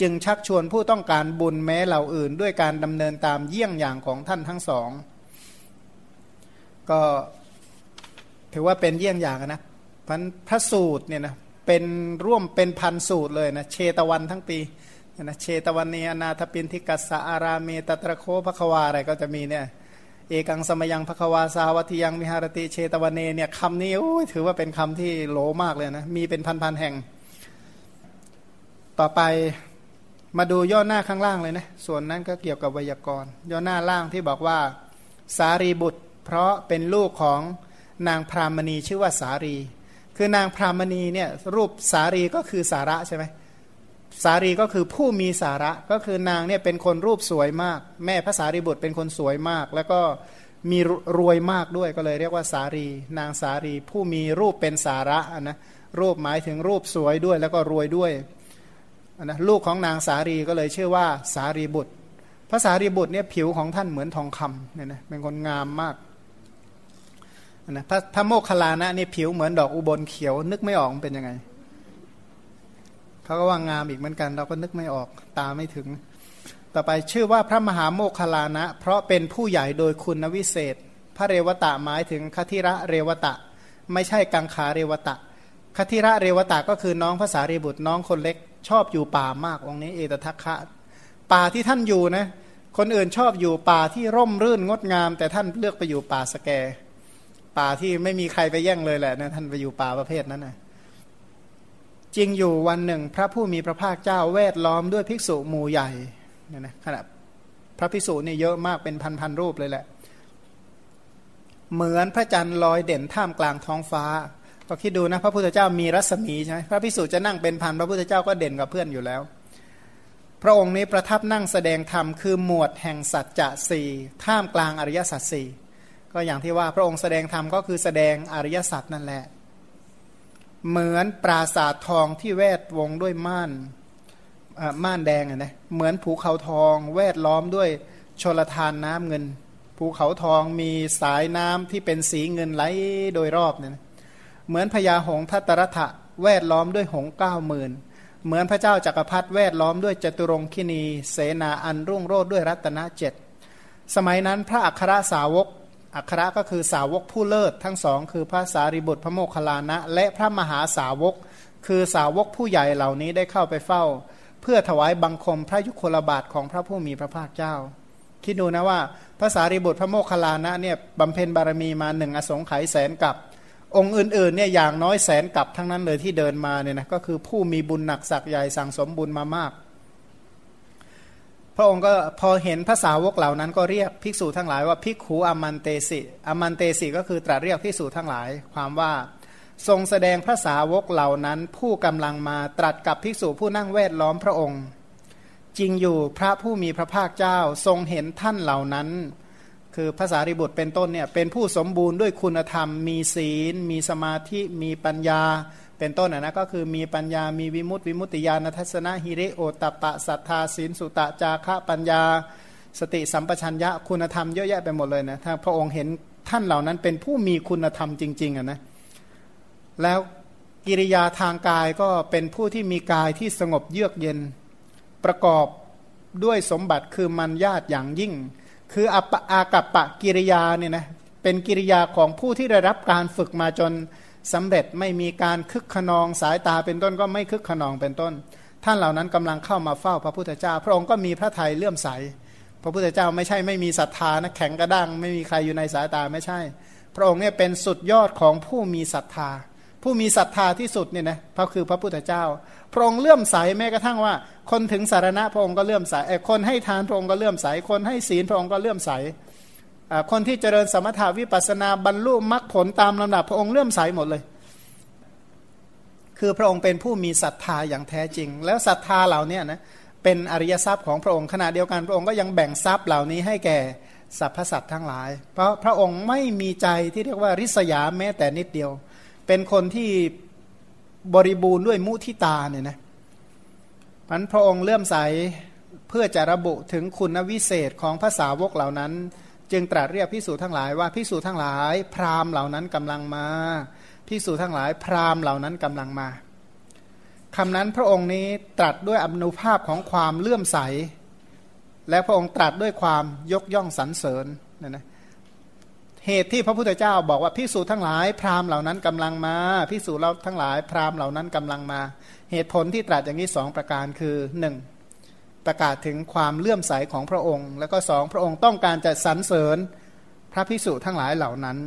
จึงชักชวนผู้ต้องการบุญแม้เหล่าอื่น ด้วยการดำเนินตามเยี่ยงอย่างของท่านทั้งสอง ก็ถือว่าเป็นเยี่ยงอย่างนะพันพระสูตรเนี่ยนะ เป็นร่วมเป็นพันสูตรเลยนะเชตวันทั้งปีนะเชตวันเนียนาทปินทิกัสสะอารามีตตะโคภควาอะไรก็จะมีเนี่ยเอกังสมยังภควาสาวัติยังมิหารติเชตวันเนเนี่ยคำนี้โอ้ยถือว่าเป็นคำที่โหลมากเลยนะมีเป็นพันๆแห่ง ต่อไปมาดูย่อหน้าข้างล่างเลยนะส่วนนั้นก็เกี่ยวกับไวยากรณ์ย่อหน้าล่างที่บอกว่า สารีบุตร เพราะเป็นลูกของนางพรามณีชื่อว่าสารี คือนางพรามณีเนี่ยรูปสารีก็คือสาระใช่ไหมสารีก็คือผู้มีสาระก็คือนางเนี่ยเป็นคนรูปสวยมาก แม่พระสารีบุตรเป็นคนสวยมาก แล้วก็มีรวยมากด้วยก็เลยเรียกว่าสารี นางสารีผู้มีรูปเป็นสาระนะรูปหมายถึงรูปสวยด้วยแล้วก็รวยด้วยนะลูกของนางสารีก็เลยชื่อว่าสารีบุตรพระสารีบุตรเนี่ยผิวของท่านเหมือนทองคำเนี่ยนะเป็นคนงามมาก นะพระพระโมคคัลลานะนี่ผิวเหมือนดอกอุบลเขียว นึกไม่ออกเป็นยังไงเขาก็ว่างามอีกเหมือนกัน เราก็นึกไม่ออกตาไม่ถึง ต่อไปชื่อว่าพระมหาโมคคลานะ เพราะเป็นผู้ใหญ่โดยคุณวิเศษ พระเรวตะหมายถึงคทิระเรวตะ ไม่ใช่กังขาเรวตะคทิระเรวตะก็คือน้องภาษารีบุตรน้องคนเล็ก ชอบอยู่ป่ามากองนี้เอตทัคคะป่าที่ท่านอยู่นะคนอื่นชอบอยู่ป่าที่ร่มรื่นงดงาม แต่ท่านเลือกไปอยู่ป่าสแก ป่าที่ไม่มีใครไปแย่งเลยแหละนะท่านไปอยู่ป่าประเภทนั้นนะจริงอยู่วันหนึ่ง พระผู้มีพระภาคเจ้าแวดล้อมด้วยภิกษุหมู่ใหญ่เนี่ยนะขณะพระภิกษุนี่เยอะมากเป็นพันๆรูปเลยแหละ เหมือนพระจันทร์ลอยเด่นท่ามกลางท้องฟ้า ก็คิดดูนะพระพุทธเจ้ามีรัศมีใช่ไหมพระภิกษุจะนั่งเป็นพันพระพุทธเจ้าก็เด่นกับเพื่อนอยู่แล้ว พระองค์นี้ประทับนั่งแสดงธรรมคือหมวดแห่งสัจจะสี่ท่ามกลางอริยสัจสี่ ก็อย่างที่ว่าพระองค์แสดงธรรมก็คือแสดงอริยสัจนั่นแหละ เหมือนปราสาททองที่แวดวงด้วยม่านม่านแดงนะเหมือนภูเขาทอง แวดล้อมด้วยชลทานน้ำเงิน ภูเขาทองมีสายน้ำที่เป็นสีเงินไหลโดยรอบเนี่ยเหมือนพญาหงทัตรถะแวดล้อมด้วยหงเก้าหมื่นเหมือนพระเจ้าจักรพรรดิแวดล้อมด้วยจตุรงคินี เสนาอันรุ่งโรดด้วยรัตนเจ็ดสมัยนั้นพระอัครสาวก อัครก็คือสาวกผู้เลิศทั้งสองคือพระสารีบุตรพระโมคคัลลานะ และพระมหาสาวก คือสาวกผู้ใหญ่เหล่านี้ได้เข้าไปเฝ้า เพื่อถวายบังคมพระยุคลบาทของพระผู้มีพระภาคเจ้า คิดดูนะว่าพระสารีบุตรพระโมคคัลลานะเนี่ยบำเพ็ญบารมีมาหนึ่งอสงไขยแสนกับองค์อื่นๆเนี่ยอย่างน้อยแสนกับทั้งนั้นเลยที่เดินมาเนี่ยนะก็คือผู้มีบุญหนักศักย์ใหญ่สั่งสมบุญมามาก พระองค์ก็พอเห็นภาษาวกเหล่านั้นก็เรียกภิกษุทั้งหลายว่าภิกขุอมันเตสิอมันเตสิก็คือตรัสเรียกภิกษุทั้งหลาย ความว่าทรงแสดงภาษาวกเหล่านั้น ผู้กำลังมาตรัสกับภิกษุผู้นั่งเวทล้อมพระองค์ จริงอยู่พระผู้มีพระภาคเจ้าทรงเห็นท่านเหล่านั้น คือภาษาริบุตรเป็นต้นเนี่ยเป็นผู้สมบูรณ์ด้วยคุณธรรม มีศีล มีสมาธิมีปัญญา เป็นต้นนะก็คือมีปัญญา มีวิมุตติวิมุตติญาณทัศนะฮิริโอตปะสัทธาศีลสุตะจาคะปัญญา สติสัมปชัญญะคุณธรรมเยอะแยะไปหมดเลยนะถ้าพระองค์เห็นท่านเหล่านั้นเป็นผู้มีคุณธรรมจริงๆอะนะแล้วกิริยาทางกายก็เป็นผู้ที่มีกายที่สงบเยือกเย็นประกอบด้วยสมบัติคือมันญาติอย่างยิ่ง คืออากัปปะกิริยาเนี่ยนะเป็นกิริยาของผู้ที่ได้รับการฝึกมาจน สำเร็จไม่มีการคึกขนองสายตาเป็นต้นก็ไม่คึกขนองเป็นต้น ท่านเหล่านั้นกำลังเข้ามาเฝ้าพระพุทธเจ้า พระองค์ก็มีพระทัยเลื่อมใส พระพุทธเจ้าไม่ใช่ไม่มีศรัทธานะแข็งกระด้างไม่มีใครอยู่ในสายตาไม่ใช่ พระองค์เนี่ยเป็นสุดยอดของผู้มีศรัทธา ผู้มีศรัทธาที่สุดเนี่ยนะพระคือพระพุทธเจ้า พระองค์เลื่อมใสแม้กระทั่งว่า คนถึงสารณะพระองค์ก็เลื่อมใสคนให้ทานพระองค์ก็เลื่อมใสคนให้ศีลพระองค์ก็เลื่อมใส คนที่เจริญสมถาวิปัสนาบรรลุมรรคผลตามลำดับพระองค์เลื่อมใสหมดเลย คือพระองค์เป็นผู้มีศรัทธาอย่างแท้จริง แล้วศรัทธาเหล่านี้นะเป็นอริยทรัพย์ของพระองค์ขณะเดียวกันพระองค์ก็ยังแบ่งทรัพย์เหล่านี้ให้แก่สรรพสัตว์ทั้งหลาย เพราะพระองค์ไม่มีใจที่เรียกว่าริษยาแม้แต่นิดเดียว เป็นคนที่บริบูรณ์ด้วยมุทิตาเนี่ยนะพันพระองค์เลื่อมใสเพื่อจะระบุถึงคุณวิเศษของภาษาวกเหล่านั้น จึงตรัสเรียกพิสูจทั้งหลายว่าพิสูจทั้งหลาย พราหมณ์เหล่านั้นกำลังมาพิสูจทั้งหลาย พราหมณ์เหล่านั้นกำลังมาคำนั้นพระองค์นี้ตรัสด้วยอนุภาพของความเลื่อมใส และพระองค์ตรัสด้วยความยกย่องสรรเสริญนะนะเหตุที่พระพุทธเจ้าบอกว่าพิสูจทั้งหลายพราหมณ์เหล่านั้นกำลังมาพิสูจเราทั้งหลายพราหมณ์เหล่านั้นกำลังมา เหตุผลที่ตรัสอย่างนี้สองประการคือหนึ่ง ประกาศถึงความเลื่อมใสของพระองค์ แล้วก็สองพระองค์ต้องการจะสรรเสริญพระพิสุทั้งหลายเหล่านั้น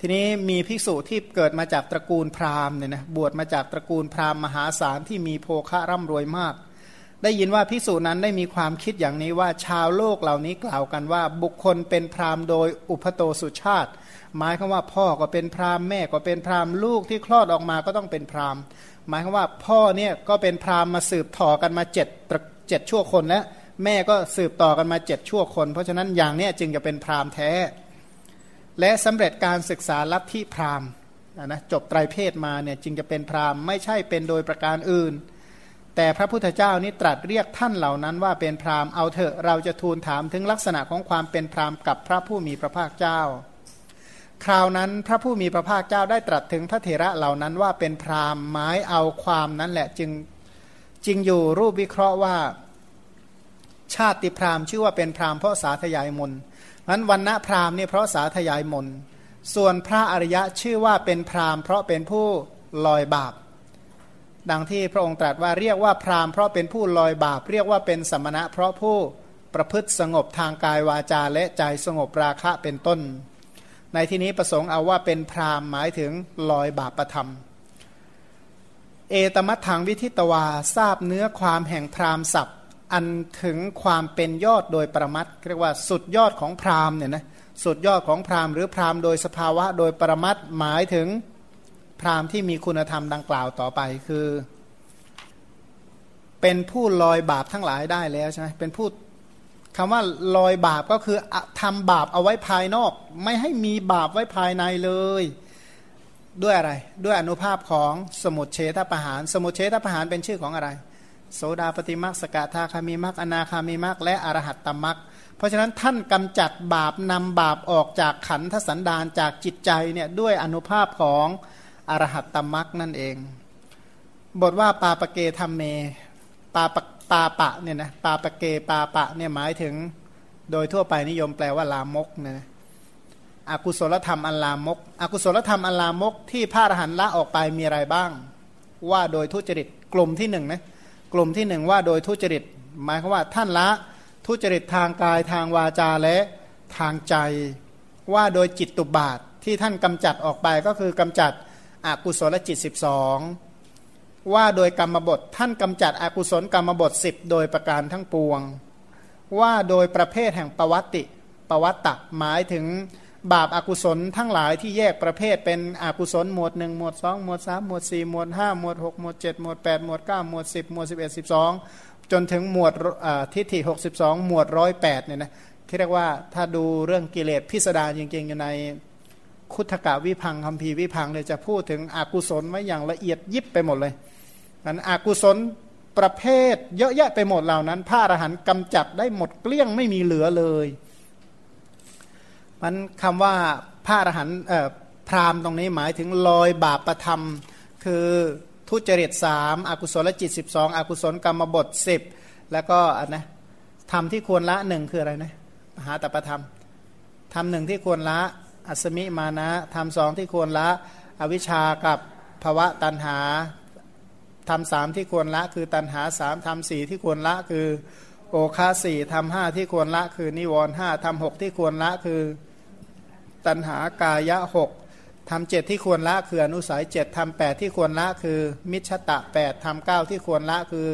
ทีนี้มีภิกษุที่เกิดมาจากตระกูลพราหมณ์เนี่ยนะบวชมาจากตระกูลพราหมณ์มหาศาลที่มีโภคะร่ำรวยมาก ได้ยินว่าภิกษุนั้นได้มีความคิดอย่างนี้ว่าชาวโลกเหล่านี้กล่าวกันว่า บุคคลเป็นพราหมณ์โดยอุปโตสุชาติหมายคือว่าพ่อก็เป็นพราหมณ์แม่ก็เป็นพราหมณ์ลูกที่คลอดออกมาก็ต้องเป็นพราหมณ์ หมายคือว่าพ่อเนี่ยก็เป็นพราหมณ์มาสืบต่อกันมาเจ็ดเจ็ดชั่วคนแล้วแม่ก็สืบต่อกันมาเจ็ดชั่วคน เพราะฉะนั้นอย่างนี้จึงจะเป็นพราหมณ์แท้ และสำเร็จการศึกษาลัทธิพราหมณ์นะจบไตรเพศมาเนี่ยจึงจะเป็นพราหมณ์ไม่ใช่เป็นโดยประการอื่น แต่พระพุทธเจ้านี้ตรัสเรียกท่านเหล่านั้นว่าเป็นพราหมณ์เอาเถอะเราจะทูลถามถึงลักษณะของความเป็นพราหมณ์กับพระผู้มีพระภาคเจ้า คราวนั้นพระผู้มีพระภาคเจ้าได้ตรัสถึงพระเถระเหล่านั้นว่าเป็นพราหมณ์หมายเอาความนั้นแหละจึงจึงอยู่รูปวิเคราะห์ว่าชาติพราหมณ์ชื่อว่าเป็นพราหมณ์เพราะสาธยายมนนั้นวันณะพราหมณ์เนี่ยเพราะสาธยายมนส่วนพระอริยะชื่อว่าเป็นพราหมณ์เพราะเป็นผู้ลอยบาป ดังที่พระองค์ตรัสว่าเรียกว่าพราหมณ์เพราะเป็นผู้ลอยบาป เรียกว่าเป็นสมณะเพราะผู้ประพฤติสงบทางกายวาจาและใจสงบราคะเป็นต้น ในที่นี้ประสงค์เอาว่าเป็นพรามหมายถึงลอยบาปประธรรม เอตมัตถังวิทิตวาทราบเนื้อความแห่งพรามศัพท์ อันถึงความเป็นยอดโดยประมัดเรียกว่าสุดยอดของพรามเนี่ยนะสุดยอดของพรามหรือพรามโดยสภาวะโดยประมัดหมายถึงพรามที่มีคุณธรรมดังกล่าวต่อไปคือ เป็นผู้ลอยบาปทั้งหลายได้แล้วใช่ไหมเป็นผู้ คำว่าลอยบาปก็คือทำบาปเอาไว้ภายนอก ไม่ให้มีบาปไว้ภายในเลย ด้วยอะไร ด้วยอนุภาพของสมุทเฉทประหาร สมุทเฉทประหารเป็นชื่อของอะไร โสดาปฏิมักสกทาคามีมักอนาคามีมักและอรหัตตมักเพราะฉะนั้นท่านกำจัดบาปนำบาปออกจากขันธสันดานจากจิตใจเนี่ยด้วยอนุภาพของอรหัตตมักนั่นเอง บทว่าปาปเกธรรมเม ปาป ปาปะเนี่ยนะปาปะเกปาปะเนี่ยหมายถึงโดยทั่วไปนิยมแปลว่าลามกนะอกุศลธรรมอันลามก อกุศลธรรมอันลามก ที่พระอรหันต์ละออกไปมีอะไรบ้าง ว่าโดยทุจริตกลุ่มที่หนึ่งนะกลุ่มที่หนึ่งว่าโดยทุจริต หมายความว่าท่านละทุจริตทางกายทางวาจาและทางใจ ว่าโดยจิตตุบาทที่ท่านกำจัดออกไปก็คือกำจัดอกุศลจิต 12 ว่าโดยกรรมบทท่านกำจัดอกุศลกรรมบท 10 โดยประการทั้งปวง ว่าโดยประเภทแห่งปวัติปวัตตะหมายถึงบาปอากุศลทั้งหลายที่แยกประเภทเป็นอกุศลหมวดหนึ่งหมวดสองหมวดสามหมวดสี่หมวดห้าหมวดหกหมวดเจ็ดหมวดแปดหมวดเก้าหมวดสิบหมวดสิบเอ็ดสิบสองจนถึงหมวดทิฏฐิหกสิบสองหมวดร้อยแปดเนี่ยนะที่เรียกว่าถ้าดูเรื่องกิเลสพิสดารจริงๆอยู่ในคุถกะวิพังคัมภีร์วิพังเลยจะพูดถึงอกุศลไว้อย่างละเอียดยิบไปหมดเลย นั้นอกุศลประเภทเยอะแยะไปหมดเหล่านั้น พระอรหันต์กำจัดได้หมดเกลี้ยงไม่มีเหลือเลยมันคำว่าพระอรหันต์พรามตรงนี้หมายถึงลอยบาปประธรรม คือทุจริตสามอกุศลจิตสิบสองอกุศลกรรมบทสิบแล้วก็นะทำที่ควรละหนึ่งคืออะไรนะมหาตประธรรมทำหนึ่งที่ควรละอัศมิมานะทำสองที่ควรละอวิชากับภวะตันหา ทำสามที่ควรละคือตันหาสามทำสี่ที่ควรละคือโอคาสี่ทำห้าที่ควรละคือนิวรห้าทำหกที่ควรละคือตันหากายะหกทำเจ็ดที่ควรละคืออนุสัยเจ็ดทำแปดที่ควรละคือ มิชตะแปดทำเก้าที่ควรละคือ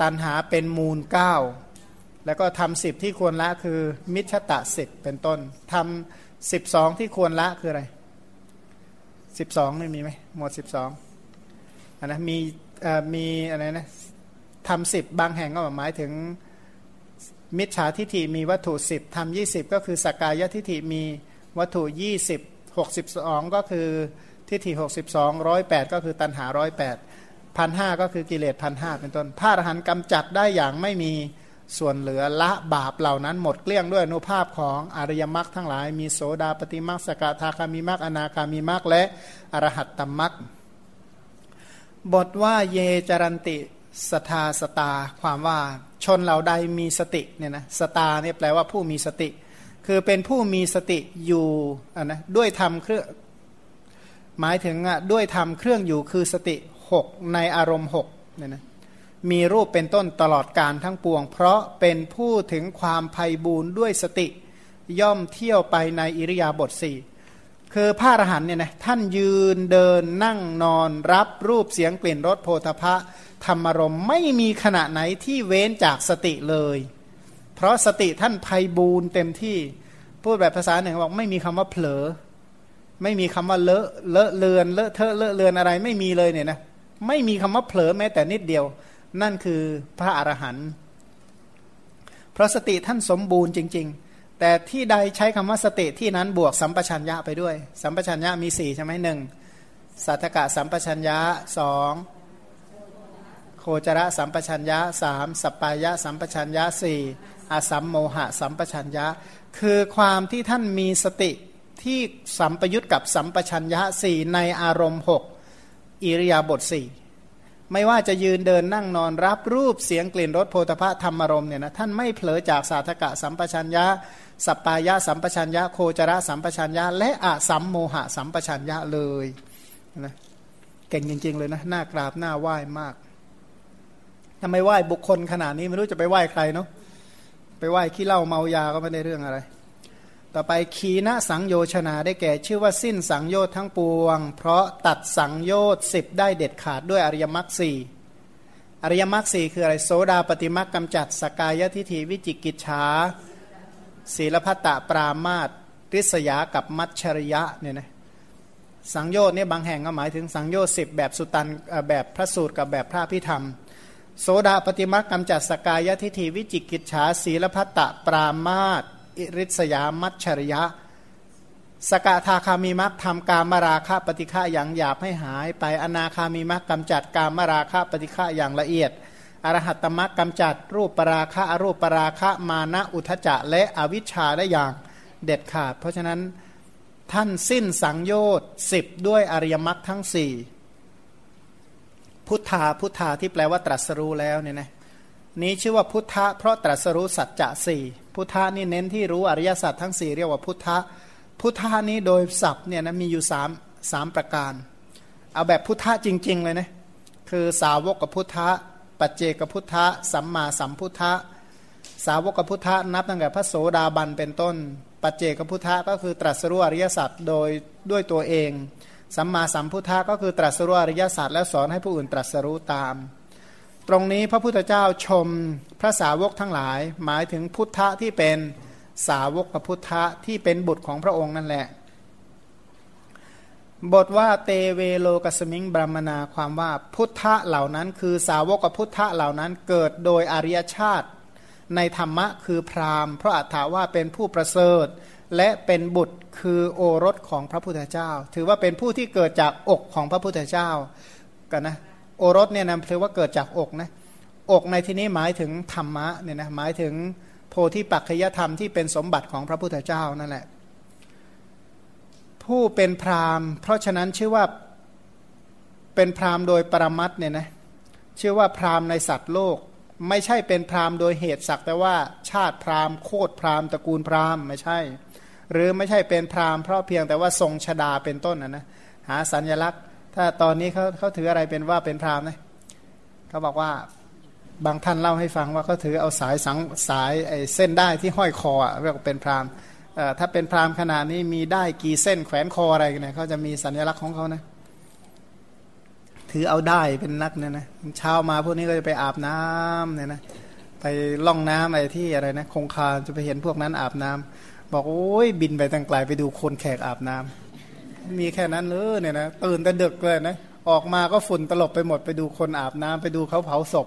ตันหาเป็นมูลเก้าแล้วก็ทำสิบที่ควรละคือ มิชตะสิบเป็นต้นทำสิบสองที่ควรละคืออะไรสิบสองไม่มีไหมหมดสิบสอง นนะมีมีอะไรนะทำสิบบางแห่งก็หมายถึงมิจฉาทิฏฐิมีวัตถุสิบทำยี่สิบก็คือสกายทิฏฐิมีวัตถุยี่สิบหกสิบสองก็คือทิฏฐิหกสิบสองร้อยแปดก็คือตันหาร้อยแปดพันห้าก็คือกิเลสพันห้าเป็นต้นพระอรหันต์กำจัดได้อย่างไม่มีส่วนเหลือละบาปเหล่านั้นหมดเกลี้ยงด้วยอนุภาพของอริยมรรคทั้งหลาย มีโสดาปฏิมรรคสกทาคามีมรรคอนาคามีมรรคและอรหัตตมรรค บทว่าเยจรันติสทาสตา ความว่าชนเหล่าใดมีสติเนี่ยนะสตาเนี่ยแปลว่าผู้มีสติ คือเป็นผู้มีสติอยู่นะด้วยทำเครื่องหมายถึงอะด้วยทำเครื่องอยู่คือสติหกในอารมณ์หกเนี่ยนะมีรูปเป็นต้นตลอดการทั้งปวง เพราะเป็นผู้ถึงความภัยบูนด้วยสติ ย่อมเที่ยวไปในอิริยาบถสี่ คือพระอรหันเนี่ยนะท่านยืนเดินนั่งนอนรับรูปเสียงกลิ่นรสโพธพะธรรมรมไม่มีขณะไหนที่เว้นจากสติเลย เพราะสติท่านภัยบูนเต็มที่พูดแบบภาษาหนึ่งบอกไม่มีคำว่าเผลอ ไม่มีคำว่าเลอะเลอะเลือนเลอะเทอะเลอะเลือนอะไรไม่มีเลยเนี่ยนะไม่มีคำว่าเผลอแม้แต่นิดเดียว นั่นคือพระอรหันต์เพราะสติท่านสมบูรณ์จริง ๆ แต่ที่ใดใช้คำว่าสติที่นั้นบวกสัมปชัญญะไปด้วย สัมปชัญญะมีสี่ใช่ไหมหนึ่งสัทธกะสัมปชัญญะสองโคจระสัมปชัญญะสามสปายะสัมปชัญญะสี่อสัมโมหะสัมปชัญญะ คือความที่ท่านมีสติที่สัมปยุตกับสัมปชัญญะสี่ในอารมณ์หกอิริยาบถสี่ไม่ว่าจะยืนเดินนั่งนอนรับรูปเสียงกลิ่นรสโพธพะธรรมารมเนี่ยนะท่านไม่เผลอจากสาธกะสัมปชัญญะ สัปปายะสัมปชัญญะโคจระสัมปชัญญะและอะสัมโมหะสัมปชัญญะเลยนะเก่งจริง ๆ เลยนะหน้ากราบหน้าไหว้มากทำไมไหว้บุคคลขนาดนี้ไม่รู้จะไปไหว้ใครเนาะไปไหว้ขี้เหล้าเมายาก็ไม่ได้เรื่องอะไร ต่อไปขีณสังโยชนาได้แก่ชื่อว่าสิ้นสังโยชน์ทั้งปวง เพราะตัดสังโยชน์สิบได้เด็ดขาดด้วยอริยมรรคสี่อริยมรรคสี่คืออะไรโสดาปฏิมรรคกำจัดสกายทิฐิวิจิกิจฉา ศีลพัตตปรามาตริษยากับมัชชริยะเนี่ยนะสังโยชน์เนี่ยบางแห่งก็หมายถึงสังโยชน์สิบแบบสุตันแบบพระสูตรกับแบบพระพิธรรม โสดาปฏิมรรคกำจัดสกายทิฏฐิวิจิกิจฉาศีลพัตตปรามาตอิริสยามัชริยะ สกทาคามีมักทำการมราคะปฏิฆะอย่างหยาบให้หาย ไปอนาคามีมักกำจัดการมราคะปฏิฆะอย่างละเอียด อรหัตตมักกำจัดรูปปราคะอรูปปราคะมานะอุทจจะและอวิชชาได้อย่างเด็ดขาด เพราะฉะนั้นท่านสิ้นสังโยชน์สิบด้วยอริยมรรคทั้งสี่พุทธาพุทธาที่แปลว่าตรัสรู้แล้วเนี่ยนะนี้ชื่อว่าพุทธะเพราะตรัสรู้สัจจะสี่พุทธะนี่เน้นที่รู้อริยสัจทั้งสี่เรียกว่าพุทธะพุทธานี้โดยศัพท์เนี่ยนะมีอยู่สามสามประการ เอาแบบพุทธะจริง ๆ เลยนะคือสาวกกับพุทธะ ปัจเจกพุทธะสัมมาสัมพุทธะสาวกพุทธะนับตั้งแต่พระโสดาบันเป็นต้น ปัจเจกพุทธะก็คือตรัสรู้อริยสัจโดยด้วยตัวเอง สัมมาสัมพุทธะก็คือตรัสรู้อริยสัจแล้วสอนให้ผู้อื่นตรัสรู้ตาม ตรงนี้พระพุทธเจ้าชมพระสาวกทั้งหลาย หมายถึงพุทธะที่เป็นสาวกพุทธะที่เป็นบุตรของพระองค์นั่นแหละ บทว่าเตเวโลกสมิงบรมนาความว่าพุทธะเหล่านั้น คือสาวกพุทธะเหล่านั้นเกิดโดยอริยชาติ ในธรรมะคือพราหมณ์ เพราะอัตถาว่าเป็นผู้ประเสริฐ และเป็นบุตรคือโอรสของพระพุทธเจ้า ถือว่าเป็นผู้ที่เกิดจากอกของพระพุทธเจ้ากันนะโอรสเนี่ยนะถือว่าเกิดจากอกนะอกในที่นี้หมายถึงธรรมะเนี่ยนะหมายถึงโพธิปัจจยธรรมที่เป็นสมบัติของพระพุทธเจ้านั่นแหละ ผู้เป็นพราหมณ์ เพราะฉะนั้นชื่อว่าเป็นพราหมณ์โดยปรมัตเนี่ยนะชื่อว่าพราหมณ์ในสัตว์โลก ไม่ใช่เป็นพราหมณ์โดยเหตุสักแต่ว่า ชาติพราหมณ์โคตรพราหมณ์ตระกูลพราหมณ์ไม่ใช่ หรือไม่ใช่เป็นพราหมณ์เพราะเพียงแต่ว่าทรงชดาเป็นต้นนะนะหาสัญลักษณ์ ถ้าตอนนี้เขาเขาถืออะไรเป็นว่าเป็นพราหมณ์นะเขาบอกว่าบางท่านเล่าให้ฟังว่าเขาถือเอาสายสังสายไอ้เส้นได้ที่ห้อยคอเรียกว่าเป็นพราหมณ์ ถ้าเป็นพราหมณ์ขนาดนี้มีได้กี่เส้นแขวนคออะไรเนี่ยเขาจะมีสัญลักษณ์ของเขานะถือเอาได้เป็นนักเนี่ยนะเช้ามาพวกนี้ก็จะไปอาบน้ำเนี่ยนะไปล่องน้ำอะไรที่อะไรนะคงคาจะไปเห็นพวกนั้นอาบน้ำบอกโอ้ยบินไปตั้งไกลไปดูคนแขกอาบน้ำมีแค่นั้นเลยเนี่ยนะตื่นแต่ดึกเลยนะออกมาก็ฝุ่นตลบไปหมดไปดูคนอาบน้ำไปดูเขาเผาศพ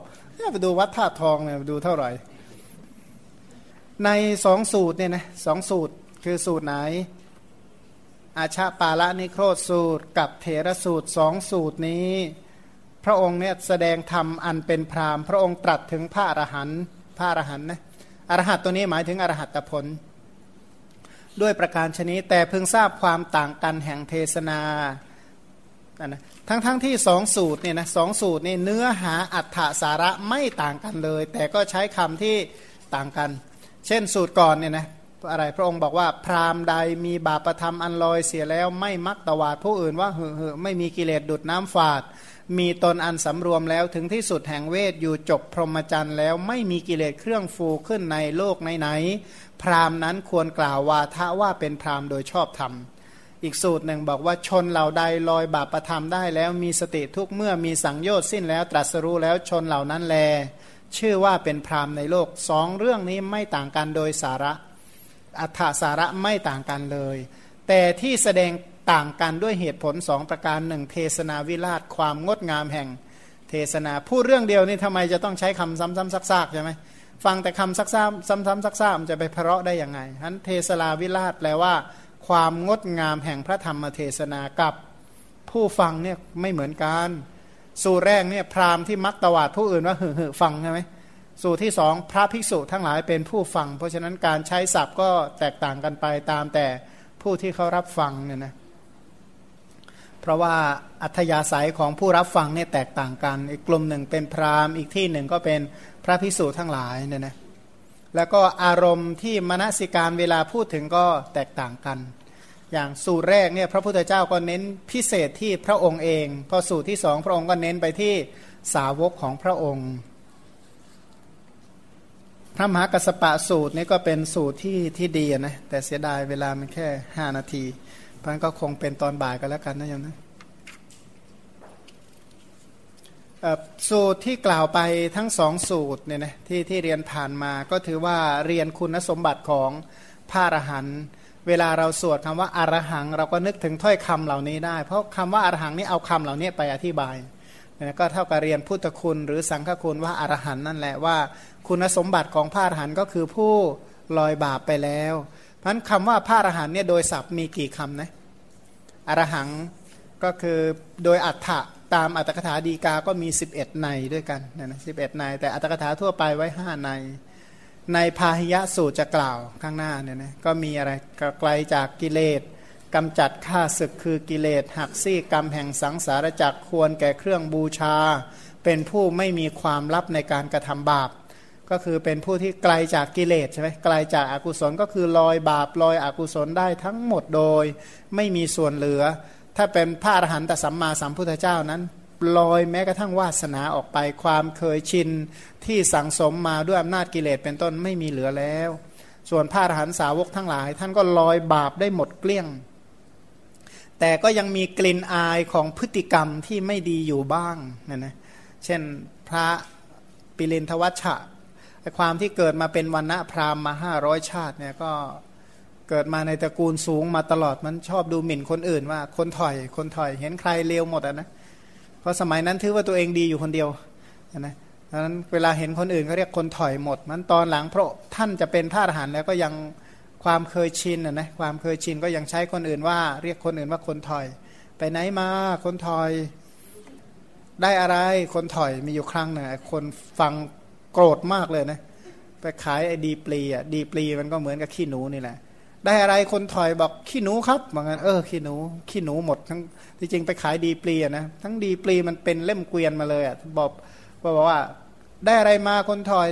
ไปดูวัดท่าทองเนี่ยไปดูเท่าไหร่ ในสองสูตรเนี่ยนะสองสูตร คือสูตรไหน อาชาปาละนิโครธสูตร กับเถระสูตรสองสูตรนี้ พระองค์เนี่ยแสดงธรรมอันเป็นพรามพระองค์ตรัสถึงพระอรหันต์พระอรหันต์นะอรหัตตัวนี้หมายถึงอรหัตผล ด้วยประการชนิดแต่เพิ่งทราบความต่างกันแห่งเทศนานะทั้งๆทที่สองสูตรเนี่ยนะสองสูตรนี่เนื้อหาอัฏฐสาระไม่ต่างกันเลย แต่ก็ใช้คำที่ต่างกัน เช่นสูตรก่อนเนี่ยนะ อะไรพระองค์บอกว่าพราหมณ์ใดมีบาปธรรมอันลอยเสียแล้วไม่มักตวาดผู้อื่นว่าเหอเหอไม่มีกิเลสดุดน้ำฝาด มีตนอันสำรวมแล้วถึงที่สุดแห่งเวทอยู่จบพรหมจรรย์แล้วไม่มีกิเลสเครื่องฟูขึ้นในโลกไหนพราหมณ์นั้นควรกล่าววาทะว่าเป็นพราหมณ์โดยชอบธรรมอีกสูตรหนึ่งบอกว่าชนเหล่าใดลอยบาปประธรรมได้แล้วมีสติทุกเมื่อมีสังโยชน์สิ้นแล้วตรัสรู้แล้วชนเหล่านั้นแล ชื่อว่าเป็นพราหมณ์ในโลกสองเรื่องนี้ไม่ต่างกันโดยสาระ อัฏฐสาระไม่ต่างกันเลย แต่ที่แสดงต่างกันด้วยเหตุผลสองประการหนึ่งเทศนาวิราชความงดงามแห่งเทศนาพูดเรื่องเดียวนี่ทำไมจะต้องใช้คำซ้ำๆซักๆใช่ไหมฟังแต่คำซักซ้ำซ้ำๆซักๆมันจะไปเพราะได้ยังไงฉะนั้นเทศนาวิราชแปลว่า ความงดงามแห่งพระธรรมเทศนากับผู้ฟังเนี่ยไม่เหมือนกัน สู่แรกเนี่ยพราหมณ์ที่มักตวาดผู้อื่นว่าหึ่ฟังใช่ไหม สูตรที่สองพระภิกษุทั้งหลายเป็นผู้ฟัง เพราะฉะนั้นการใช้ศัพท์ก็แตกต่างกันไปตามแต่ผู้ที่เขารับฟังเนี่ยนะเพราะว่าอัธยาศัยของผู้รับฟังเนี่ยแตกต่างกันอีกกลุ่มหนึ่งเป็นพราหมณ์อีกที่หนึ่งก็เป็นพระภิกษุทั้งหลายเนี่ยนะแล้วก็อารมณ์ที่มนสิการเวลาพูดถึงก็แตกต่างกัน อย่างสูตรแรกเนี่ยพระพุทธเจ้าก็เน้นพิเศษที่พระองค์เอง พอสูตรที่สองพระองค์ก็เน้นไปที่สาวกของพระองค์ พระมหากัสปะสูตรนี่ก็เป็นสูตรที่ที่ดีนะแต่เสียดายเวลามันแค่ห้านาทีพันก็คงเป็นตอนบ่ายกันแล้วกันนะโยมนะสูตรที่กล่าวไปทั้งสองสูตรเนี่ยนะที่ที่เรียนผ่านมาก็ถือว่าเรียนคุณสมบัติของพระอรหันต์เวลาเราสวดคำว่าอารหัง เราก็นึกถึงถ้อยคำเหล่านี้ได้ เพราะคำว่าอารหังนี่เอาคำเหล่านี้ไปอธิบาย นะก็เท่ากับเรียนพุทธคุณหรือสังฆคุณว่าอารหันนั่นแหละว่า คุณสมบัติของพระอรหันก็คือผู้ลอยบาปไปแล้วเพราะคำว่าพระอรหันเนี่ยโดยศัพท์มีกี่คำนะอรหังก็คือโดยอัฏฐะตามอัตถกถาดีกาก็มี 11 ในด้วยกันนะสิบเอ็ดในแต่อัตถกถาทั่วไปไว้ 5 ใน ในพาหิยะสูตรจะกล่าวข้างหน้าเนี่ยนะก็มีอะไรไกลจากกิเลส กำจัดข้าศึกคือกิเลสหักซี่กรรมแห่งสังสารจักควรแก่เครื่องบูชา เป็นผู้ไม่มีความลับในการกระทำบาป ก็คือเป็นผู้ที่ไกลจากกิเลสใช่ไหมไกลจากอากุศลก็คือลอยบาปลอยอกุศลได้ทั้งหมดโดย ไม่มีส่วนเหลือ ถ้าเป็นพระอรหันตสัมมาสัมพุทธเจ้านั้นลอยแม้กระทั่งวาสนาออกไปความเคยชินที่สังสมมาด้วยอำนาจกิเลสเป็นต้นไม่มีเหลือแล้ว ส่วนพระอรหันตสาวกทั้งหลาย ท่านก็ลอยบาปได้หมดเกลี้ยง แต่ก็ยังมีกลิ่นอายของพฤติกรรมที่ไม่ดีอยู่บ้างนะนะเช่นพระปิรินทวัชชะความที่เกิดมาเป็นวันณะพราหมณ์มาห้าร้อยชาติเนี่ยก็เกิดมาในตระกูลสูงมาตลอดมันชอบดูหมิ่นคนอื่นว่าคนถอยคนถอยเห็นใครเลวหมดอะนะเพราะสมัยนั้นถือว่าตัวเองดีอยู่คนเดียวนะดังนั้นเวลาเห็นคนอื่นเขาเรียกคนถอยหมด มันตอนหลังพระท่านจะเป็นพระอรหันต์แล้วก็ยัง ความเคยชินนะนะความเคยชินก็ยังใช้คนอื่นว่า เรียกคนอื่นว่าคนถอย ไปไหนมาคนถอยได้อะไรคนถอยมีอยู่ครั้งหนึ่งคนฟังโกรธมากเลยนะไปขายไอ้ดีปลีอะดีปลีมันก็เหมือนกับขี้หนูนี่แหละได้อะไรคนถอยบอกขี้หนูครับบางงันเออขี้หนูขี้หนูหมดทั้งที่จริงไปขายดีปลีอะนะทั้งดีปลีมันเป็นเล่มเกวียนมาเลยอะบอกบอกว่า ได้อะไรมาคนถอย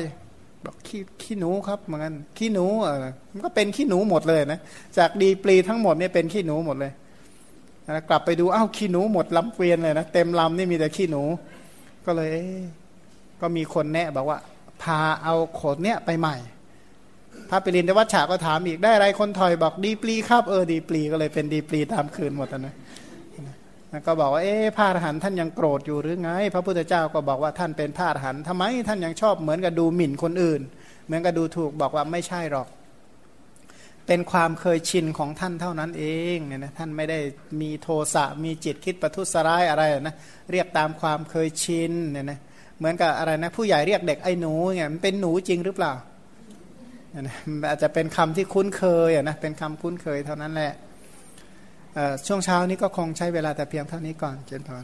บอกขี้ขี้หนูครับเหมือนกันขี้หนูเออมันก็เป็นขี้หนูหมดเลยนะจากดีปลีทั้งหมดเนี่ยเป็นขี้หนูหมดเลยนะกลับไปดูอ้าวขี้หนูหมดลำเกวียนเลยนะเต็มลำนี่มีแต่ขี้หนู ก็เลยก็มีคนแนะบอกว่า พาเอาโขดเนี้ยไปใหม่พระปิรินทวัชชาก็ถามอีกได้อะไรคนถอยบอกดีปลีครับเออดีปลีก็เลยเป็นดีปลีตามคืนหมดนะ นะก็บอกว่าเอ๊ะพระอรหันต์ท่านยังโกรธอยู่หรือไง พระพุทธเจ้าก็บอกว่าท่านเป็นพระอรหันต์ทำไมท่านยังชอบเหมือนกับดูหมิ่นคนอื่น เหมือนกับดูถูกบอกว่าไม่ใช่หรอก เป็นความเคยชินของท่านเท่านั้นเองเนี่ยนะท่านไม่ได้มีโทสะมีจิตคิดประทุษร้ายอะไรนะเรียกตามความเคยชินเนี่ยนะเหมือนกับอะไรนะผู้ใหญ่เรียกเด็กไอ้หนูเนี่ยมันเป็นหนูจริงหรือเปล่าอาจจะเป็นคำที่คุ้นเคยนะเป็นคำคุ้นเคยเท่านั้นแหละ ช่วงเช้านี้ก็คงใช้เวลาแต่เพียงเท่านี้ก่อนเจนพร